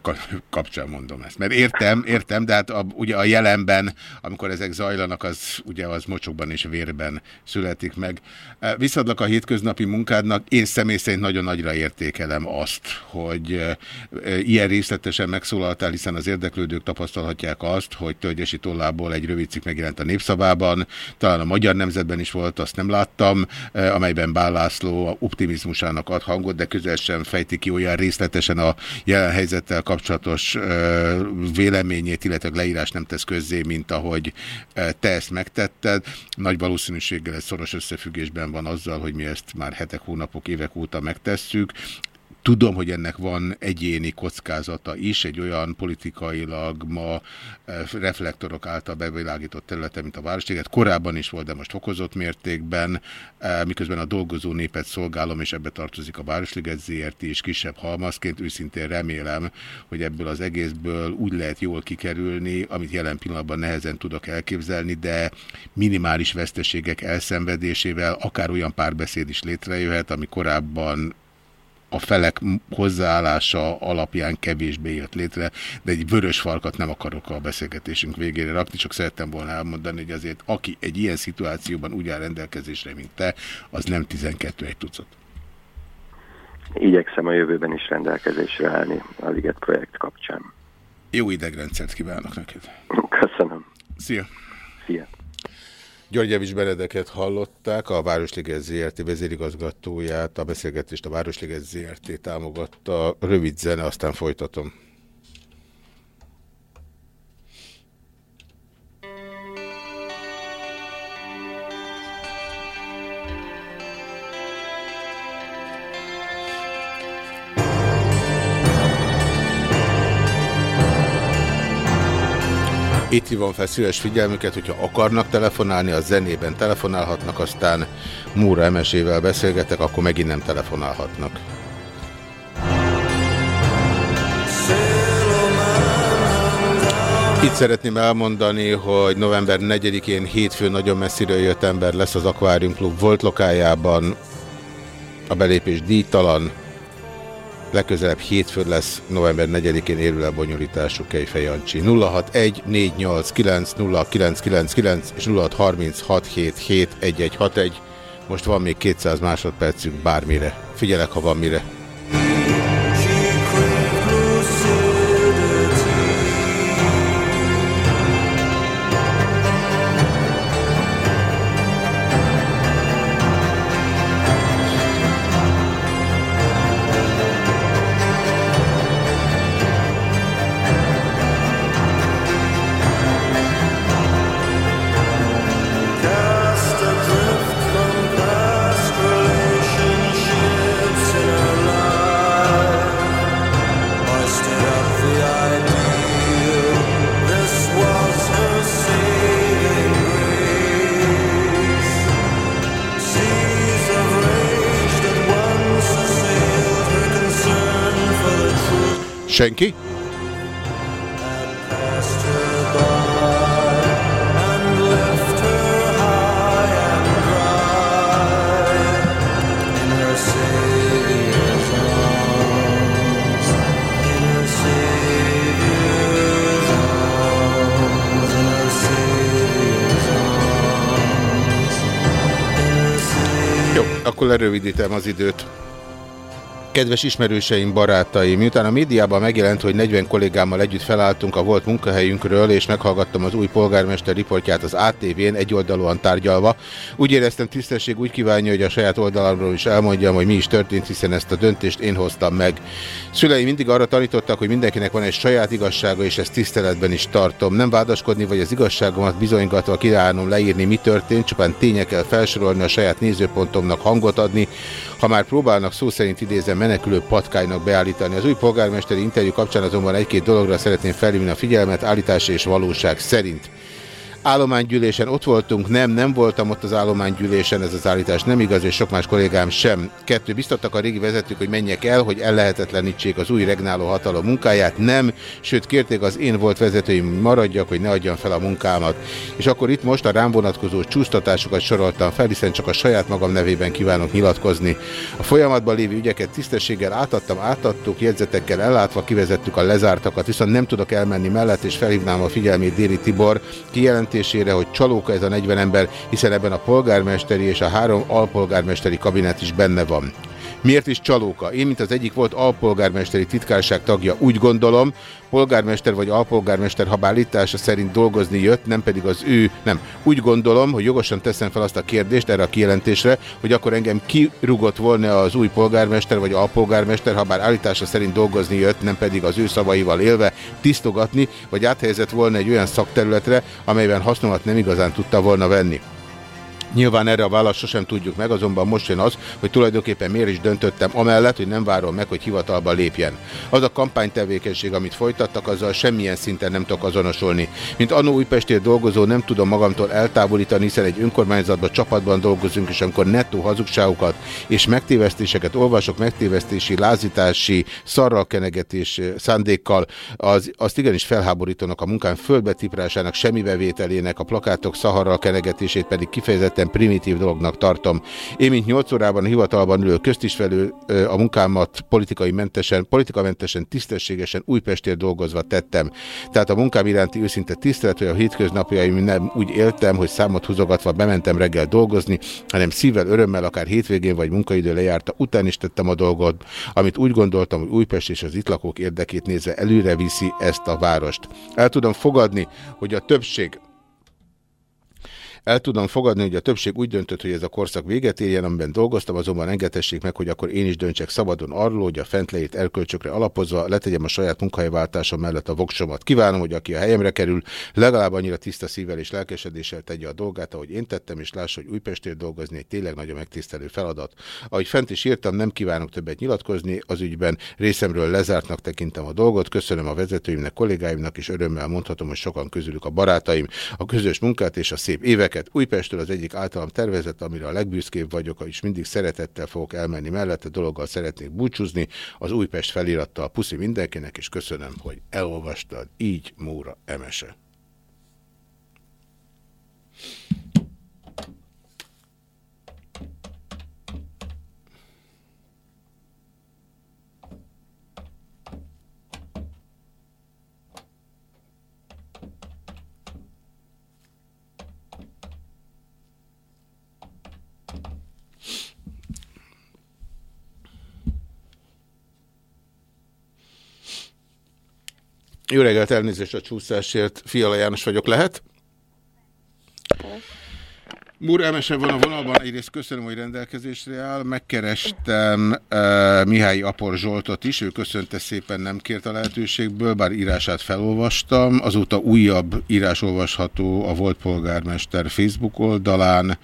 kapcsán mondom ezt. Mert értem, értem, de hát a, ugye a jelenben, amikor ezek zajlanak, az ugye az mocsokban és vérben születik meg. Visszadlak a hétköznapi munkádnak, én személy szerint nagyon nagyra értékelem azt, hogy ilyen részletesen megszólaltál, hiszen az érdeklődők tapasztalhatják azt, hogy Tölgyesi tollából egy rövid cikk megjelent a népszavában, talán a Magyar Nemzetben is volt, azt nem láttam, amelyben Bálászló optimizmusának ad hangot, de közel sem fejti ki olyan részletesen a jelen helyzettel kapcsolatos véleményét, illetve leírás nem tesz közzé, mint ahogy te ezt megtetted. Nagy valószínűséggel ez szoros összefüggésben van azzal, hogy mi ezt már hetek, hónapok, évek óta megtesszük. Tudom, hogy ennek van egyéni kockázata is, egy olyan politikailag ma eh, reflektorok által bevilágított területe, mint a Városliget. Korábban is volt, de most fokozott mértékben, eh, miközben a dolgozó népet szolgálom, és ebbe tartozik a Városliget ZRT is kisebb halmazként. Őszintén remélem, hogy ebből az egészből úgy lehet jól kikerülni, amit jelen pillanatban nehezen tudok elképzelni, de minimális veszteségek elszenvedésével akár olyan párbeszéd is létrejöhet, ami korábban a felek hozzáállása alapján kevésbé jött létre, de egy vörös farkat nem akarok a beszélgetésünk végére rakni, csak szerettem volna elmondani, hogy azért aki egy ilyen szituációban úgy áll rendelkezésre, mint te, az nem 12 egy tucat. Igyekszem a jövőben is rendelkezésre állni a Liget projekt kapcsán. Jó idegrendszert kívánok neked. Köszönöm. Szia. Szia. György Evics Benedeket hallották, a Városliges ZRT vezérigazgatóját, a beszélgetést a Városliges ZRT támogatta. Rövid zene, aztán folytatom. Itt hívom fel szíves figyelmüket, hogyha akarnak telefonálni, a zenében telefonálhatnak, aztán Múra Emesével beszélgetek, akkor megint nem telefonálhatnak. Itt szeretném elmondani, hogy november 4-én hétfőn nagyon messziről jött ember lesz az Aquarium Club volt lokájában. A belépés díjtalan. Legközelebb hétfőn lesz, november 4-én érül a bonyolítású Kejfej Jancsi. 061 489 0999 és 0636771161. Most van még 200 másodpercünk bármire. Figyelek, ha van mire. Lerövidítem az időt. Kedves ismerőseim, barátaim, miután a médiában megjelent, hogy 40 kollégámmal együtt felálltunk a volt munkahelyünkről, és meghallgattam az új polgármester riportját az ATV-n egyoldalúan tárgyalva, úgy éreztem tisztesség úgy kívánja, hogy a saját oldalamról is elmondjam, hogy mi is történt, hiszen ezt a döntést én hoztam meg. Szüleim mindig arra tanítottak, hogy mindenkinek van egy saját igazsága, és ezt tiszteletben is tartom. Nem vádaskodni, vagy az igazságomat bizonygatva királlnom leírni, mi történt, csupán tényekkel felsorolni a saját nézőpontomnak hangot adni, ha már próbálnak szó szerint idézem menekülő patkánynak beállítani. Az új polgármesteri interjú kapcsán azonban egy-két dologra szeretném felhívni a figyelmet állítása és valóság szerint állománygyűlésen ott voltunk, nem, nem voltam ott az állománygyűlésen, ez az állítás nem igaz, és sok más kollégám sem. Kettő, biztattak a régi vezetők, hogy menjek el, hogy ellehetetlenítsék az új regnáló hatalom munkáját, nem, sőt kérték az én volt vezetőim maradjak, hogy ne adjam fel a munkámat. És akkor itt most a rám vonatkozó csúsztatásokat soroltam fel, hiszen csak a saját magam nevében kívánok nyilatkozni. A folyamatban lévő ügyeket tisztességgel átadtam, átadtuk, jegyzetekkel ellátva kivezettük a lezártakat, viszont nem tudok elmenni mellett, és felhívnám a figyelmét Déri Tibor, kijelent kijelentésére, hogy csalóka ez a 40 ember, hiszen ebben a polgármesteri és a három alpolgármesteri kabinet is benne van. Miért is csalóka? Én, mint az egyik volt alpolgármesteri titkárság tagja, úgy gondolom, polgármester vagy alpolgármester habállítása szerint dolgozni jött, nem pedig az ő, nem. Úgy gondolom, hogy jogosan teszem fel azt a kérdést erre a kijelentésre, hogy akkor engem kirugott volna az új polgármester vagy alpolgármester, ha bár állítása szerint dolgozni jött, nem pedig az ő szavaival élve tisztogatni, vagy áthelyezett volna egy olyan szakterületre, amelyben hasznomat nem igazán tudta volna venni. Nyilván erre a választ sosem tudjuk meg, azonban most jön az, hogy tulajdonképpen miért is döntöttem amellett, hogy nem várom meg, hogy hivatalba lépjen. Az a kampánytevékenység, amit folytattak, azzal semmilyen szinten nem tudok azonosulni. Mint Anó Újpestért dolgozó nem tudom magamtól eltávolítani, hiszen egy önkormányzatban csapatban dolgozunk, és amikor nettó hazugságokat és megtévesztéseket olvasok, megtévesztési, lázítási, szarralkenegetés szándékkal, az, azt igenis felháborítanak a munkán földbetiprásának, semmibevételének, a plakátok szaharral kenegetését pedig kifejezetten kifejezetten primitív dolognak tartom. Én, mint 8 órában a hivatalban ülő köztisvelő a munkámat politikai mentesen, politikamentesen, tisztességesen Újpestért dolgozva tettem. Tehát a munkám iránti őszinte tisztelet, hogy a hétköznapjaim nem úgy éltem, hogy számot húzogatva bementem reggel dolgozni, hanem szívvel, örömmel, akár hétvégén vagy munkaidő lejárta, után is tettem a dolgot, amit úgy gondoltam, hogy Újpest és az itt lakók érdekét nézve előre viszi ezt a várost. El tudom fogadni, hogy a többség el tudom fogadni, hogy a többség úgy döntött, hogy ez a korszak véget érjen, amiben dolgoztam, azonban engedhessék meg, hogy akkor én is döntsek szabadon arról, hogy a fent leírt erkölcsökre alapozva letegyem a saját munkahelyváltásom mellett a voksomat. Kívánom, hogy aki a helyemre kerül, legalább annyira tiszta szívvel és lelkesedéssel tegye a dolgát, ahogy én tettem, és lássa, hogy Újpestért dolgozni egy tényleg nagyon megtisztelő feladat. Ahogy fent is írtam, nem kívánok többet nyilatkozni, az ügyben részemről lezártnak tekintem a dolgot. Köszönöm a vezetőimnek, kollégáimnak, és örömmel mondhatom, hogy sokan közülük a barátaim, a közös munkát és a szép éveket őket. Újpestről az egyik általam tervezett, amire a legbüszkébb vagyok, és mindig szeretettel fogok elmenni mellette, dologgal szeretnék búcsúzni. Az Újpest felirattal puszi mindenkinek, és köszönöm, hogy elolvastad. Így Móra Emese. Jó reggelt, elnézést a csúszásért. Fiala János vagyok, lehet? Múr Emese van a vonalban, egyrészt köszönöm, hogy rendelkezésre áll. Megkerestem uh, Mihály Apor Zsoltot is, ő köszönte szépen, nem kért a lehetőségből, bár írását felolvastam. Azóta újabb írás olvasható a volt polgármester Facebook oldalán.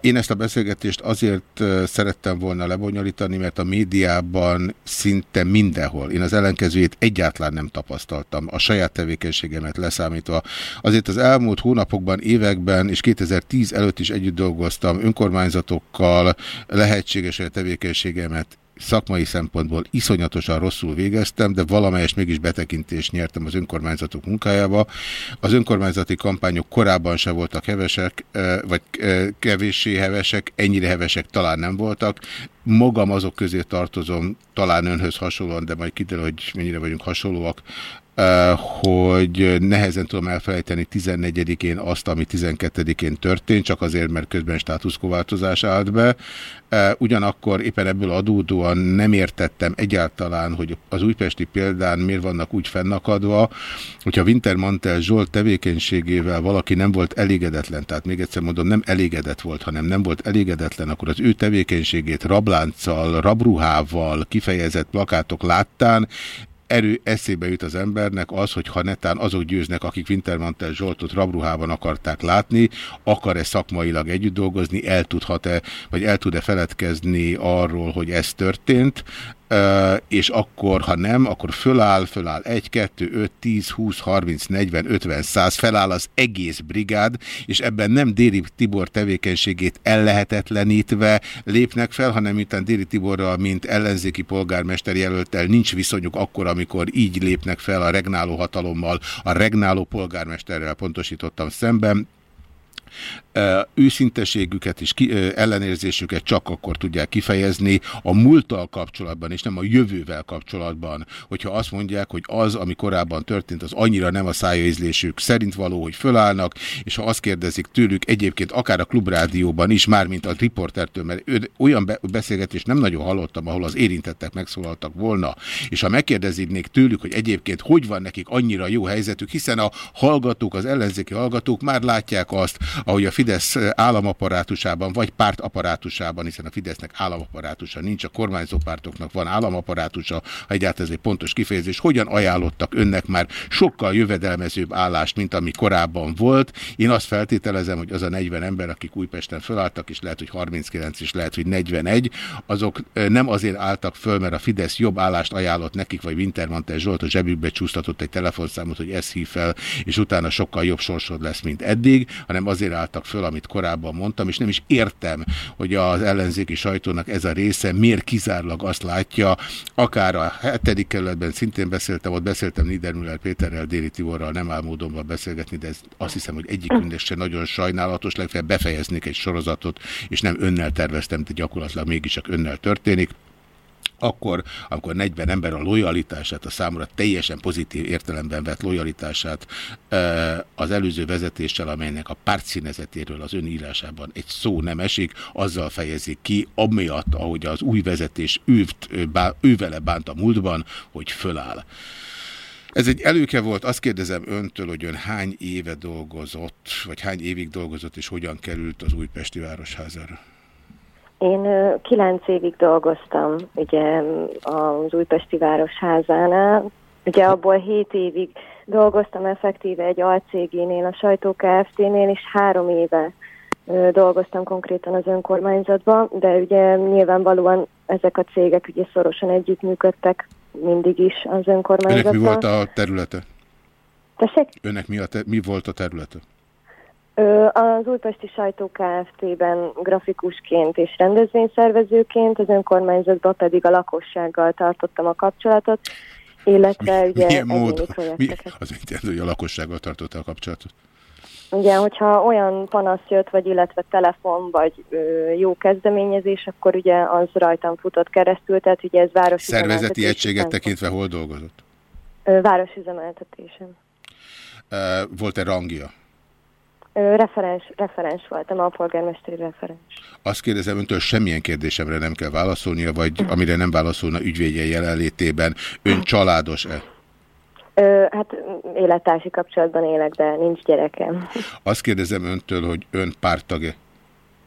Én ezt a beszélgetést azért szerettem volna lebonyolítani, mert a médiában szinte mindenhol, én az ellenkezőjét egyáltalán nem tapasztaltam, a saját tevékenységemet leszámítva. Azért az elmúlt hónapokban, években és 2010 előtt is együtt dolgoztam önkormányzatokkal, lehetséges, hogy a tevékenységemet szakmai szempontból iszonyatosan rosszul végeztem, de valamelyes mégis betekintést nyertem az önkormányzatok munkájába. Az önkormányzati kampányok korábban se voltak hevesek, vagy kevéssé hevesek, ennyire hevesek talán nem voltak. Magam azok közé tartozom, talán önhöz hasonlóan, de majd kiderül, hogy mennyire vagyunk hasonlóak, hogy nehezen tudom elfelejteni 14-én azt, ami 12-én történt, csak azért, mert közben státuszkováltozás állt be. Ugyanakkor éppen ebből adódóan nem értettem egyáltalán, hogy az újpesti példán miért vannak úgy fennakadva, hogyha Wintermantel Zsolt tevékenységével valaki nem volt elégedetlen, tehát még egyszer mondom, nem elégedett volt, hanem nem volt elégedetlen, akkor az ő tevékenységét rablánccal, rabruhával kifejezett plakátok láttán erő eszébe jut az embernek az, hogy ha netán azok győznek, akik Wintermantel Zsoltot rabruhában akarták látni, akar-e szakmailag együtt dolgozni, el tudhat-e, vagy el tud-e feledkezni arról, hogy ez történt, és akkor, ha nem, akkor föláll, föláll 1, 2, 5, 10, 20, 30, 40, 50, 100, feláll az egész brigád, és ebben nem Déri Tibor tevékenységét ellehetetlenítve lépnek fel, hanem miután Déri Tiborral, mint ellenzéki polgármester jelöltel nincs viszonyuk akkor, amikor így lépnek fel a regnáló hatalommal, a regnáló polgármesterrel pontosítottam szemben, őszinteségüket és ki, ellenérzésüket csak akkor tudják kifejezni a múlttal kapcsolatban, és nem a jövővel kapcsolatban, hogyha azt mondják, hogy az, ami korábban történt, az annyira nem a szájaízlésük szerint való, hogy fölállnak, és ha azt kérdezik tőlük egyébként akár a klubrádióban is, mármint a riportertől, mert olyan be, beszélgetést nem nagyon hallottam, ahol az érintettek megszólaltak volna, és ha megkérdeznék tőlük, hogy egyébként hogy van nekik annyira jó helyzetük, hiszen a hallgatók, az ellenzéki hallgatók már látják azt, ahogy a Fidesz államaparátusában, vagy pártaparátusában, hiszen a Fidesznek államaparátusa nincs, a kormányzó pártoknak van államaparátusa, ha egyáltalán ez egy pontos kifejezés, hogyan ajánlottak önnek már sokkal jövedelmezőbb állást, mint ami korábban volt. Én azt feltételezem, hogy az a 40 ember, akik Újpesten fölálltak, és lehet, hogy 39, és lehet, hogy 41, azok nem azért álltak föl, mert a Fidesz jobb állást ajánlott nekik, vagy Wintermantel Zsolt a zsebükbe csúsztatott egy telefonszámot, hogy ezt hív fel, és utána sokkal jobb sorsod lesz, mint eddig, hanem azért, azért álltak föl, amit korábban mondtam, és nem is értem, hogy az ellenzéki sajtónak ez a része miért kizárólag azt látja, akár a hetedik kerületben szintén beszéltem, ott beszéltem Niedermüller Péterrel, Déri Tiborral, nem áll módonban beszélgetni, de ez azt hiszem, hogy egyikünknek se nagyon sajnálatos, legfeljebb befejeznék egy sorozatot, és nem önnel terveztem, de gyakorlatilag mégis csak önnel történik akkor, amikor 40 ember a lojalitását, a számomra teljesen pozitív értelemben vett lojalitását az előző vezetéssel, amelynek a pártszínezetéről az önírásában egy szó nem esik, azzal fejezik ki, amiatt, ahogy az új vezetés őt, ővele bánt a múltban, hogy föláll. Ez egy előke volt, azt kérdezem öntől, hogy ön hány éve dolgozott, vagy hány évig dolgozott, és hogyan került az Újpesti Városházára? Én kilenc évig dolgoztam ugye az Újpesti Városházánál, ugye abból hét évig dolgoztam effektíve egy alcégénél, a Sajtó Kft-nél, és három éve dolgoztam konkrétan az önkormányzatban, de ugye nyilvánvalóan ezek a cégek ugye szorosan együttműködtek mindig is az önkormányzatban. Önnek mi volt a területe? Tessék? Önnek mi, a te mi volt a területe? Az Újpesti Sajtó Kft-ben grafikusként és rendezvényszervezőként, az önkormányzatban pedig a lakossággal tartottam a kapcsolatot, illetve mi, ugye milyen módon? Mi, az mit hogy a lakossággal tartotta a kapcsolatot? Ugye, hogyha olyan panasz jött, vagy illetve telefon, vagy ö, jó kezdeményezés, akkor ugye az rajtam futott keresztül, tehát ugye ez városi Szervezeti egységet tekintve hol dolgozott? Ö, városüzemeltetésen. Volt-e rangja? Referens, referens voltam, a polgármesteri referens. Azt kérdezem öntől, semmilyen kérdésemre nem kell válaszolnia, vagy amire nem válaszolna ügyvédje jelenlétében. Ön családos-e? Hát élettársi kapcsolatban élek, de nincs gyerekem. Azt kérdezem öntől, hogy ön pártag-e?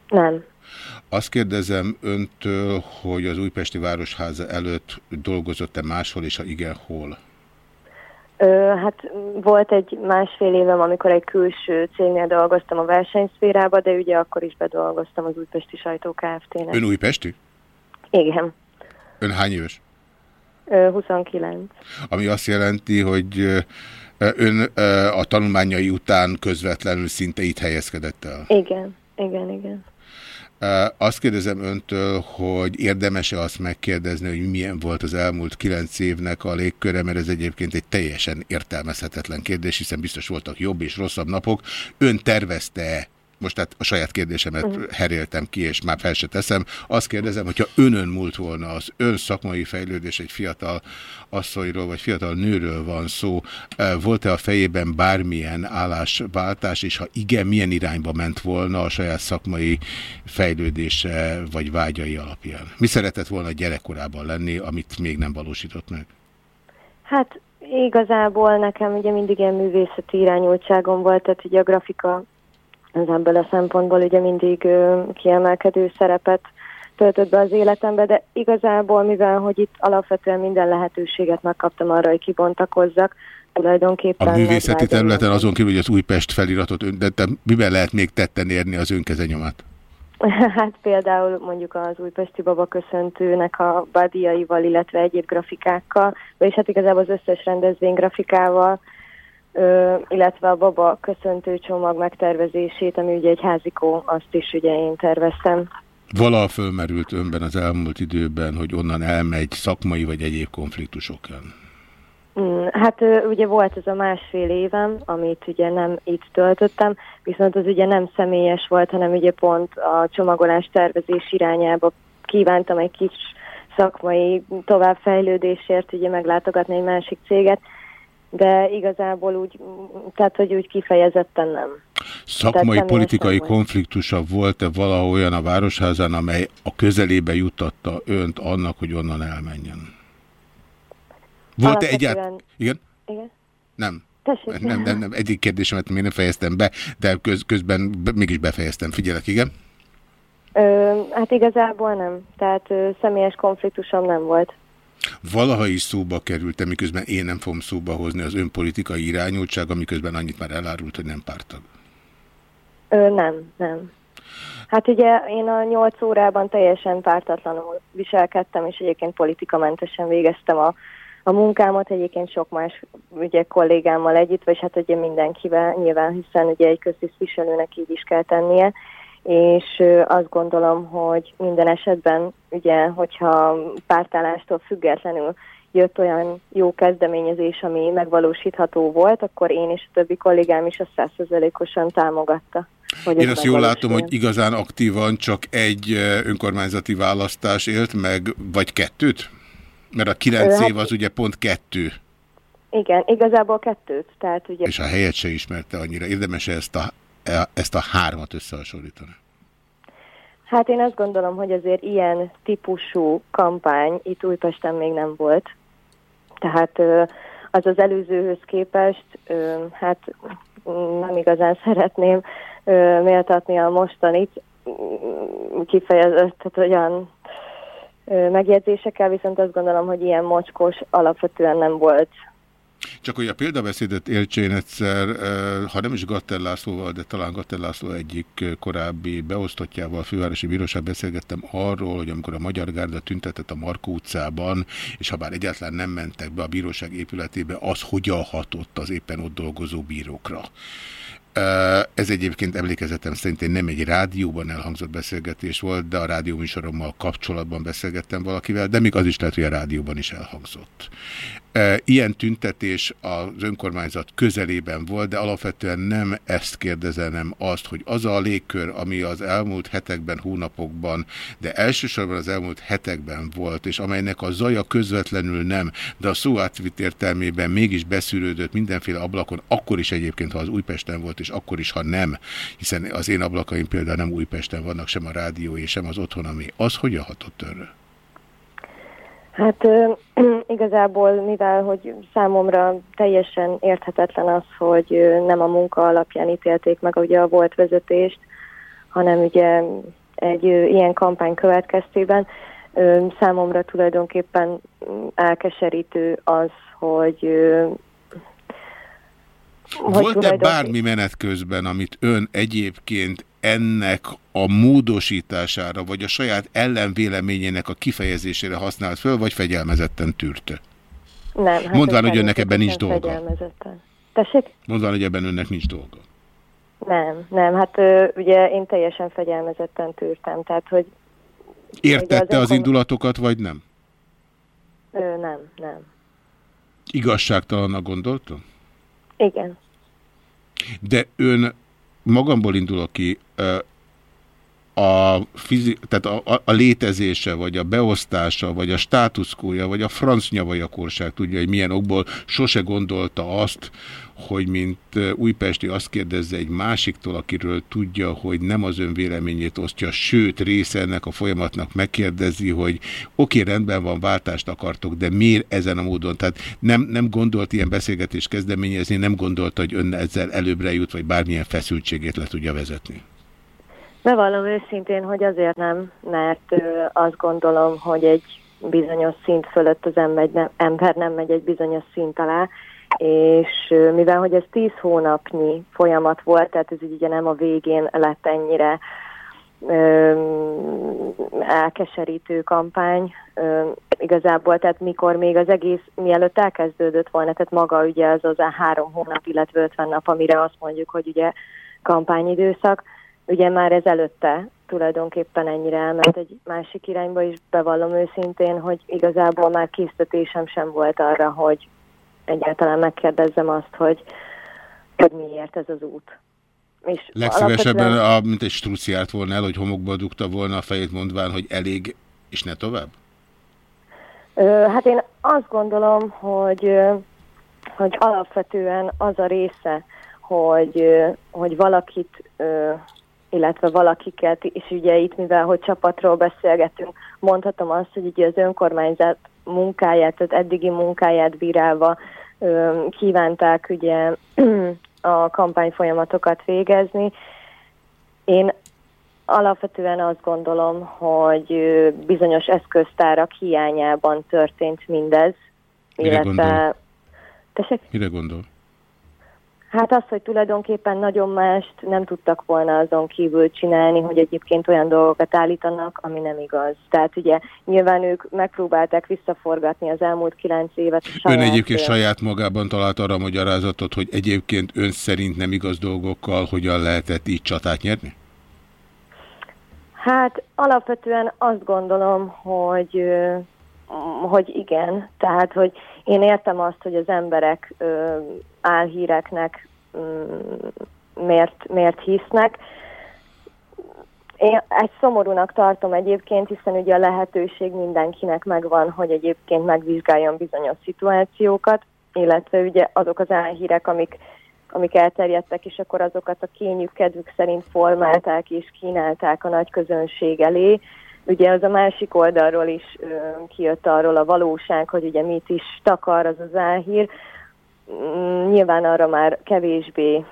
Nem. Azt kérdezem öntől, hogy az Újpesti Városháza előtt dolgozott-e máshol, és ha igen, hol? Hát volt egy másfél évem, amikor egy külső cégnél dolgoztam a versenyszférába, de ugye akkor is bedolgoztam az Újpesti Sajtó Kft-nek. Ön újpesti? Igen. Ön hány éves? Ö, 29. Ami azt jelenti, hogy ön a tanulmányai után közvetlenül szinte itt helyezkedett el? Igen, igen, igen. Azt kérdezem öntől, hogy érdemes-e azt megkérdezni, hogy milyen volt az elmúlt kilenc évnek a légköre, mert ez egyébként egy teljesen értelmezhetetlen kérdés, hiszen biztos voltak jobb és rosszabb napok. Ön tervezte-e most tehát a saját kérdésemet uh mhm. -huh. heréltem ki, és már fel se teszem. Azt kérdezem, hogyha önön múlt volna az ön szakmai fejlődés egy fiatal asszonyról, vagy fiatal nőről van szó, e, volt-e a fejében bármilyen állásváltás, és ha igen, milyen irányba ment volna a saját szakmai fejlődése, vagy vágyai alapján? Mi szeretett volna gyerekkorában lenni, amit még nem valósított meg? Hát igazából nekem ugye mindig ilyen művészeti irányultságom volt, tehát ugye a grafika ez ebből a szempontból ugye mindig kiemelkedő szerepet töltött be az életembe, de igazából, mivel hogy itt alapvetően minden lehetőséget megkaptam arra, hogy kibontakozzak, tulajdonképpen... A művészeti területen azon kívül, hogy az Újpest feliratot, de te, miben lehet még tetten érni az önkezenyomát? [laughs] Hát például mondjuk az újpesti baba köszöntőnek a badiaival, illetve egyéb grafikákkal, vagyis hát igazából az összes rendezvény grafikával, illetve a baba köszöntő csomag megtervezését, ami ugye egy házikó, azt is ugye én terveztem. Vala fölmerült önben az elmúlt időben, hogy onnan elmegy szakmai vagy egyéb konfliktusokon? Mm, hát ugye volt ez a másfél évem, amit ugye nem itt töltöttem, viszont az ugye nem személyes volt, hanem ugye pont a csomagolás tervezés irányába kívántam egy kis szakmai továbbfejlődésért ugye meglátogatni egy másik céget, de igazából úgy, tehát hogy úgy kifejezetten nem. Szakmai politikai konfliktusa volt-e valahol olyan a Városházán, amely a közelébe jutatta önt annak, hogy onnan elmenjen? Volt-e egyáltalán... Igen? Igen? Nem. Nem, nem, nem. Egyik kérdésemet még nem fejeztem be, de köz, közben mégis befejeztem. Figyelek, igen? Ö, hát igazából nem. Tehát ö, személyes konfliktusom nem volt. Valaha is szóba került, miközben én nem fogom szóba hozni az önpolitikai irányultság, amiközben annyit már elárult, hogy nem pártag. Ö, nem, nem. Hát ugye én a nyolc órában teljesen pártatlanul viselkedtem, és egyébként politikamentesen végeztem a a munkámat egyébként sok más ugye, kollégámmal együtt, vagy hát ugye mindenkivel nyilván, hiszen ugye egy köztisztviselőnek így is kell tennie, és azt gondolom, hogy minden esetben ugye, hogyha pártállástól függetlenül jött olyan jó kezdeményezés, ami megvalósítható volt, akkor én és a többi kollégám is a százszerzelékosan támogatta. Én azt jól látom, hogy igazán aktívan csak egy önkormányzati választás élt meg, vagy kettőt? Mert a kilenc hát, év az ugye pont kettő. Igen, igazából kettőt. Tehát ugye... És a helyet se ismerte annyira. Érdemes -e ezt a, ezt a hármat összehasonlítani? Hát én azt gondolom, hogy azért ilyen típusú kampány itt Újpesten még nem volt. Tehát az az előzőhöz képest, hát nem igazán [laughs] szeretném méltatni a mostanit, kifejezett, tehát olyan megjegyzésekkel, viszont azt gondolom, hogy ilyen mocskos alapvetően nem volt csak hogy a példabeszédet éltsén egyszer, ha nem is Gatter Lászlóval, de talán Gatter László egyik korábbi beosztottjával, fővárosi bíróság beszélgettem arról, hogy amikor a Magyar Gárda tüntetett a Markó utcában, és ha bár egyáltalán nem mentek be a bíróság épületébe, az hogyan hatott az éppen ott dolgozó bírókra. Ez egyébként emlékezetem szerint nem egy rádióban elhangzott beszélgetés volt, de a rádióműsorommal kapcsolatban beszélgettem valakivel, de még az is lehet, hogy a rádióban is elhangzott. Ilyen tüntetés az önkormányzat közelében volt, de alapvetően nem ezt kérdezem, nem azt, hogy az a légkör, ami az elmúlt hetekben, hónapokban, de elsősorban az elmúlt hetekben volt, és amelynek a zaja közvetlenül nem, de a szó átvitt értelmében mégis beszűrődött mindenféle ablakon, akkor is egyébként, ha az Újpesten volt, és akkor is, ha nem, hiszen az én ablakaim például nem Újpesten vannak, sem a rádió és sem az otthon, ami az hogyan hatott önre? Hát [clears throat] igazából, mivel hogy számomra teljesen érthetetlen az, hogy nem a munka alapján ítélték meg ugye a volt vezetést, hanem ugye egy ilyen kampány következtében, számomra tulajdonképpen elkeserítő az, hogy volt-e bármi menet közben, amit ön egyébként ennek a módosítására, vagy a saját ellenvéleményének a kifejezésére használt föl, vagy fegyelmezetten tűrte? Nem. Hát Mondván, hogy önnek ebben nincs dolga. Tessék? Mondván, hogy ebben önnek nincs dolga. Nem, nem, hát ugye én teljesen fegyelmezetten tűrtem, tehát hogy... Értette az, az indulatokat, vagy nem? Ö, nem, nem. Igazságtalannak gondolta? Igen. De ön magamból indulok ki, a, fizi tehát a, a, a létezése, vagy a beosztása, vagy a státuszkója, vagy a franc nyavajakorság tudja, hogy milyen okból sose gondolta azt, hogy mint újpesti azt kérdezze egy másiktól, akiről tudja, hogy nem az ön véleményét osztja, sőt része ennek a folyamatnak megkérdezi, hogy oké, rendben van, váltást akartok, de miért ezen a módon? Tehát nem, nem gondolt ilyen beszélgetést kezdeményezni, nem gondolta, hogy ön ezzel előbbre jut, vagy bármilyen feszültségét le tudja vezetni. Bevallom őszintén, hogy azért nem, mert azt gondolom, hogy egy bizonyos szint fölött az ember nem megy egy bizonyos szint alá, és mivel hogy ez tíz hónapnyi folyamat volt, tehát ez ugye nem a végén lett ennyire elkeserítő kampány igazából, tehát mikor még az egész, mielőtt elkezdődött volna, tehát maga ugye az az a három hónap, illetve 50 nap, amire azt mondjuk, hogy ugye kampányidőszak, ugye már ez előtte tulajdonképpen ennyire elment egy másik irányba is, bevallom őszintén, hogy igazából már késztetésem sem volt arra, hogy egyáltalán megkérdezzem azt, hogy, hogy miért ez az út. És Legszívesebben, alapvetően... a, mint egy struci járt volna el, hogy homokba dugta volna a fejét mondván, hogy elég, és ne tovább? Ö, hát én azt gondolom, hogy, hogy alapvetően az a része, hogy, hogy valakit illetve valakiket, és ugye itt, mivel hogy csapatról beszélgetünk, mondhatom azt, hogy ugye az önkormányzat munkáját, tehát eddigi munkáját bírálva kívánták ugye [clears throat] a kampányfolyamatokat végezni. Én alapvetően azt gondolom, hogy bizonyos eszköztárak hiányában történt mindez. Mire illetve... gondol? Tessék? Mire gondol? Hát az, hogy tulajdonképpen nagyon mást nem tudtak volna azon kívül csinálni, hogy egyébként olyan dolgokat állítanak, ami nem igaz. Tehát ugye nyilván ők megpróbálták visszaforgatni az elmúlt kilenc évet. Ön egyébként saját magában talált arra a magyarázatot, hogy egyébként ön szerint nem igaz dolgokkal hogyan lehetett így csatát nyerni? Hát alapvetően azt gondolom, hogy hogy igen, tehát hogy én értem azt, hogy az emberek ö, álhíreknek ö, miért, miért hisznek. Én egy szomorúnak tartom egyébként, hiszen ugye a lehetőség mindenkinek megvan, hogy egyébként megvizsgáljon bizonyos szituációkat, illetve ugye azok az álhírek, amik, amik elterjedtek, és akkor azokat a kényük, kedvük szerint formálták és kínálták a nagy közönség elé, Ugye az a másik oldalról is ö, kijött arról a valóság, hogy ugye mit is takar az az álhír. Mm, nyilván arra már kevésbé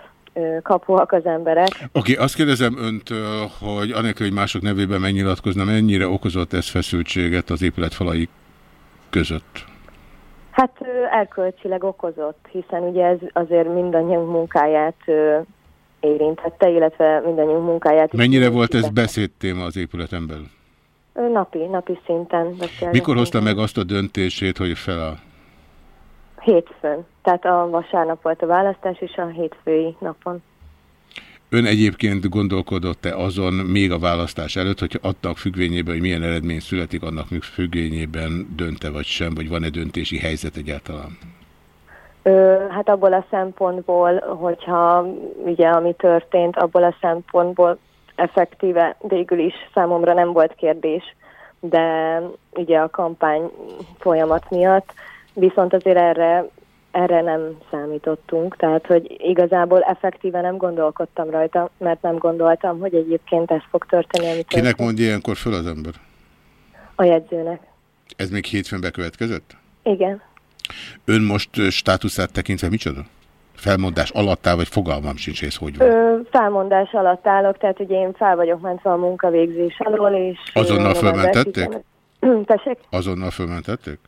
kapuak az emberek. Oké, okay, azt kérdezem öntől, hogy anélkül, hogy mások nevében megnyilatkozna, mennyire okozott ez feszültséget az épületfalai között? Hát elkölcsileg okozott, hiszen ugye ez azért mindannyiunk munkáját érintette, illetve mindannyiunk munkáját... Mennyire volt ez beszédtéma az épületen belül? Napi, napi szinten. Mikor hozta meg azt a döntését, hogy feláll? Hétfőn. Tehát a vasárnap volt a választás, és a hétfői napon. Ön egyébként gondolkodott-e azon még a választás előtt, hogy annak függvényében, hogy milyen eredmény születik, annak függvényében dönte vagy sem, vagy van-e döntési helyzet egyáltalán? Ö, hát abból a szempontból, hogyha ugye ami történt, abból a szempontból effektíve végül is számomra nem volt kérdés, de ugye a kampány folyamat miatt, viszont azért erre, erre nem számítottunk, tehát hogy igazából effektíve nem gondolkodtam rajta, mert nem gondoltam, hogy egyébként ez fog történni. Kinek történt. mondja ilyenkor föl az ember? A jegyzőnek. Ez még hétfőn bekövetkezett? Igen. Ön most státuszát tekintve micsoda? felmondás alatt áll, vagy fogalmam sincs, ez hogy van? Ö, felmondás alatt állok, tehát ugye én fel vagyok mentve a munkavégzés alól, és... Azonnal fölmentették? [clears throat] Tessék? Azonnal fölmentették?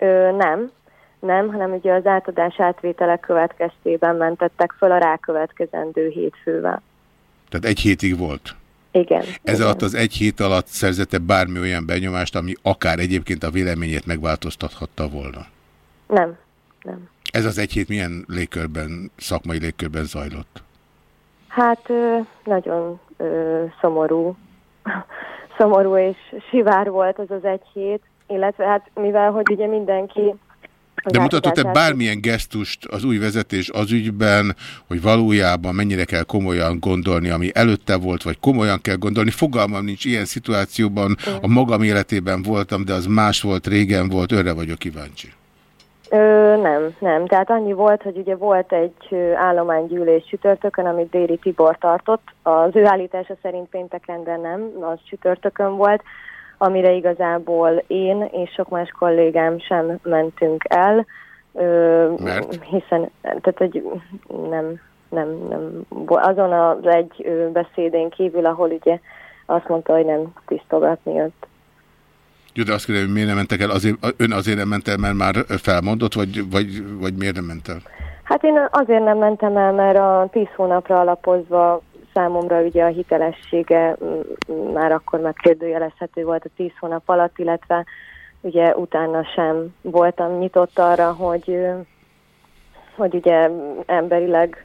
Ö, nem, nem, hanem ugye az átadás átvételek következtében mentettek föl a rákövetkezendő hétfővel. Tehát egy hétig volt? Igen. Ez igen. alatt az egy hét alatt szerzette bármi olyan benyomást, ami akár egyébként a véleményét megváltoztathatta volna? Nem, nem. Ez az egy hét milyen légkörben, szakmai légkörben zajlott? Hát nagyon szomorú, [laughs] szomorú és sivár volt az az egy hét, illetve hát mivel, hogy ugye mindenki de mutatott-e bármilyen gesztust az új vezetés az ügyben, hogy valójában mennyire kell komolyan gondolni, ami előtte volt, vagy komolyan kell gondolni? Fogalmam nincs ilyen szituációban, a magam életében voltam, de az más volt, régen volt, örre vagyok kíváncsi. Ö, nem, nem. Tehát annyi volt, hogy ugye volt egy állománygyűlés csütörtökön, amit Déri Tibor tartott. Az ő állítása szerint pénteken, de nem, az csütörtökön volt, amire igazából én és sok más kollégám sem mentünk el. Ö, Mert? Hiszen, tehát hogy nem, nem, nem. Azon az egy beszédén kívül, ahol ugye azt mondta, hogy nem tisztogatni jött. Jó, de azt kérdezik, hogy miért nem mentek el? Azért, ön azért nem ment el, mert már felmondott, vagy, vagy, vagy miért nem ment el? Hát én azért nem mentem el, mert a tíz hónapra alapozva számomra ugye a hitelessége már akkor megkérdőjelezhető volt a tíz hónap alatt, illetve ugye utána sem voltam nyitott arra, hogy, hogy ugye emberileg,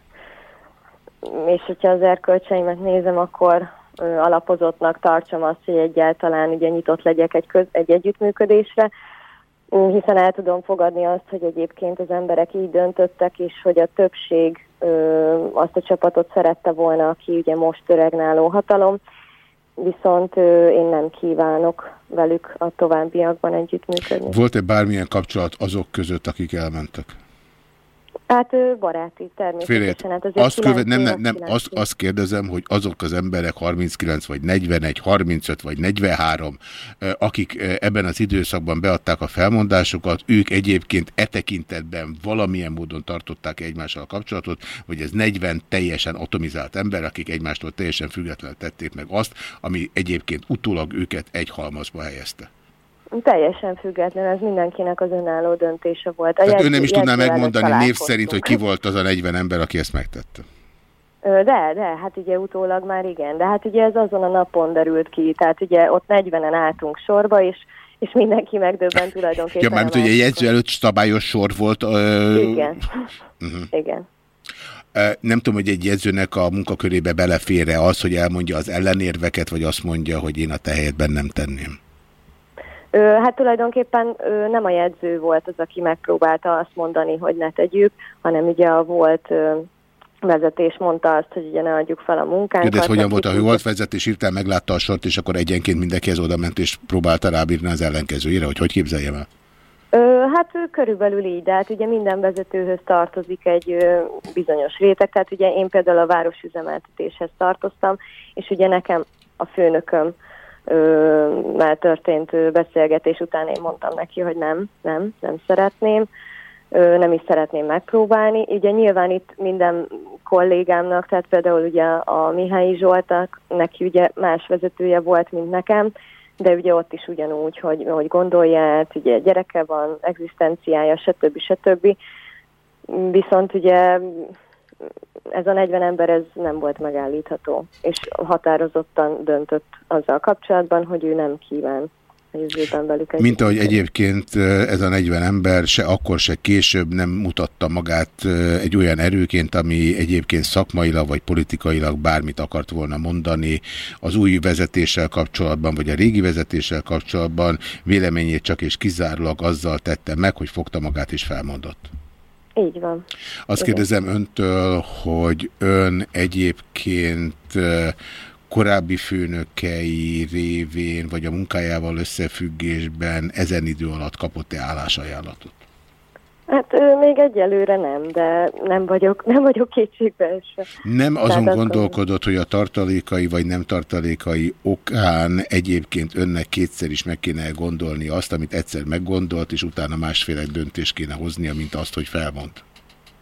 és hogyha az erkölcseimet nézem, akkor alapozottnak tartsam azt, hogy egyáltalán ugye nyitott legyek egy, köz, egy együttműködésre, hiszen el tudom fogadni azt, hogy egyébként az emberek így döntöttek, és hogy a többség ö, azt a csapatot szerette volna, aki ugye most töregnáló hatalom, viszont ö, én nem kívánok velük a továbbiakban együttműködni. Volt-e bármilyen kapcsolat azok között, akik elmentek? Hát baráti természetesen. Hát azt, követ, nem, nem, nem azt, azt kérdezem, hogy azok az emberek 39 vagy 41, 35 vagy 43, akik ebben az időszakban beadták a felmondásokat, ők egyébként e tekintetben valamilyen módon tartották egymással a kapcsolatot, vagy ez 40 teljesen atomizált ember, akik egymástól teljesen függetlenül tették meg azt, ami egyébként utólag őket egy halmazba helyezte. Teljesen független, ez mindenkinek az önálló döntése volt. A Tehát ő nem is tudná megmondani név szerint, hogy ki volt az a 40 ember, aki ezt megtette. De, de, hát ugye utólag már igen, de hát ugye ez azon a napon derült ki, tehát ugye ott 40-en álltunk sorba, és és mindenki megdöbbent tulajdonképpen. [laughs] Ja, mert ugye jegyző előtt szabályos sor volt. Ö... Igen. Uh [laughs] -huh. Igen. Nem tudom, hogy egy jegyzőnek a munkakörébe belefére az, hogy elmondja az ellenérveket, vagy azt mondja, hogy én a te helyetben nem tenném. Hát tulajdonképpen nem a jegyző volt az, aki megpróbálta azt mondani, hogy ne tegyük, hanem ugye a volt vezetés mondta azt, hogy ugye ne adjuk fel a munkánkat. De ez hogyan volt, a volt vezetés írtál, meglátta a sort, és akkor egyenként mindenkihez oda ment, és próbálta rábírni az ellenkezőjére, hogy hogy képzeljem el? Hát körülbelül így, de hát ugye minden vezetőhöz tartozik egy bizonyos réteg, tehát ugye én például a városüzemeltetéshez tartoztam, és ugye nekem a főnököm már történt beszélgetés után én mondtam neki, hogy nem, nem, nem szeretném, nem is szeretném megpróbálni. Ugye nyilván itt minden kollégámnak, tehát például ugye a Mihályi Zsoltak, neki ugye más vezetője volt, mint nekem, de ugye ott is ugyanúgy, hogy, hogy gondolja ugye gyereke van, egzisztenciája, stb. stb. Viszont ugye ez a 40 ember ez nem volt megállítható, és határozottan döntött azzal kapcsolatban, hogy ő nem kíván velük Mint ahogy egyébként ez a 40 ember se akkor, se később nem mutatta magát egy olyan erőként, ami egyébként szakmailag vagy politikailag bármit akart volna mondani az új vezetéssel kapcsolatban, vagy a régi vezetéssel kapcsolatban véleményét csak és kizárólag azzal tette meg, hogy fogta magát és felmondott. Így van. Azt Igen. kérdezem öntől, hogy ön egyébként korábbi főnökei révén, vagy a munkájával összefüggésben ezen idő alatt kapott-e állásajánlatot? Hát még egyelőre nem, de nem vagyok, nem vagyok kétségbe Nem azon Tehát gondolkodott, hogy a tartalékai vagy nem tartalékai okán egyébként önnek kétszer is meg kéne gondolni azt, amit egyszer meggondolt, és utána másféle döntést kéne hoznia, mint azt, hogy felmond?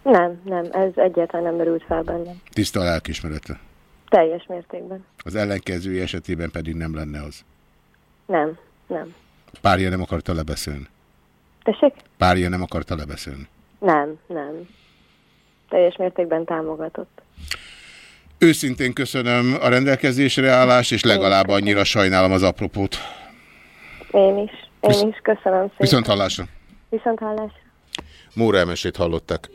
Nem, nem, ez egyáltalán nem merült fel bennem. Tiszta a lelkismerete? Teljes mértékben. Az ellenkezői esetében pedig nem lenne az? Nem, nem. Párja nem akarta lebeszélni? Tessék? Párja nem akarta lebeszélni? Nem, nem. Teljes mértékben támogatott. Őszintén köszönöm a rendelkezésre állás, és legalább annyira sajnálom az apropót. Én is. Én Visz is köszönöm szépen. Viszont hallásra. Viszont hallásra. Móra emesét hallottak.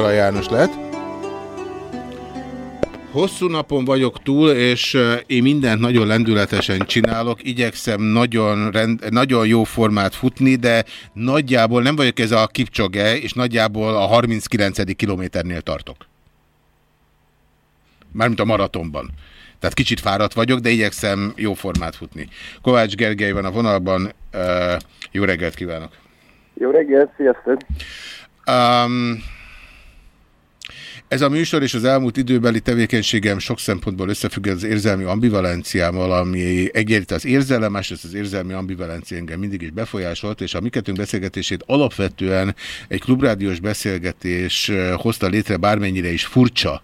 Fiala János lehet. Hosszú napon vagyok túl, és én mindent nagyon lendületesen csinálok, igyekszem nagyon, rend, nagyon jó formát futni, de nagyjából nem vagyok ez a kipcsoge, és nagyjából a 39. kilométernél tartok. Mármint a maratonban. Tehát kicsit fáradt vagyok, de igyekszem jó formát futni. Kovács Gergely van a vonalban. Jó reggelt kívánok! Jó reggelt, sziasztok! Um, ez a műsor és az elmúlt időbeli tevékenységem sok szempontból összefügg az érzelmi ambivalenciámmal, ami egyenlít az érzelem, másrészt az érzelmi ambivalencia engem mindig is befolyásolt, és a mi kettőnk beszélgetését alapvetően egy klubrádiós beszélgetés hozta létre, bármennyire is furcsa,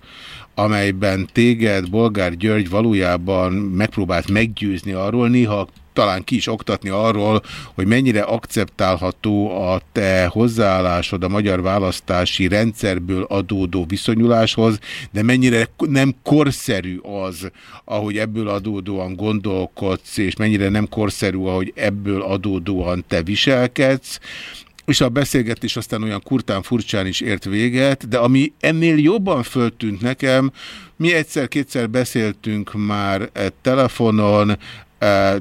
amelyben téged Bolgár György valójában megpróbált meggyőzni arról, néha talán ki is oktatni arról, hogy mennyire akceptálható a te hozzáállásod a magyar választási rendszerből adódó viszonyuláshoz, de mennyire nem korszerű az, ahogy ebből adódóan gondolkodsz, és mennyire nem korszerű, ahogy ebből adódóan te viselkedsz, és a beszélgetés aztán olyan kurtán furcsán is ért véget, de ami ennél jobban föltűnt nekem, mi egyszer-kétszer beszéltünk már telefonon,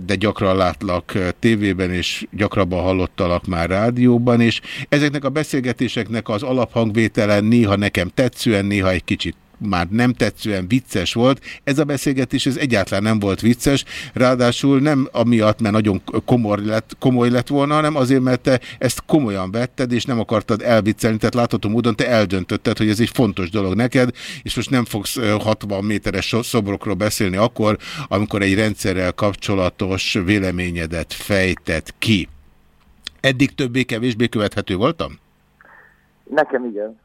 de gyakran látlak tévében, és gyakrabban hallottalak már rádióban, és ezeknek a beszélgetéseknek az alaphangvételen néha nekem tetszően, néha egy kicsit már nem tetszően vicces volt. Ez a beszélgetés ez egyáltalán nem volt vicces, ráadásul nem amiatt, mert nagyon komoly lett, komoly lett volna, hanem azért, mert te ezt komolyan vetted, és nem akartad elviccelni, tehát látható módon te eldöntötted, hogy ez egy fontos dolog neked, és most nem fogsz 60 méteres szobrokról beszélni akkor, amikor egy rendszerrel kapcsolatos véleményedet fejtett ki. Eddig többé-kevésbé követhető voltam? Nekem igen.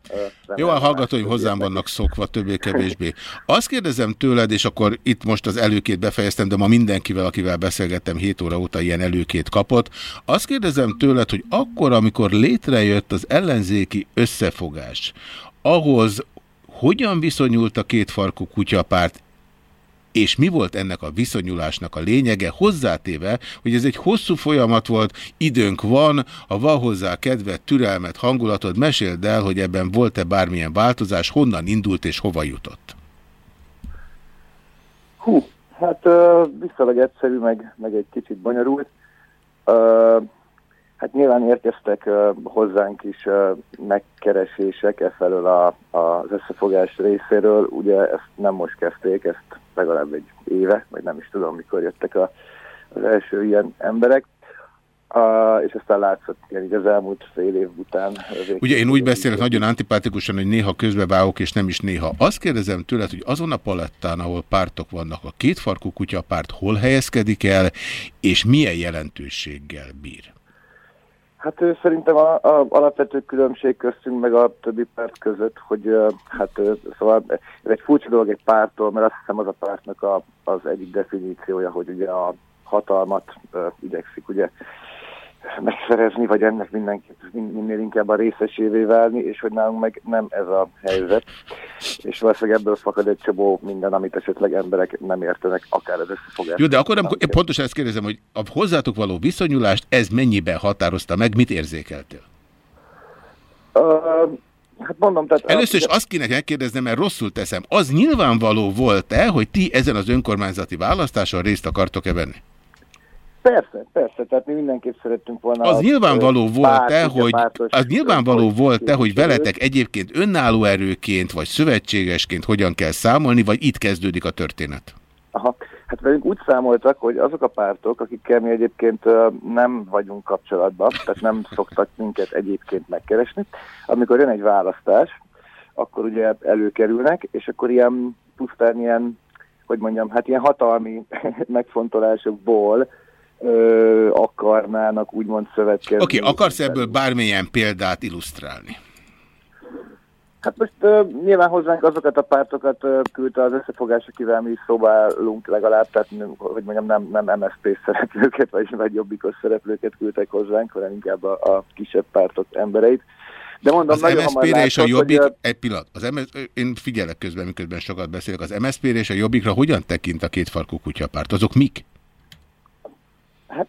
Jó, a hallgatóim hozzám vannak szokva, többé-kevésbé. [laughs] Azt kérdezem tőled, és akkor itt most az előkét befejeztem, de ma mindenkivel, akivel beszélgettem 7 óra óta ilyen előkét kapott. Azt kérdezem tőled, hogy akkor, amikor létrejött az ellenzéki összefogás, ahhoz hogyan viszonyult a kétfarkú kutyapárt és mi volt ennek a viszonyulásnak a lényege, hozzátéve, hogy ez egy hosszú folyamat volt, időnk van, ha van hozzá kedvet, türelmet, hangulatod, meséld el, hogy ebben volt-e bármilyen változás, honnan indult és hova jutott? Hú, hát uh, viszonylag egyszerű, meg, meg egy kicsit bonyolult. Hát nyilván érkeztek hozzánk is megkeresések e felől a, az összefogás részéről. Ugye ezt nem most kezdték, ezt legalább egy éve, vagy nem is tudom, mikor jöttek a, az első ilyen emberek. Uh, és aztán látszott igen, az elmúlt fél év után. Ugye én úgy beszélek nagyon antipátikusan, hogy néha közbevágok, és nem is néha. Azt kérdezem tőled, hogy azon a palettán, ahol pártok vannak, a kétfarkú kutyapárt hol helyezkedik el, és milyen jelentőséggel bír? Hát szerintem a, a alapvető különbség köztünk meg a többi párt között, hogy hát szóval egy furcsa dolog egy pártól, mert azt hiszem az a pártnak a, az egyik definíciója, hogy ugye a hatalmat uh, igyekszik ugye megszerezni, vagy ennek mindenki minél inkább a részesévé válni, és hogy nálunk meg nem ez a helyzet. És valószínűleg ebből fakad egy csomó minden, amit esetleg emberek nem értenek, akár az összefogás. Jó, de akkor nem, én pontosan ezt kérdezem, hogy a hozzátok való viszonyulást ez mennyiben határozta meg, mit érzékeltél? Uh, Hát mondom, tehát... Először is azt kéne megkérdeznem, mert rosszul teszem. Az nyilvánvaló volt-e, hogy ti ezen az önkormányzati választáson részt akartok-e venni? Persze, persze, tehát mi mindenképp szerettünk volna... Az nyilvánvaló volt-e, hogy, az nyilvánvaló volt-e, hogy veletek egyébként önálló erőként, vagy szövetségesként hogyan kell számolni, vagy itt kezdődik a történet? Aha, hát velünk úgy számoltak, hogy azok a pártok, akikkel mi egyébként nem vagyunk kapcsolatban, tehát nem szoktak minket egyébként megkeresni, amikor jön egy választás, akkor ugye előkerülnek, és akkor ilyen pusztán ilyen, hogy mondjam, hát ilyen hatalmi [laughs] megfontolásokból ö, akarnának úgymond szövetkezni. Oké, okay, akarsz ebből bármilyen példát illusztrálni? Hát most uh, nyilván hozzánk azokat a pártokat uh, küldte az összefogás, akivel mi szobálunk legalább, tehát hogy mondjam, nem, nem MSZP szereplőket, vagy, vagy jobbikos szereplőket küldtek hozzánk, hanem inkább a, a kisebb pártok embereit. De mondom, az MSZP-re és a Jobbik, hogy... egy pillanat, az MS, én figyelek közben, miközben sokat beszélek, az MSZP-re és a Jobbikra hogyan tekint a kétfarkú kutyapárt? Azok mik? Hát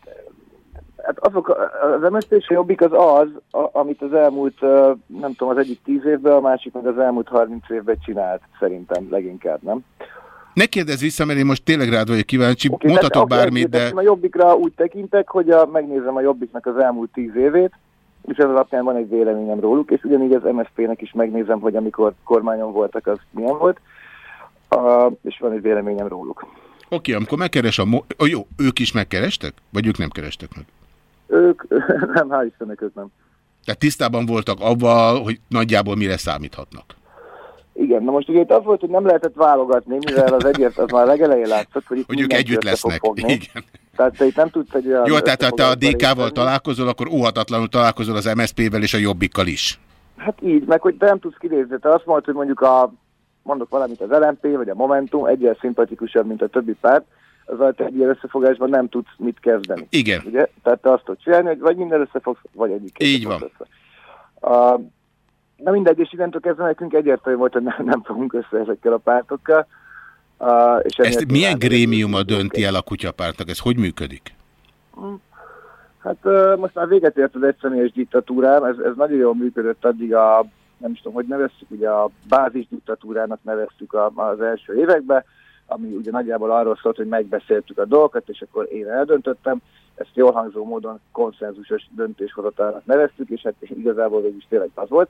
Hát azok, az MSZP és a Jobbik az az, a, amit az elmúlt, nem tudom, az egyik tíz évben, a másik meg az elmúlt 30 évben csinált, szerintem leginkább, nem? Ne kérdezz vissza, mert én most tényleg rád vagyok kíváncsi, okay, mondhatok bármit, de... A Jobbikra úgy tekintek, hogy a, megnézem a Jobbiknak az elmúlt tíz évét, és ez alapján van egy véleményem róluk, és ugyanígy az MSZP-nek is megnézem, hogy amikor kormányon voltak, az milyen volt, uh, és van egy véleményem róluk. Oké, amikor megkeres a... Mo oh, jó, ők is megkerestek? Vagy ők nem kerestek meg? Ők, [laughs] nem, hál' Istennek ők nem. Tehát tisztában voltak avval, hogy nagyjából mire számíthatnak? Igen, na most ugye itt az volt, hogy nem lehetett válogatni, mivel az egyért az már legelején látszott, hogy itt hogy ők együtt lesznek. Igen. Tehát te itt nem tudsz egy olyan... Jó, tehát ha te a DK-val találkozol, akkor óhatatlanul találkozol az MSZP-vel és a Jobbikkal is. Hát így, meg hogy te nem tudsz kinézni. Te azt mondod, hogy mondjuk a, mondok valamit az LMP vagy a Momentum egyre szimpatikusabb, mint a többi párt, az egy ilyen összefogásban nem tudsz mit kezdeni. Igen. Ugye? Tehát te azt tudsz csinálni, hogy vagy minden összefogsz, vagy egyik. Így van. Össze. Uh, na mindegy, és innentől kezdve nekünk egyértelmű volt, hogy nem, nem fogunk össze ezekkel a pártokkal. Uh, és Ezt milyen grémiuma dönti el a kutyapártnak? Ez hogy működik? Hm. Hát most már véget ért az egyszemélyes diktatúrám, ez, ez nagyon jól működött addig a, nem is tudom, hogy nevezzük, ugye a bázis diktatúrának neveztük a, az első években, ami ugye nagyjából arról szólt, hogy megbeszéltük a dolgokat, és akkor én eldöntöttem, ezt jól hangzó módon konszenzusos döntéshozatának neveztük, és hát igazából végül is tényleg az volt.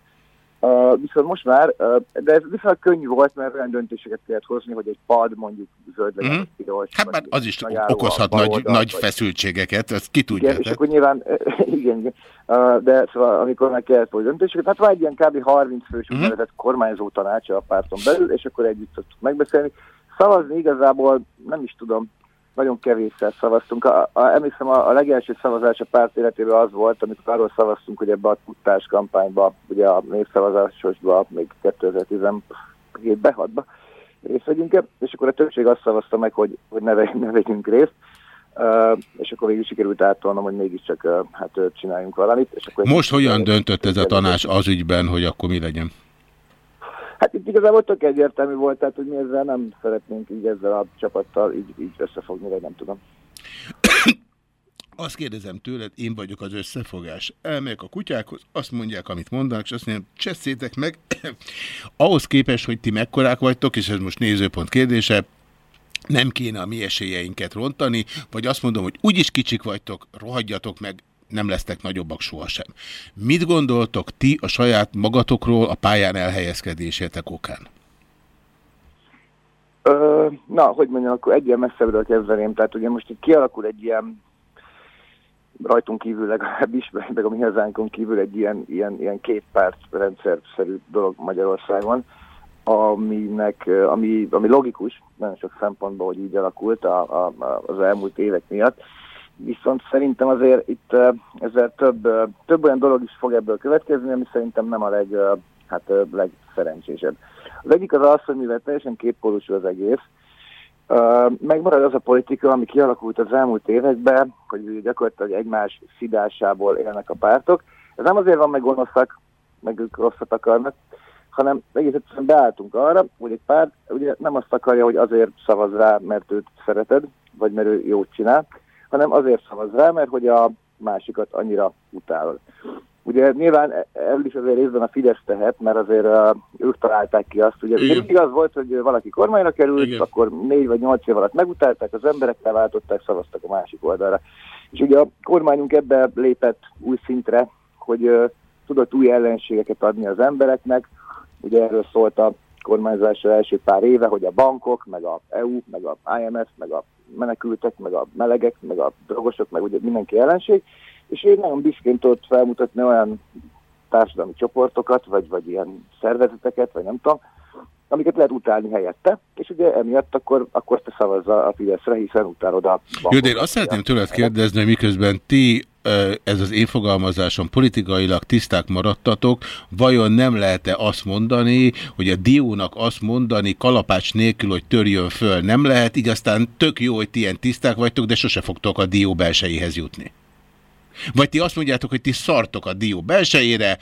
Uh, viszont most már, uh, de ez viszont könnyű volt, mert olyan döntéseket kellett hozni, hogy egy pad mondjuk zöld legyen, mm. piros. Hát már az is okozhat nagy, oldal, nagy vagy... feszültségeket, ezt ki tudja. Igen, és akkor nyilván, [laughs] igen, igen. Uh, de szóval amikor meg kellett hozni döntéseket, hát van egy ilyen kb. 30 fős mm. úgynevezett kormányzó tanácsa a párton belül, és akkor együtt tudtuk megbeszélni. Szavazni igazából nem is tudom, nagyon kevésszer szavaztunk. A, a, emlékszem, a, a legelső szavazás a párt életében az volt, amikor arról szavaztunk, hogy ebbe a tudtás kampányba, ugye a népszavazásosba, még 2017-ben, 6-ba részt vegyünk és akkor a többség azt szavazta meg, hogy, hogy ne, ne vegyünk részt. Uh, és akkor végül sikerült átolnom, hogy mégiscsak uh, hát csináljunk valamit. És akkor Most hogyan döntött ez a tanács az ügyben, hogy akkor mi legyen? Hát itt igazából tök egyértelmű volt, tehát hogy mi ezzel nem szeretnénk így ezzel a csapattal így, így összefogni, vagy nem tudom. Azt kérdezem tőled, én vagyok az összefogás. Elmegyek a kutyákhoz, azt mondják, amit mondanak, és azt mondják, cseszétek meg. [clears throat] Ahhoz képest, hogy ti mekkorák vagytok, és ez most nézőpont kérdése, nem kéne a mi esélyeinket rontani, vagy azt mondom, hogy úgyis kicsik vagytok, rohadjatok meg, nem lesznek nagyobbak sohasem. Mit gondoltok ti a saját magatokról a pályán elhelyezkedésétek okán? Ö, na, hogy mondjam, akkor ilyen messzebbről kezdeném. Tehát ugye most itt kialakul egy ilyen rajtunk kívül legalábbis, meg a mi hazánkon kívül egy ilyen, ilyen, ilyen két párt rendszerszerű dolog Magyarországon, aminek, ami, ami logikus, nagyon sok szempontból, hogy így alakult a, a, az elmúlt évek miatt viszont szerintem azért itt ezzel több, több olyan dolog is fog ebből következni, ami szerintem nem a leg, hát, legszerencsésebb. Az egyik az az, hogy mivel teljesen kétpólusú az egész, megmarad az a politika, ami kialakult az elmúlt években, hogy gyakorlatilag egymás szidásából élnek a pártok. Ez nem azért van, meg gonoszak, meg ők rosszat akarnak, hanem egész egyszerűen beálltunk arra, hogy egy párt ugye nem azt akarja, hogy azért szavaz rá, mert őt szereted, vagy mert ő jót csinál, hanem azért szavaz rá, mert hogy a másikat annyira utálod. Ugye nyilván el is azért részben a Fidesz tehet, mert azért uh, ők találták ki azt, ugye Igen. igaz volt, hogy valaki kormányra került, Igen. akkor négy vagy nyolc év alatt megutálták, az emberek leváltották, szavaztak a másik oldalra. És ugye a kormányunk ebbe lépett új szintre, hogy uh, tudott új ellenségeket adni az embereknek, ugye erről szólt a kormányzásra első pár éve, hogy a bankok, meg a EU, meg a IMF, meg a menekültek, meg a melegek, meg a drogosok, meg ugye mindenki ellenség, és én nagyon büszkén tudott felmutatni olyan társadalmi csoportokat, vagy, vagy ilyen szervezeteket, vagy nem tudom, amiket lehet utálni helyette, és ugye emiatt akkor, akkor te szavazza a Fideszre, hiszen utálod a Jó, de én azt szeretném tőled kérdezni, miközben ti ez az én fogalmazásom politikailag tiszták maradtatok, vajon nem lehet-e azt mondani, hogy a diónak azt mondani kalapács nélkül, hogy törjön föl, nem lehet, így aztán tök jó, hogy ti ilyen tiszták vagytok, de sose fogtok a dió belsejéhez jutni. Vagy ti azt mondjátok, hogy ti szartok a dió belsejére,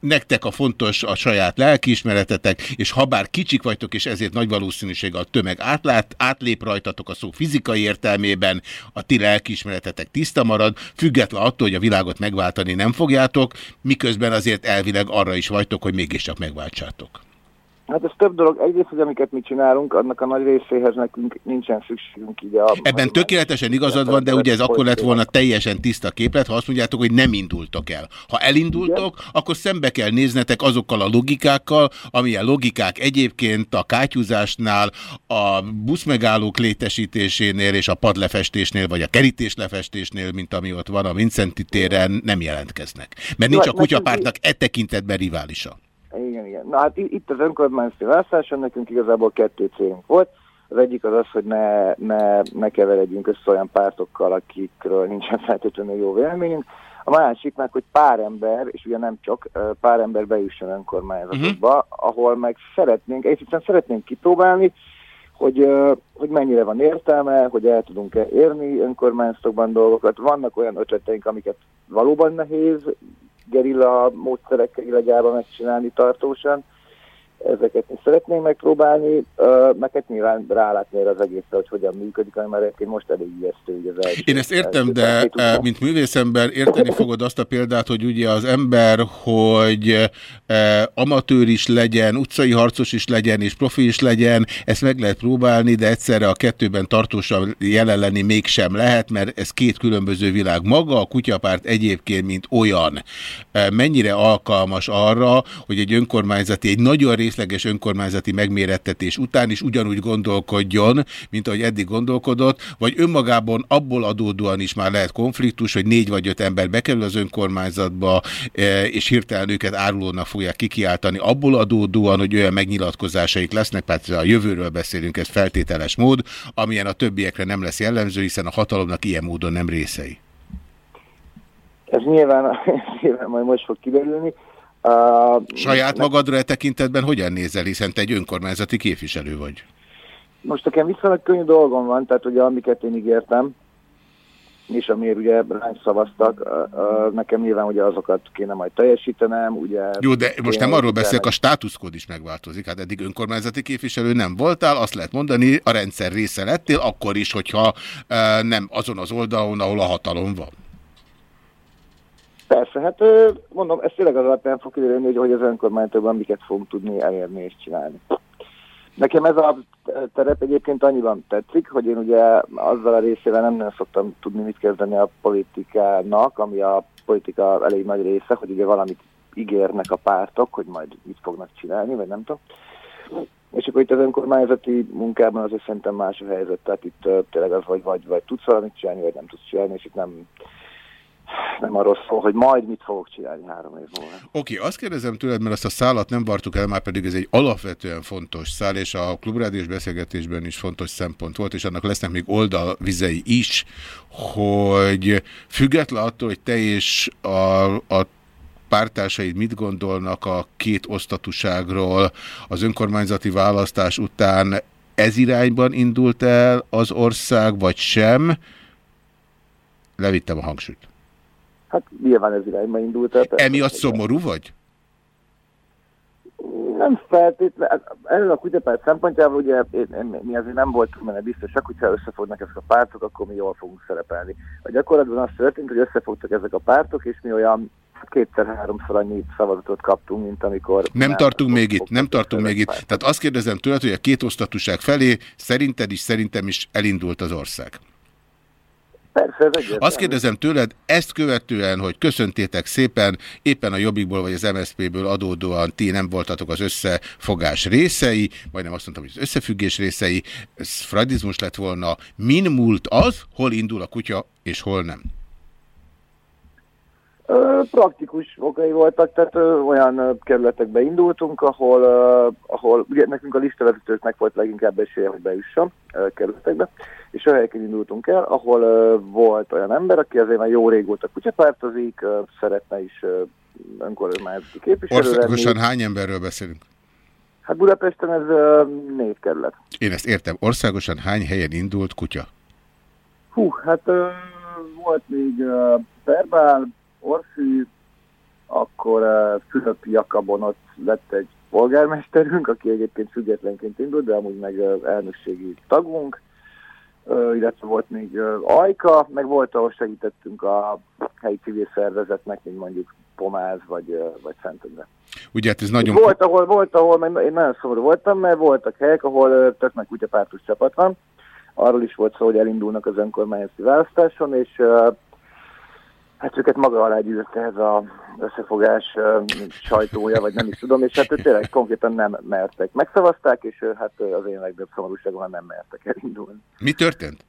nektek a fontos a saját lelkiismeretetek, és ha bár kicsik vagytok, és ezért nagy valószínűséggel a tömeg átlát, átlép rajtatok a szó fizikai értelmében, a ti lelkiismeretetek tiszta marad, független attól, hogy a világot megváltani nem fogjátok, miközben azért elvileg arra is vagytok, hogy mégiscsak megváltsátok. Hát ez több dolog. Egyrészt, hogy amiket mi csinálunk, annak a nagy részéhez nekünk nincsen szükségünk így a... Ebben tökéletesen igazad van, de ugye ez akkor lett volna teljesen tiszta képlet, ha azt mondjátok, hogy nem indultok el. Ha elindultok, Igen. akkor szembe kell néznetek azokkal a logikákkal, amilyen logikák egyébként a kátyúzásnál, a buszmegállók létesítésénél és a padlefestésnél, vagy a kerítéslefestésnél, mint ami ott van a Vincenti téren, nem jelentkeznek. Mert nincs a kutyapártnak e tekintetben riválisa. Igen, igen. Na hát itt az önkormányzati választáson nekünk igazából kettő célunk volt. Az egyik az az, hogy ne, ne, ne keveredjünk össze olyan pártokkal, akikről nincsen feltétlenül jó véleményünk. A másik meg, hogy pár ember, és ugye nem csak, pár ember bejusson önkormányzatokba, uh-huh. ahol meg szeretnénk, egyszerűen szeretnénk kipróbálni, hogy, hogy mennyire van értelme, hogy el tudunk-e érni önkormányzatokban dolgokat. Vannak olyan ötleteink, amiket valóban nehéz gerilla módszerekkel illegyában megcsinálni tartósan. Ezeket mi szeretnénk megpróbálni, meg hát nyilván rálátni erre az egészre, hogy hogyan működik, ami már egyébként most elég ijesztő. az első, Én ezt értem, de mint művészember érteni fogod azt a példát, hogy ugye az ember, hogy amatőr is legyen, utcai harcos is legyen, és profi is legyen, ezt meg lehet próbálni, de egyszerre a kettőben tartósan jelen lenni mégsem lehet, mert ez két különböző világ. Maga a kutyapárt egyébként, mint olyan, mennyire alkalmas arra, hogy egy önkormányzati, egy nagyon részleges önkormányzati megmérettetés után is ugyanúgy gondolkodjon, mint ahogy eddig gondolkodott, vagy önmagában abból adódóan is már lehet konfliktus, hogy négy vagy öt ember bekerül az önkormányzatba, e, és hirtelen őket árulónak fogják kikiáltani, abból adódóan, hogy olyan megnyilatkozásaik lesznek, mert a jövőről beszélünk, ez feltételes mód, amilyen a többiekre nem lesz jellemző, hiszen a hatalomnak ilyen módon nem részei. Ez nyilván, [laughs] nyilván majd most fog kiderülni. Uh, Saját magadra e tekintetben hogyan nézel, hiszen te egy önkormányzati képviselő vagy? Most nekem viszonylag könnyű dolgom van, tehát ugye amiket én ígértem, és amiért ugye ránk szavaztak, nekem nyilván ugye azokat kéne majd teljesítenem, ugye... Jó, de most nem arról beszélek, a státuszkód is megváltozik, hát eddig önkormányzati képviselő nem voltál, azt lehet mondani, a rendszer része lettél, akkor is, hogyha nem azon az oldalon, ahol a hatalom van. Persze, hát mondom, ez tényleg az alapján fog kiderülni, hogy, hogy az önkormányzatban miket fogunk tudni elérni és csinálni. Nekem ez a terep egyébként annyiban tetszik, hogy én ugye azzal a részével nem nagyon szoktam tudni mit kezdeni a politikának, ami a politika elég nagy része, hogy ugye valamit ígérnek a pártok, hogy majd mit fognak csinálni, vagy nem tudom. És akkor itt az önkormányzati munkában azért szerintem más a helyzet, tehát itt tényleg az, vagy, vagy, vagy tudsz valamit csinálni, vagy nem tudsz csinálni, és itt nem, nem arról szól, hogy majd mit fogok csinálni három év múlva. Oké, okay, azt kérdezem tőled, mert azt a szállat nem vartuk el, már pedig ez egy alapvetően fontos szál, és a klubrádiós beszélgetésben is fontos szempont volt, és annak lesznek még oldalvizei is, hogy független attól, hogy te és a, a pártársaid mit gondolnak a két osztatúságról az önkormányzati választás után, ez irányban indult el az ország, vagy sem? Levittem a hangsúlyt. Hát nyilván ez irányba indult el. Emiatt szomorú vagy? Nem feltétlenül. Erről a kutyapárt szempontjából ugye mi azért nem voltunk benne biztosak, hogyha összefognak ezek a pártok, akkor mi jól fogunk szerepelni. A gyakorlatban az történt, hogy összefogtak ezek a pártok, és mi olyan kétszer-háromszor annyi szavazatot kaptunk, mint amikor... Nem tartunk még itt, nem tartunk még itt. Tehát azt kérdezem tőled, hogy a két osztatúság felé szerinted is, szerintem is elindult az ország. Persze, ez Azt kérdezem tőled, ezt követően, hogy köszöntétek szépen, éppen a Jobbikból vagy az MSZP-ből adódóan ti nem voltatok az összefogás részei, majdnem azt mondtam, hogy az összefüggés részei, ez fradizmus lett volna. Min múlt az, hol indul a kutya, és hol nem? Praktikus okai voltak, tehát ö, olyan kerületekbe indultunk, ahol, ö, ahol ugye nekünk a listavezetőknek volt leginkább esélye, hogy bejussam kerületekbe, és a helyeken indultunk el, ahol ö, volt olyan ember, aki azért már jó régóta kutyapártozik, ö, szeretne is ö, önkormányzati képviselő Országosan lenni. hány emberről beszélünk? Hát Budapesten ez ö, négy kerület. Én ezt értem. Országosan hány helyen indult kutya? Hú, hát ö, volt még ö, Perbál, Orfű, akkor uh, Fülöp Jakabon ott lett egy polgármesterünk, aki egyébként függetlenként indult, de amúgy meg uh, elnökségi tagunk, uh, illetve volt még uh, Ajka, meg volt, ahol segítettünk a helyi civil szervezetnek, mint mondjuk Pomáz vagy, uh, vagy Szentendre. Ugye hát ez nagyon... Volt, ahol, volt, ahol, mert én nagyon szomorú voltam, mert voltak helyek, ahol tök meg kutyapártos csapat van. Arról is volt szó, hogy elindulnak az önkormányzati választáson, és uh, Hát őket maga alá gyűjtötte ez az összefogás sajtója, vagy nem is tudom, és hát tényleg konkrétan nem mertek. Megszavazták, és hát az én legnagyobb szomorúságom nem mertek elindulni. Mi történt?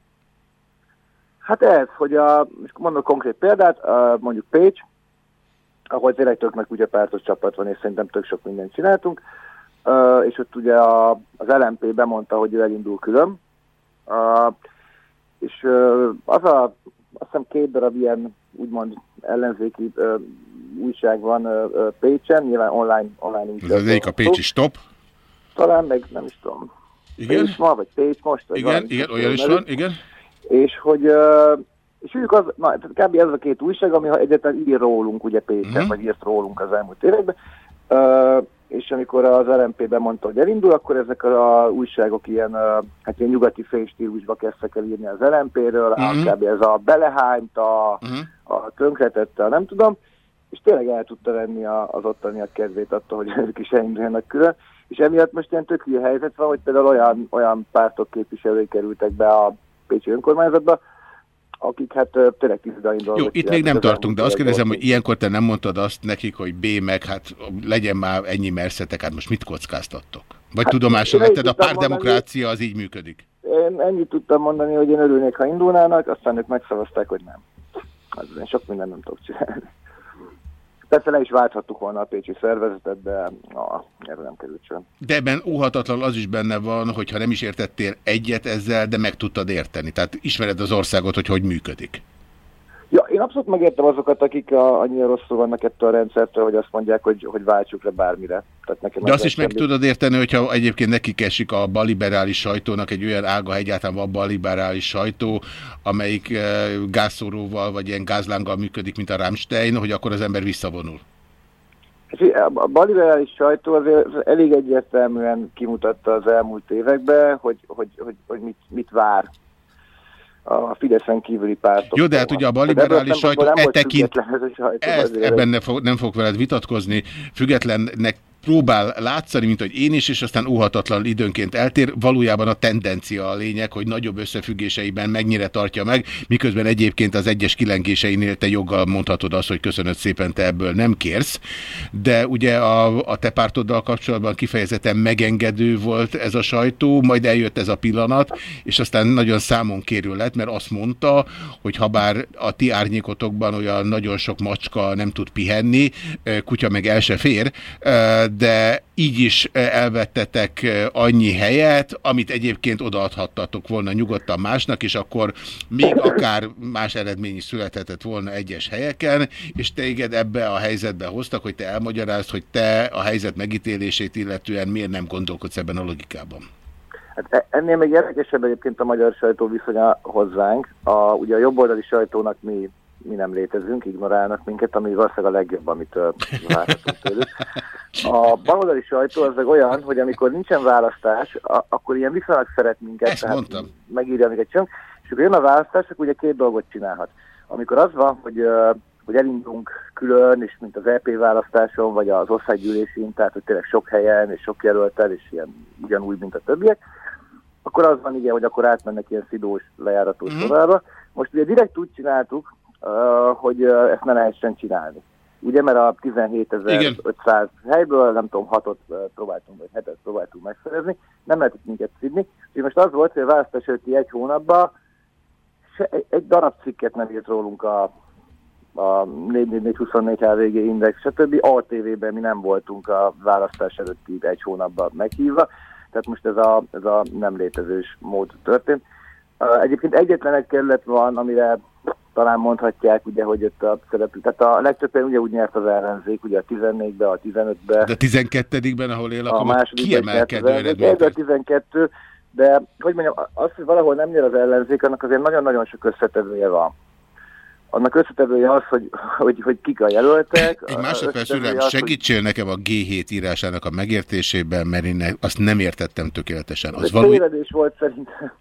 Hát ez, hogy a, mondok konkrét példát, uh, mondjuk Pécs, ahol tényleg tök meg ugye pártos csapat van, és szerintem tök sok mindent csináltunk, uh, és ott ugye a, az LMP bemondta, hogy ő elindul külön, uh, és uh, az a, azt hiszem két darab ilyen úgymond ellenzéki uh, újság van uh, Pécsen, nyilván online, online újság. Ez az egyik a Pécsi Stop. Talán meg nem is tudom. Igen? Pécs ma, vagy Pécs most. Vagy igen, igen, olyan is van, igen. És hogy uh, és ők az, na, kb. ez a két újság, ami egyetlen ír rólunk, ugye Pécsen, uh-huh. vagy írt rólunk az elmúlt években. Uh, és amikor az LMP bemondta, hogy elindul, akkor ezek a újságok ilyen, hát ilyen nyugati félstílusba kezdtek el írni az LMP-ről, uh-huh. kb. ez a belehányt, a, uh-huh. a tönkretette, a nem tudom, és tényleg el tudta venni az ottaniak kedvét attól, hogy [laughs] ők is elinduljanak külön. És emiatt most ilyen tök helyzet van, hogy például olyan, olyan pártok képviselői kerültek be a Pécsi önkormányzatba, akik hát tényleg tízdain Jó, itt még nem tartunk, de azt kérdezem, hogy ilyenkor te nem mondtad azt nekik, hogy B meg, hát legyen már ennyi merszetek, hát most mit kockáztattok? Vagy hát, tudomásra letted, a párdemokrácia az így működik? Én ennyit tudtam mondani, hogy én örülnék, ha indulnának, aztán ők megszavazták, hogy nem. Hát én sok minden nem tudok csinálni. Persze le is válthattuk volna a Pécsi szervezetet, de na, erre nem került sem. De ebben óhatatlan az is benne van, hogyha nem is értettél egyet ezzel, de meg tudtad érteni. Tehát ismered az országot, hogy hogy működik. Én abszolút megértem azokat, akik a, annyira rosszul vannak ettől a rendszertől, hogy azt mondják, hogy, hogy váltsuk le bármire. Tehát nekem De azt is meg tudod érteni, hogyha egyébként nekik esik a baliberális sajtónak egy olyan ága, egyáltalán van baliberális sajtó, amelyik e, gázszóróval vagy ilyen gázlánggal működik, mint a Rammstein, hogy akkor az ember visszavonul. A baliberális sajtó azért elég egyértelműen kimutatta az elmúlt években, hogy, hogy, hogy, hogy mit, mit vár a Fideszen kívüli pártok. Jó, de hát ugye a baliberális sajtó e tekint, ebben ne fog, nem fog veled vitatkozni, függetlennek próbál látszani, mint hogy én is, és aztán óhatatlan időnként eltér. Valójában a tendencia a lényeg, hogy nagyobb összefüggéseiben mennyire tartja meg, miközben egyébként az egyes kilengéseinél te joggal mondhatod azt, hogy köszönöd szépen, te ebből nem kérsz. De ugye a, a te pártoddal kapcsolatban kifejezetten megengedő volt ez a sajtó, majd eljött ez a pillanat, és aztán nagyon számon kérő lett, mert azt mondta, hogy ha bár a ti árnyékotokban olyan nagyon sok macska nem tud pihenni, kutya meg el se fér, de így is elvettetek annyi helyet, amit egyébként odaadhattatok volna nyugodtan másnak, és akkor még akár más eredmény is születhetett volna egyes helyeken, és téged ebbe a helyzetbe hoztak, hogy te elmagyarázd, hogy te a helyzet megítélését illetően miért nem gondolkodsz ebben a logikában? Hát e- ennél még érdekesebb egyébként a magyar sajtó viszonya hozzánk. A, ugye a jobboldali sajtónak mi mi nem létezünk, ignorálnak minket, ami valószínűleg a legjobb, amit várhatunk tőlük. A baloldali sajtó az olyan, hogy amikor nincsen választás, a, akkor ilyen viszonylag szeret minket, Ezt tehát mondtam. megírja minket csöng, és akkor jön a választás, akkor ugye két dolgot csinálhat. Amikor az van, hogy, hogy elindulunk külön, és mint az EP választáson, vagy az országgyűlésén, tehát hogy tényleg sok helyen, és sok jelöltel, és ilyen ugyanúgy, mint a többiek, akkor az van igen, hogy akkor átmennek ilyen szidós lejáratós mm. sorálba. Most ugye direkt úgy csináltuk, hogy ezt ne lehessen csinálni. Ugye, mert a 17.500 helyből, nem tudom, hatot próbáltunk, vagy hetet próbáltunk megszerezni, nem lehetett minket szidni. És most az volt, hogy a választás előtti egy hónapban se, egy, darab cikket nem írt rólunk a, a 44424 HVG Index, stb. ATV-ben mi nem voltunk a választás előtti egy hónapban meghívva, tehát most ez a, ez a nem létezős mód történt. Egyébként egyetlen egy kerület van, amire talán mondhatják, ugye, hogy ott a szereplő, tehát a legtöbben ugye úgy nyert az ellenzék, ugye a 14-be, a 15-be. De a 12-ben, ahol él, a kiemelkedő eredmény. a 12, de hogy mondjam, az, hogy valahol nem nyer az ellenzék, annak azért nagyon-nagyon sok összetevője van. annak összetevője az, hogy, hogy, hogy kik a jelöltek. Egy másodperc, uram, segítsél hogy... nekem a G7 írásának a megértésében, mert én azt nem értettem tökéletesen. Az valami... tévedés volt szerintem.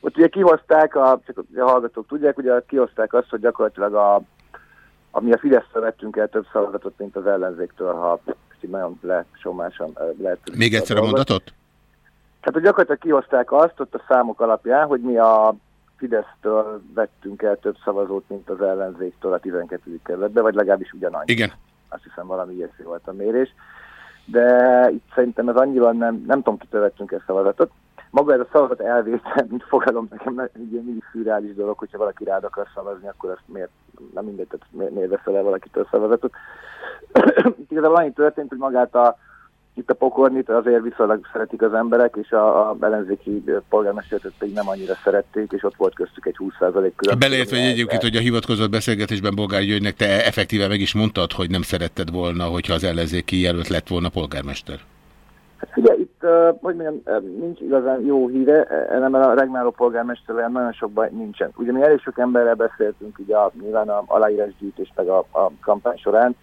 Ott ugye kihozták, a, csak a hallgatók tudják, ugye kihozták azt, hogy gyakorlatilag a, ami a fidesz vettünk el több szavazatot, mint az ellenzéktől, ha nagyon lesomásan lehet. Még egyszer a mondatot? Tehát, hogy gyakorlatilag kihozták azt ott a számok alapján, hogy mi a Fidesztől vettünk el több szavazót, mint az ellenzéktől a 12. kerületbe, vagy legalábbis ugyanannyi. Igen. Azt hiszem valami ilyesmi volt a mérés. De itt szerintem ez annyiban nem, nem tudom, kitől vettünk el szavazatot. Maga ez a szavazat elvétel, mint fogalom, nekem egy ilyen mindig szürreális dolog, hogyha valaki rád akar szavazni, akkor azt miért, nem mindegy, tehát miért, miért veszel el valakitől szavazatot. [clears throat] Igazából annyi történt, hogy magát a itt a pokornit azért viszonylag szeretik az emberek, és a, a ellenzéki polgármestert pedig nem annyira szerették, és ott volt köztük egy 20% különbség. Beleértve egy egyébként, hogy a hivatkozott beszélgetésben Bolgár Györgynek te effektíve meg is mondtad, hogy nem szeretted volna, hogyha az ellenzéki jelölt lett volna polgármester. Hát itt, uh, hogy mondjam, nincs igazán jó híre, ennek a regnáló polgármester nagyon sokban nincsen. Ugye mi elég sok emberrel beszéltünk, ugye a, nyilván a aláírásgyűjtés meg a, a kampány során,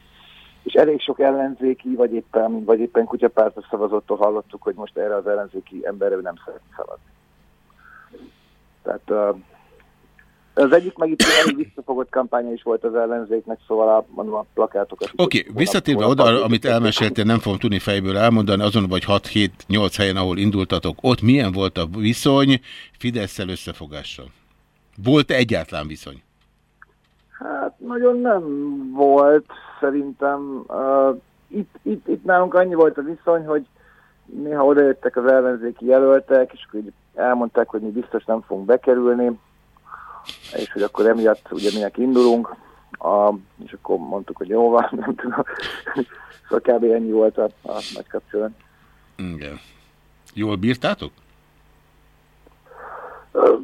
és elég sok ellenzéki, vagy éppen, vagy éppen kutyapártos szavazottól hallottuk, hogy most erre az ellenzéki emberre nem szeret szavazni. Tehát uh, az egyik meg itt elég visszafogott kampánya is volt az ellenzéknek, szóval a, mondom, a plakátokat... Oké, okay, visszatérve oda, amit elmeséltél, nem fogom tudni fejből elmondani, azon vagy 6-7-8 helyen, ahol indultatok, ott milyen volt a viszony fidesz összefogással? Volt-e egyáltalán viszony? Hát nagyon nem volt szerintem. Uh, itt, itt, itt nálunk annyi volt a viszony, hogy néha odajöttek az ellenzéki jelöltek, és akkor elmondták, hogy mi biztos nem fogunk bekerülni, és hogy akkor emiatt ugye minek indulunk, a, és akkor mondtuk, hogy jó van, [laughs] nem tudom. szóval kb. ennyi volt a, a nagy kapcsolat. Igen. Jól bírtátok? Uh,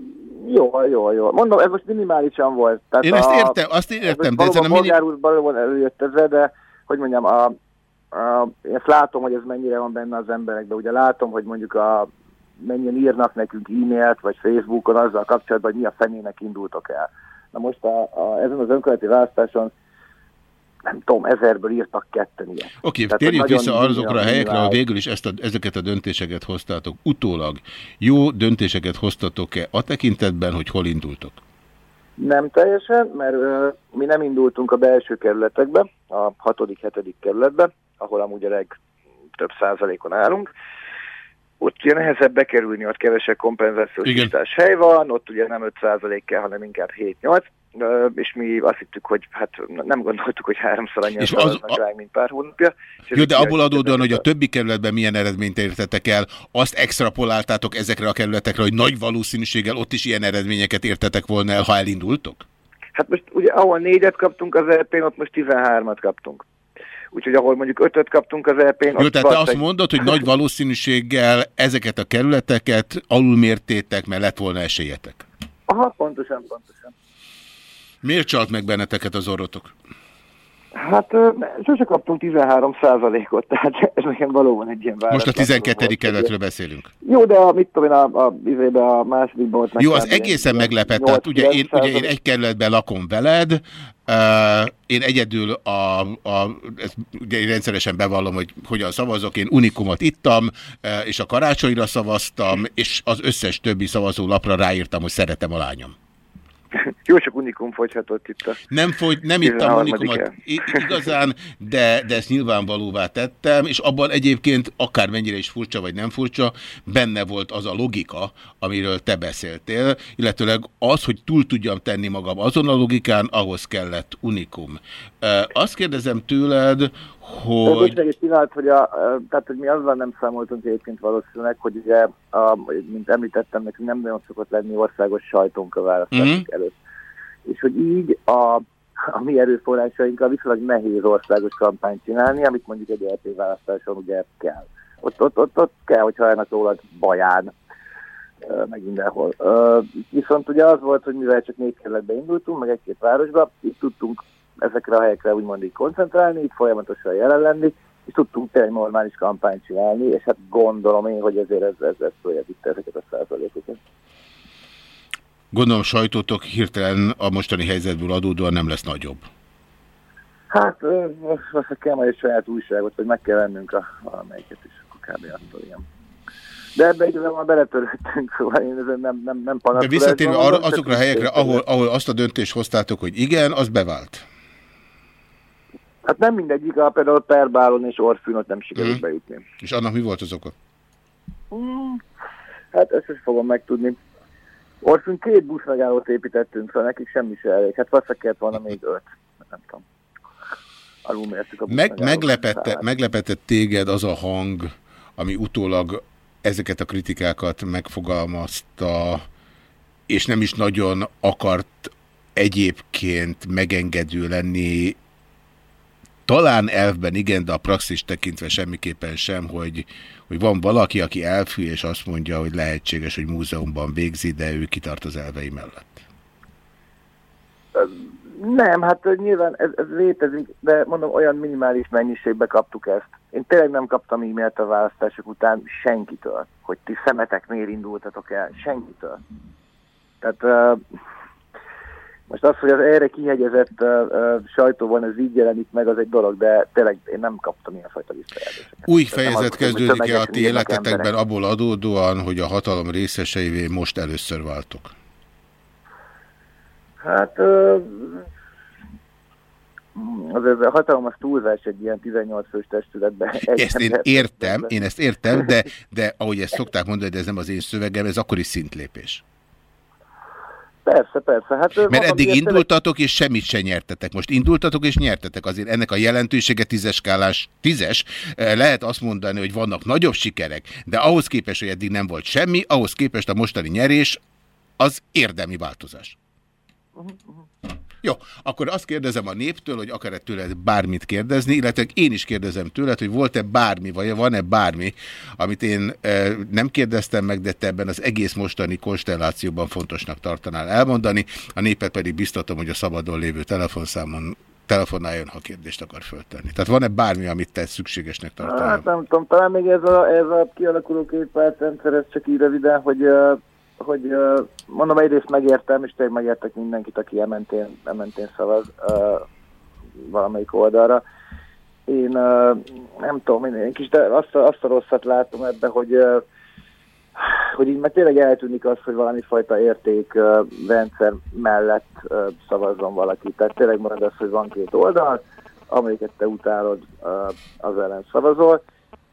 jó, jó, jó. Mondom, ez most minimálisan volt. Tehát Én ezt értem, azt értem, de ezen a minim... úr valóban előjött ezzel, de hogy mondjam, a, a, én ezt látom, hogy ez mennyire van benne az emberekben. Ugye látom, hogy mondjuk a, mennyien írnak nekünk e-mailt, vagy Facebookon azzal kapcsolatban, hogy mi a fenének indultok el. Na most a, a, ezen az önkormányzati választáson nem tudom, ezerből írtak ketten ilyet. Oké, okay, térjünk vissza azokra a helyekre, ahol végül is ezt a, ezeket a döntéseket hoztátok. Utólag jó döntéseket hoztatok-e a tekintetben, hogy hol indultok? Nem teljesen, mert ö, mi nem indultunk a belső kerületekbe, a hatodik, hetedik kerületbe, ahol amúgy a legtöbb százalékon állunk. Ott ugye nehezebb bekerülni, ott kevesebb kompenzációs hely van, ott ugye nem 5% kell, hanem inkább 7-8 és mi azt hittük, hogy hát nem gondoltuk, hogy háromszor annyian és az, a... ránk, mint pár hónapja. Jó, de abból adódóan, hogy a többi kerületben milyen eredményt értetek el, azt extrapoláltátok ezekre a kerületekre, hogy nagy valószínűséggel ott is ilyen eredményeket értetek volna el, ha elindultok? Hát most ugye ahol négyet kaptunk az EP-n, ott most 13-at kaptunk. Úgyhogy ahol mondjuk ötöt kaptunk az EP-n... Jó, tehát te azt mondod, hogy nagy valószínűséggel ezeket a kerületeket alulmértétek, mert lett volna esélyetek. Aha, pontosan, pontosan. Miért csalt meg benneteket az orrotok? Hát sose kaptunk 13 ot tehát [laughs] ez nekem valóban egy ilyen válasz. Most a 12. kerületről beszélünk. Jó, de a, mit tudom én, a, a, a, a második volt. Jó, az egészen meglepett. Tehát ugye én, ugye én egy kerületben lakom veled, uh, én egyedül a, a ezt ugye én rendszeresen bevallom, hogy hogyan szavazok, én unikumot ittam, uh, és a karácsonyra szavaztam, és az összes többi szavazólapra ráírtam, hogy szeretem a lányom. [laughs] Jó, csak unikum fogyhatott itt a... Nem, fogy, nem ittam unikumot igazán, de, de ezt nyilvánvalóvá tettem, és abban egyébként akármennyire is furcsa vagy nem furcsa, benne volt az a logika, amiről te beszéltél, illetőleg az, hogy túl tudjam tenni magam azon a logikán, ahhoz kellett unikum. Azt kérdezem tőled, hogy... egy pillanat, hogy, a, tehát, hogy mi azzal nem számoltunk egyébként valószínűleg, hogy ugye, a, mint említettem, nekünk nem nagyon szokott lenni országos sajtónk a választások mm -hmm. előtt. És hogy így a, a mi erőforrásainkkal viszonylag nehéz országos kampányt csinálni, amit mondjuk egy LP választáson ugye kell. Ott, ott, ott, ott kell, hogyha ennek rólad baján, meg mindenhol. Viszont ugye az volt, hogy mivel csak négy kerületbe indultunk, meg egy-két városba, itt tudtunk ezekre a helyekre úgymond így koncentrálni, itt folyamatosan jelen lenni, és tudtunk tényleg normális kampányt csinálni, és hát gondolom én, hogy ezért ez, ez, ez itt ezeket a százalékokat. Gondolom sajtótok hirtelen a mostani helyzetből adódóan nem lesz nagyobb. Hát, azt kell majd egy saját újságot, vagy meg kell vennünk a, valamelyiket is, akkor kb. attól ilyen. De ebbe igazából beletörődtünk, szóval én ezen nem, nem, nem panaszolás. De visszatérve azokra a helyekre, ahol, ahol azt a döntést hoztátok, hogy igen, az bevált. Hát nem mindegyik, a például Perbálon és Orfűnot nem sikerült mm. bejutni. És annak mi volt az oka? Mm, hát ezt is fogom megtudni. Orfűn két busz megállót építettünk, szóval nekik semmi se elég. Hát valószínűleg volna még öt. Nem tudom. Alulmértük a Meg, meglepette, meglepette téged az a hang, ami utólag ezeket a kritikákat megfogalmazta, és nem is nagyon akart egyébként megengedő lenni, talán elfben igen, de a praxis tekintve semmiképpen sem, hogy, hogy van valaki, aki elfű, és azt mondja, hogy lehetséges, hogy múzeumban végzi, de ő kitart az elvei mellett. Nem, hát nyilván ez, ez létezik, de mondom, olyan minimális mennyiségbe kaptuk ezt. Én tényleg nem kaptam e-mailt a választások után senkitől, hogy ti szemetek miért indultatok el, senkitől. Tehát uh, most az, hogy az erre kihegyezett uh, uh, sajtóban ez így jelenik meg, az egy dolog, de tényleg én nem kaptam ilyenfajta visszajelzéseket. Új fejezet kezdődik-e a ti életetekben abból adódóan, hogy a hatalom részeseivé most először váltok? Hát uh, az a hatalom az túlzás egy ilyen 18 fős testületben. [laughs] Ezt én értem, én ezt értem, de, de ahogy ezt [laughs] szokták mondani, de ez nem az én szövegem, ez akkor is szintlépés. Persze, persze. Hát Mert eddig indultatok, és semmit se nyertetek. Most indultatok, és nyertetek. Azért ennek a jelentősége tízes skálás tízes. Lehet azt mondani, hogy vannak nagyobb sikerek, de ahhoz képest, hogy eddig nem volt semmi, ahhoz képest a mostani nyerés az érdemi változás. Uh -huh, uh -huh. Jó, akkor azt kérdezem a néptől, hogy akar-e tőled bármit kérdezni, illetve én is kérdezem tőled, hogy volt-e bármi, vagy van-e bármi, amit én e, nem kérdeztem meg, de te ebben az egész mostani konstellációban fontosnak tartanál elmondani. A népet pedig biztatom, hogy a szabadon lévő telefonszámon telefonáljon, ha kérdést akar föltenni. Tehát van-e bármi, amit te szükségesnek tartanál? Hát nem tudom, talán még ez a, ez a kialakuló képváltrendszer, ez csak így röviden, hogy uh hogy mondom, egyrészt megértem, és tényleg megértek mindenkit, aki ementén, ementén szavaz valamelyik oldalra. Én nem tudom, én kis, de azt, azt a rosszat látom ebbe, hogy hogy így meg tényleg eltűnik az, hogy valami fajta értékrendszer mellett szavazzon valaki. Tehát tényleg marad az, hogy van két oldal, amelyiket te utálod, az ellen szavazol,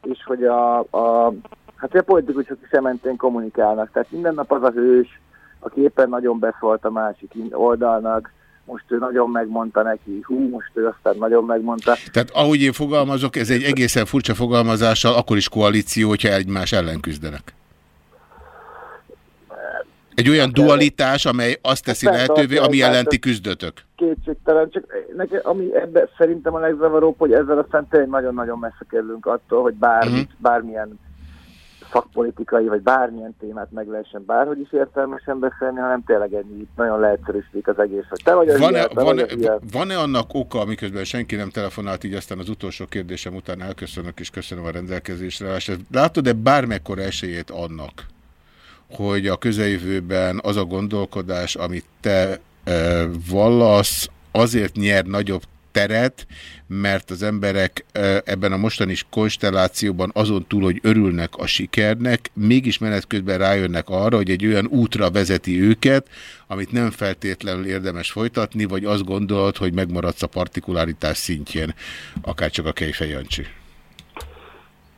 és hogy a, a Hát a politikusok is mentén kommunikálnak, tehát minden nap az a hős, aki éppen nagyon beszólt a másik oldalnak, most ő nagyon megmondta neki, hú, most ő aztán nagyon megmondta. Tehát ahogy én fogalmazok, ez egy egészen furcsa fogalmazással, akkor is koalíció, hogyha egymás ellen küzdenek. Egy olyan dualitás, amely azt teszi hát lehetővé, ami ellenti küzdötök. Kétségtelen, csak nekem, ami ebben szerintem a legzavaróbb, hogy ezzel aztán tényleg nagyon-nagyon messze kerülünk attól, hogy bármit, uh mhm. -huh. bármilyen szakpolitikai, vagy bármilyen témát meg lehessen bárhogy is értelmesen beszélni, hanem tényleg ennyi nagyon leegyszerűsítik az egész. Van-e van -e, van -e annak oka, miközben senki nem telefonált, így aztán az utolsó kérdésem után elköszönök, és köszönöm a rendelkezésre. Látod-e bármekkora esélyét annak, hogy a közeljövőben az a gondolkodás, amit te e, vallasz, azért nyer nagyobb teret, mert az emberek ebben a mostani konstellációban azon túl, hogy örülnek a sikernek, mégis menet közben rájönnek arra, hogy egy olyan útra vezeti őket, amit nem feltétlenül érdemes folytatni, vagy azt gondolod, hogy megmaradsz a partikularitás szintjén, akár csak a Kejfej Jancsi.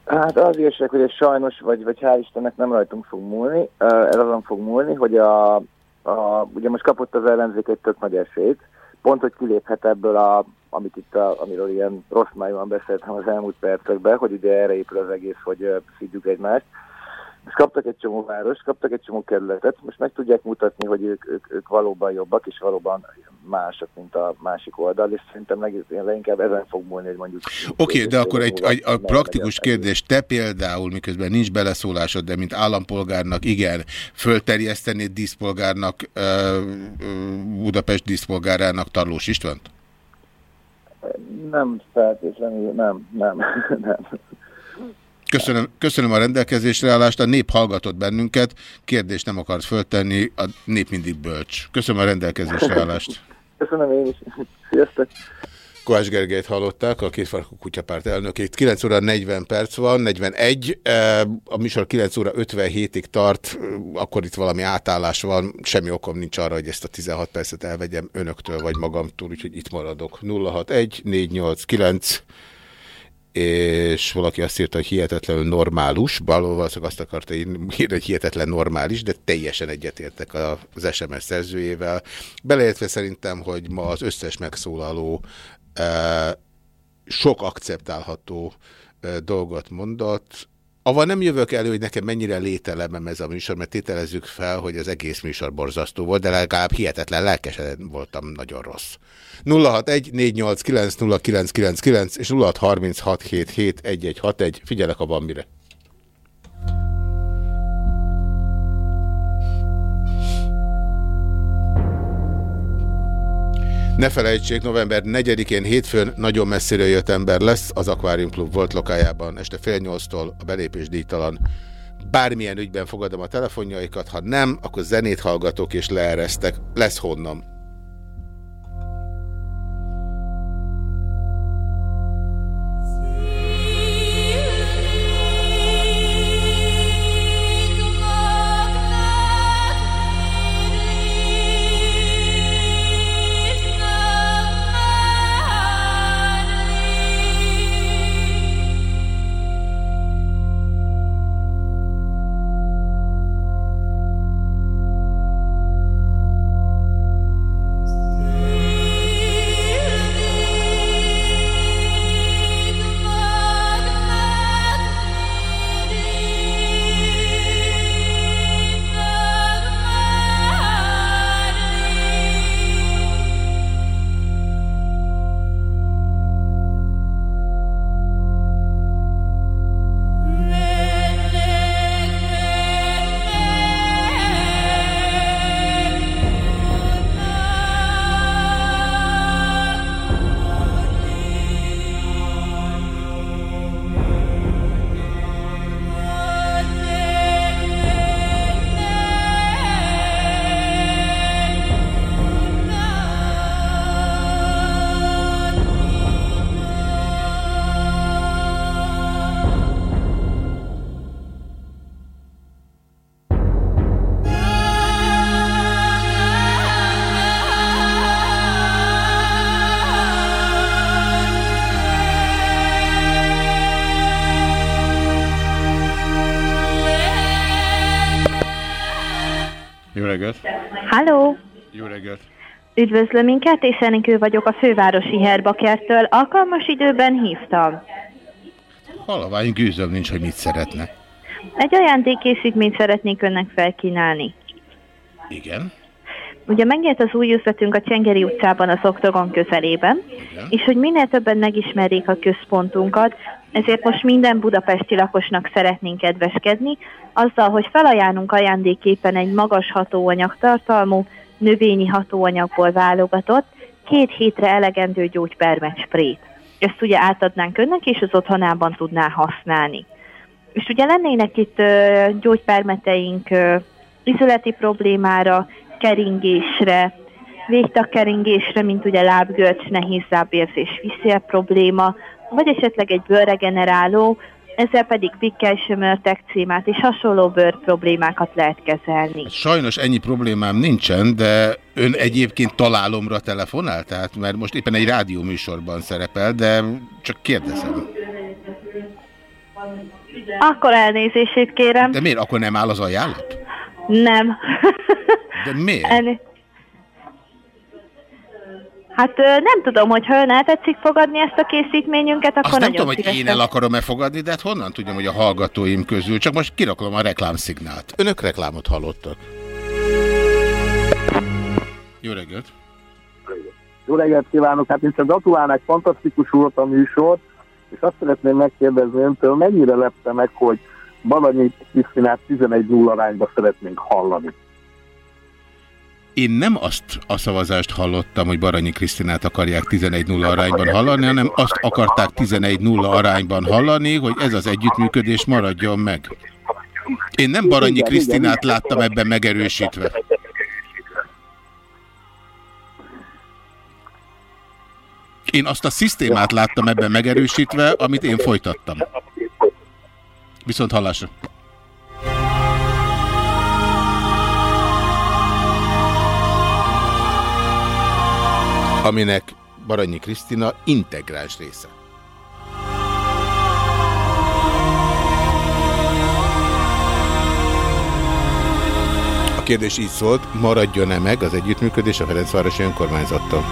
Hát az igazság, hogy ez sajnos, vagy, vagy hál' Istennek nem rajtunk fog múlni, ez azon fog múlni, hogy a, a, ugye most kapott az ellenzék egy tök nagy esélyt, pont, hogy kiléphet ebből a amit itt, a, amiről ilyen rossz májban beszéltem az elmúlt percekben, hogy ugye erre épül az egész, hogy szidjuk egymást. És kaptak egy csomó város, kaptak egy csomó kerületet, most meg tudják mutatni, hogy ők, ők, ők valóban jobbak, és valóban mások, mint a másik oldal, és szerintem leginkább ezen fog múlni, hogy mondjuk... Oké, okay, de akkor egy, egy a praktikus kérdés, te például, miközben nincs beleszólásod, de mint állampolgárnak, igen, fölterjesztenéd díszpolgárnak, Budapest díszpolgárának Tarlós Istvánt? Nem feltétlenül, nem, nem, [laughs] nem. Köszönöm, köszönöm a rendelkezésre állást, a nép hallgatott bennünket, kérdést nem akart föltenni, a nép mindig bölcs. Köszönöm a rendelkezésre állást. [laughs] Köszönöm én is. Sziasztok. Kovács Gergelyt hallották, a Kétfarkú Kutyapárt elnökét. 9 óra 40 perc van, 41. A műsor 9 óra 57-ig tart, akkor itt valami átállás van. Semmi okom nincs arra, hogy ezt a 16 percet elvegyem önöktől vagy magamtól, úgyhogy itt maradok. 061 489 és valaki azt írta, hogy hihetetlenül normális, balolva azt akarta írni, hogy hihetetlen normális, de teljesen egyetértek az SMS szerzőjével. Beleértve szerintem, hogy ma az összes megszólaló sok akceptálható dolgot mondott. Ava nem jövök elő, hogy nekem mennyire lételemem ez a műsor, mert tételezzük fel, hogy az egész műsor borzasztó volt, de legalább hihetetlen lelkesen voltam nagyon rossz. 061 és 0636771161. Figyelek, a van Ne felejtsék, november 4-én hétfőn nagyon messziről jött ember lesz az Aquarium Club volt lokájában, este fél nyolctól a belépés díjtalan. Bármilyen ügyben fogadom a telefonjaikat, ha nem, akkor zenét hallgatok és leeresztek. Lesz honnan. Üdvözlöm, én Kertész Enikő vagyok a fővárosi Herbakertől. Alkalmas időben hívtam. Halavány gőzöm nincs, hogy mit szeretne. Egy ajándékkészítményt szeretnék önnek felkínálni. Igen. Ugye megnyert az új üzletünk a Csengeri utcában, az Oktogon közelében, Igen. és hogy minél többen megismerjék a központunkat, ezért most minden budapesti lakosnak szeretnénk kedveskedni, azzal, hogy felajánlunk ajándéképpen egy magas hatóanyagtartalmú, növényi hatóanyagból válogatott, két hétre elegendő sprayt. Ezt ugye átadnánk önnek, és az otthonában tudná használni. És ugye lennének itt ö, gyógypermeteink ö, izületi problémára, keringésre, végtagkeringésre, mint ugye lábgörcs, nehéz lábérzés, viszél probléma, vagy esetleg egy bőrregeneráló, ezzel pedig pikkelsömörtek címát és hasonló bőr problémákat lehet kezelni. Sajnos ennyi problémám nincsen, de ön egyébként találomra telefonál? Tehát, mert most éppen egy rádióműsorban szerepel, de csak kérdezem. Akkor elnézését kérem. De miért? Akkor nem áll az ajánlat? Nem. De miért? Elné Hát nem tudom, hogy ha ön el tetszik fogadni ezt a készítményünket, akkor Azt nem tudom, szívesen. hogy én el akarom-e fogadni, de hát honnan tudjam, hogy a hallgatóim közül, csak most kirakolom a reklámszignált. Önök reklámot hallottak. Jó reggelt! Jó reggelt kívánok! Hát mint gratulálnak, fantasztikus volt a műsor, és azt szeretném megkérdezni öntől, mennyire lepte meg, hogy Balanyi Krisztinát 11-0 arányba szeretnénk hallani. Én nem azt a szavazást hallottam, hogy Baranyi Krisztinát akarják 11-0 arányban hallani, hanem azt akarták 11-0 arányban hallani, hogy ez az együttműködés maradjon meg. Én nem Baranyi Krisztinát láttam ebben megerősítve. Én azt a szisztémát láttam ebben megerősítve, amit én folytattam. Viszont hallásra. Aminek Baranyi Krisztina integráns része. A kérdés így szólt, maradjon-e meg az együttműködés a Ferencvárosi önkormányzattal?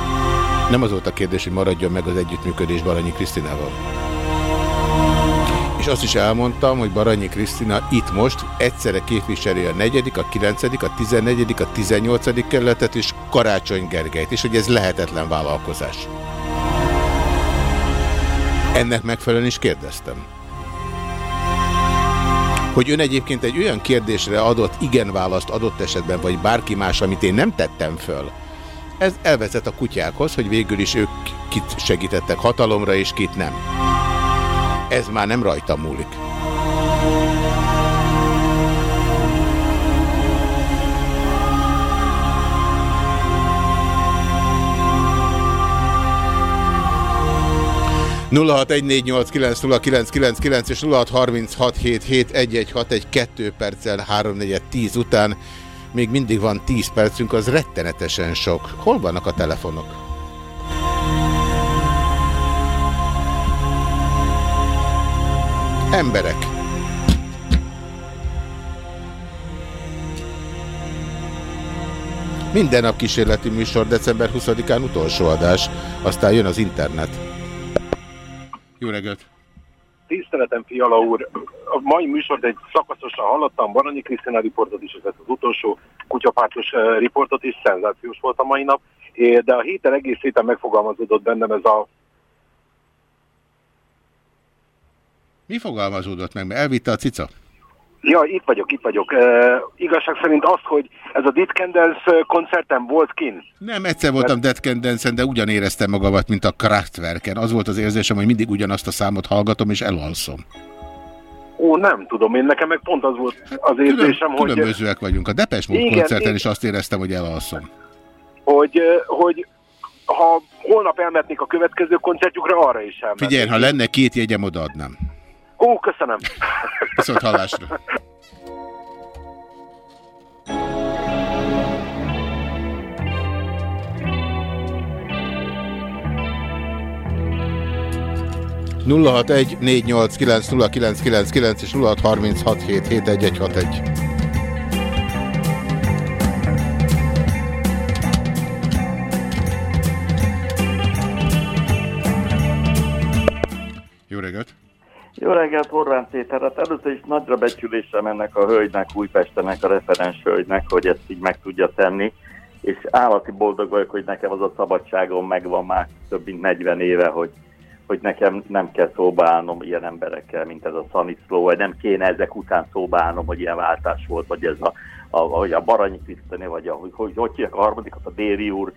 Nem az volt a kérdés, hogy maradjon meg az együttműködés Baranyi Krisztinával. És azt is elmondtam, hogy Baranyi Krisztina itt most egyszerre képviseli a negyedik, a kilencedik, a tizennegyedik, a tizennyolcadik kerületet és Karácsony Gergelyt, és hogy ez lehetetlen vállalkozás. Ennek megfelelően is kérdeztem. Hogy ön egyébként egy olyan kérdésre adott igen választ adott esetben, vagy bárki más, amit én nem tettem föl, ez elvezet a kutyákhoz, hogy végül is ők kit segítettek hatalomra, és kit nem. Ez már nem rajta múlik. kilenc és 0636771161 2 perccel 3-4-10 után még mindig van 10 percünk, az rettenetesen sok. Hol vannak a telefonok? Emberek. Minden nap kísérleti műsor, december 20-án utolsó adás, aztán jön az internet. Jó reggelt! Tiszteletem, Fiala úr! A mai műsort egy szakaszosan hallottam, Baranyi Krisztina riportot is, ez az utolsó kutyapártos eh, riportot is, szenzációs volt a mai nap, de a héten egész héten megfogalmazódott bennem ez a Mi fogalmazódott meg? Elvitte a cica? Ja, itt vagyok, itt vagyok. Uh, igazság szerint az, hogy ez a Dead Candles koncerten volt kin. Nem, egyszer voltam Dead Candles-en, de ugyan éreztem magamat, mint a Kraftwerken. Az volt az érzésem, hogy mindig ugyanazt a számot hallgatom, és elalszom. Ó, nem tudom, én nekem meg pont az volt az érzésem, Külön, hogy... Különbözőek vagyunk. A Depes Mode koncerten igen. is azt éreztem, hogy elalszom. Hogy, hogy ha holnap elmetnék a következő koncertjukra, arra is elmetnék. Figyelj, ha lenne két jegyem, odaadnám. Ó, köszönöm. Viszont hallásra. nulla hat egy négy nyolc kilenc nulla kilenc kilenc kilenc és nulla hat harminc hat hét hét egy egy hat egy. Jó reggelt! Jó reggelt, Horváth Péter. Hát először is nagyra becsülésem ennek a hölgynek, Újpestenek, a referens hölgynek, hogy ezt így meg tudja tenni, és állati boldog vagyok, hogy nekem az a szabadságom megvan már több mint 40 éve, hogy, hogy nekem nem kell szóba állnom ilyen emberekkel, mint ez a Szaniszló, vagy nem kéne ezek után szóba állnom, hogy ilyen váltás volt, vagy ez a, a, a, a Baranyi Krisztani, vagy a, hogy, hogy, hogy a harmadikat, a Déri úr,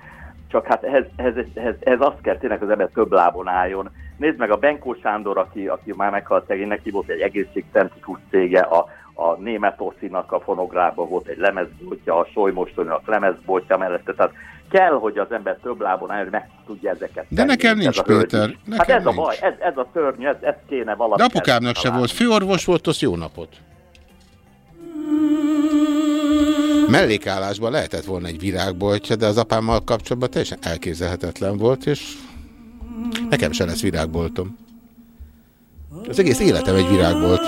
csak hát ehhez, ehhez, ehhez, ehhez azt kell tényleg az ember több lábon álljon, Nézd meg a Benkó Sándor, aki, aki már meghalt szegény, neki volt egy egészségcentrikus cége, a, a német Oszinak a fonográba volt egy lemezboltja, a Solymostonnak lemezboltja mellette, tehát kell, hogy az ember több lábon álljon, hogy meg tudja ezeket De tenni. nekem nincs, Péter. Nekem hát ez nincs. a baj, ez, ez a szörnyű, ez, ez kéne valami. De apukámnak se volt. Főorvos volt, az jó napot. Mellékállásban lehetett volna egy virágboltja, de az apámmal kapcsolatban teljesen elképzelhetetlen volt, és Nekem sem lesz virágboltom. Az egész életem egy virágbolt.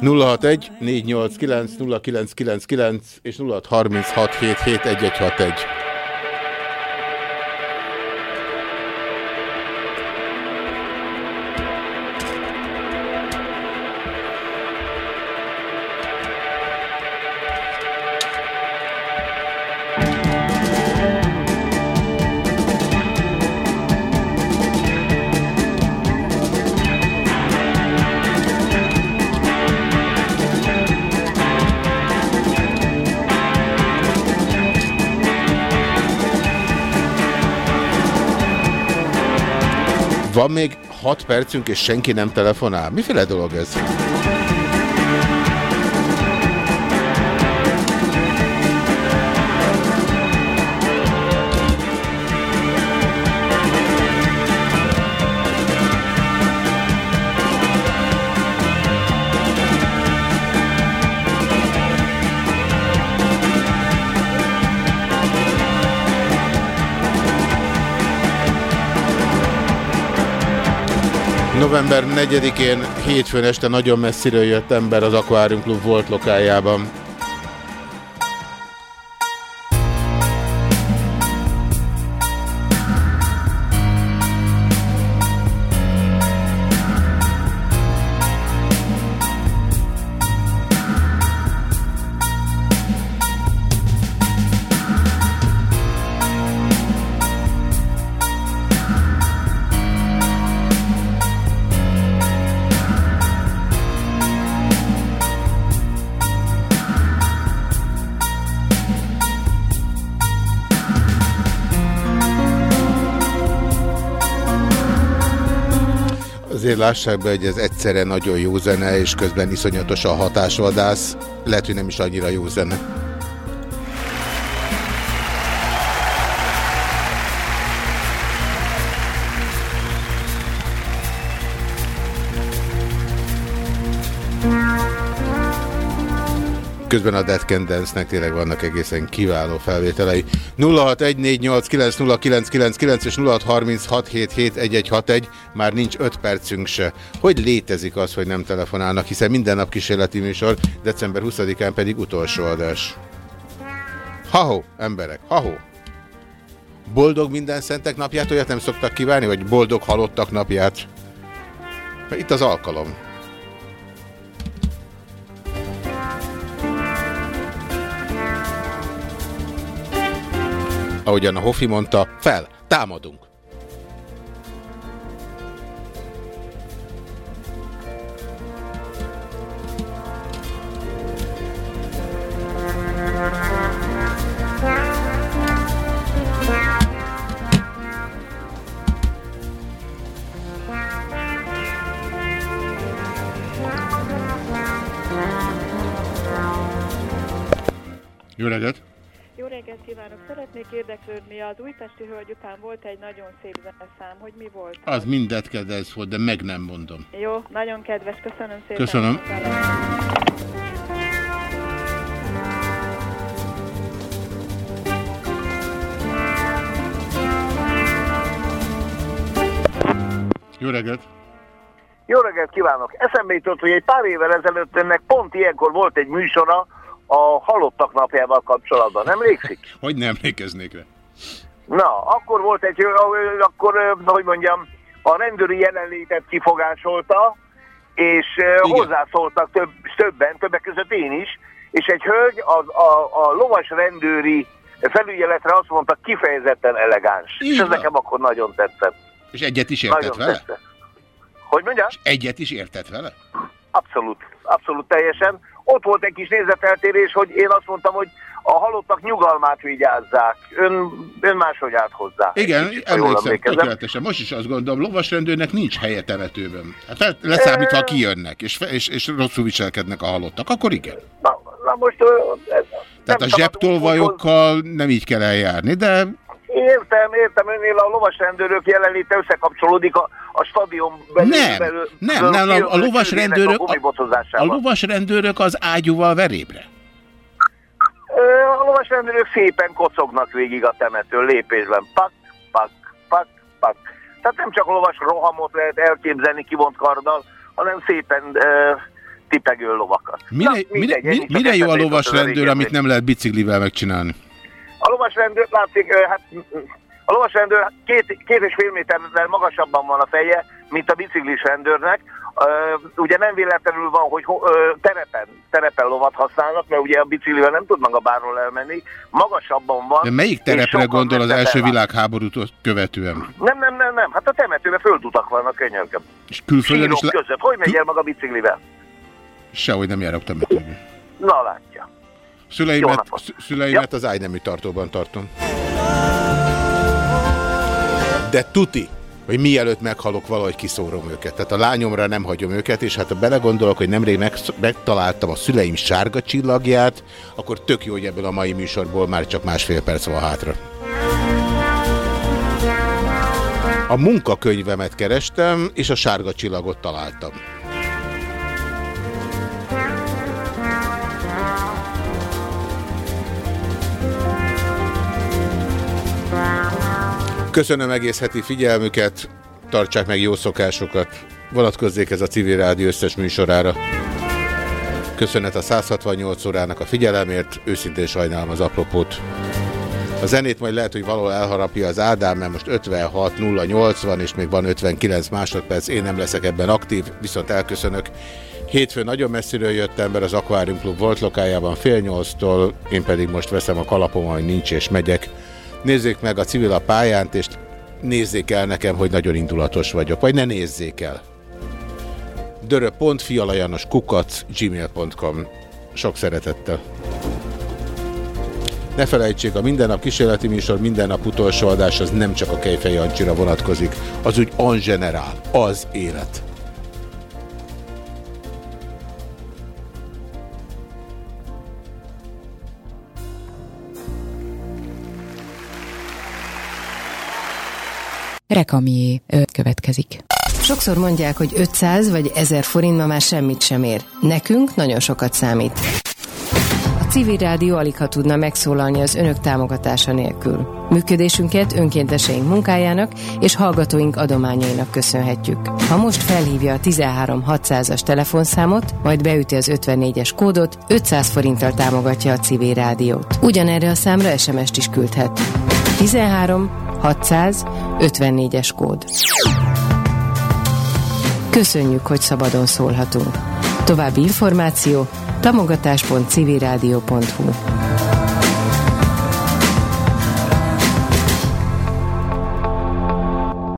061 489 0999 és 0636771161. Van még 6 percünk, és senki nem telefonál. Miféle dolog ez? November 4-én hétfőn este nagyon messziről jött ember az Aquarium Club volt lokájában. Lássák be, hogy ez egyszerre nagyon jó zene, és közben iszonyatos a hatásvadász. Lehet, hogy nem is annyira jó zene. Közben a Dead Dance-nek tényleg vannak egészen kiváló felvételei. 0614890999 és 0636771161 már nincs 5 percünk se. Hogy létezik az, hogy nem telefonálnak, hiszen minden nap kísérleti műsor, december 20-án pedig utolsó adás. Ha-ho, emberek, ha-ho! Boldog minden szentek napját, olyat nem szoktak kívánni, vagy boldog halottak napját? Mert itt az alkalom. Ahogyan a Hoffi mondta, fel, támadunk. Kívánok! Szeretnék érdeklődni, az újpesti hölgy után volt egy nagyon szép zeneszám, hogy mi volt? Az mindet kedves volt, de meg nem mondom. Jó, nagyon kedves, köszönöm szépen. Köszönöm. Jó reggelt! Jó reggelt kívánok! Eszembe jutott, hogy egy pár évvel ezelőtt ennek pont ilyenkor volt egy műsora, a halottak napjával kapcsolatban. Emlékszik? [laughs] Hogy nem emlékeznék rá? Na, akkor volt egy, akkor, hogy mondjam, a rendőri jelenlétet kifogásolta, és Igen. hozzászóltak több, többen, többek között én is, és egy hölgy az, a, a lovas rendőri felügyeletre azt mondta, kifejezetten elegáns. Igen. És ez nekem akkor nagyon tetszett. És egyet is értett nagyon vele? Tetszett. Hogy mondja? És egyet is értett vele? Abszolút, abszolút teljesen ott volt egy kis nézeteltérés, hogy én azt mondtam, hogy a halottak nyugalmát vigyázzák. Ön, ön máshogy állt hozzá. Igen, emlékszem, tökéletesen. Most is azt gondolom, lovasrendőrnek nincs helye temetőben. Hát leszámítva, kijönnek, és, és, és rosszul viselkednek a halottak, akkor igen. Na, na most... Ez, Tehát a zsebtolvajokkal nem így kell eljárni, de... Értem, értem, önnél a lovasrendőrök jelenléte összekapcsolódik a, a stadion belül. Nem, belül, nem, nem, a, a lovasrendőrök, a, a lovasrendőrök az ágyúval verébre. A lovasrendőrök szépen kocognak végig a temető lépésben. Pak, pak, pak, pak. Tehát nem csak a lovas rohamot lehet elképzelni kivont karddal, hanem szépen uh, tipegő lovakat. Mire, Na, mire, mire, mire jó a lovasrendőr, amit nem lehet biciklivel megcsinálni? A lovasrendőr, látszik, hát a lovasrendőr két, két és fél méterrel magasabban van a feje, mint a biciklis rendőrnek. Ugye nem véletlenül van, hogy terepen, terepen lovat használnak, mert ugye a biciklivel nem tud maga bárról elmenni. Magasabban van. De melyik terepre gondol az első világháborút követően? Nem, nem, nem, nem. Hát a temetőben földutak vannak könyörgöm. És külföldön is... között. Hogy megy el maga biciklivel? Sehogy nem járok temetőben. Na látja. Szüleimet, szüleimet ja. az ágynemű tartóban tartom. De tuti, hogy mielőtt meghalok, valahogy kiszórom őket. Tehát a lányomra nem hagyom őket, és hát ha belegondolok, hogy nemrég meg, megtaláltam a szüleim sárga csillagját, akkor tök jó, hogy ebből a mai műsorból már csak másfél perc van hátra. A munkakönyvemet kerestem, és a sárga csillagot találtam. Köszönöm egész heti figyelmüket, tartsák meg jó szokásokat, vonatkozzék ez a civil rádió összes műsorára. Köszönet a 168 órának a figyelemért, őszintén sajnálom az apropót. A zenét majd lehet, hogy valahol elharapja az Ádám, mert most 56 080 és még van 59 másodperc, én nem leszek ebben aktív, viszont elköszönök. Hétfőn nagyon messziről jöttem, mert az Aquarium Club volt lokájában fél nyolctól, én pedig most veszem a kalapom, hogy nincs és megyek. Nézzék meg a civil a pályánt, és nézzék el nekem, hogy nagyon indulatos vagyok, vagy ne nézzék el. dörö.fialajanos kukac gmail.com Sok szeretettel. Ne felejtsék, a minden nap kísérleti műsor, minden nap utolsó adás, az nem csak a Kejfej Jancsira vonatkozik, az úgy en general, az élet. Rekamié következik. Sokszor mondják, hogy 500 vagy 1000 forint ma már semmit sem ér. Nekünk nagyon sokat számít. Civil rádió alig ha tudna megszólalni az önök támogatása nélkül. Működésünket önkénteseink munkájának és hallgatóink adományainak köszönhetjük. Ha most felhívja a 13 600-as telefonszámot, majd beüti az 54-es kódot, 500 forinttal támogatja a civil rádiót. Ugyanerre a számra SMS-t is küldhet. 13 600 54-es kód. Köszönjük, hogy szabadon szólhatunk. További információ támogatás.civilrádió.hu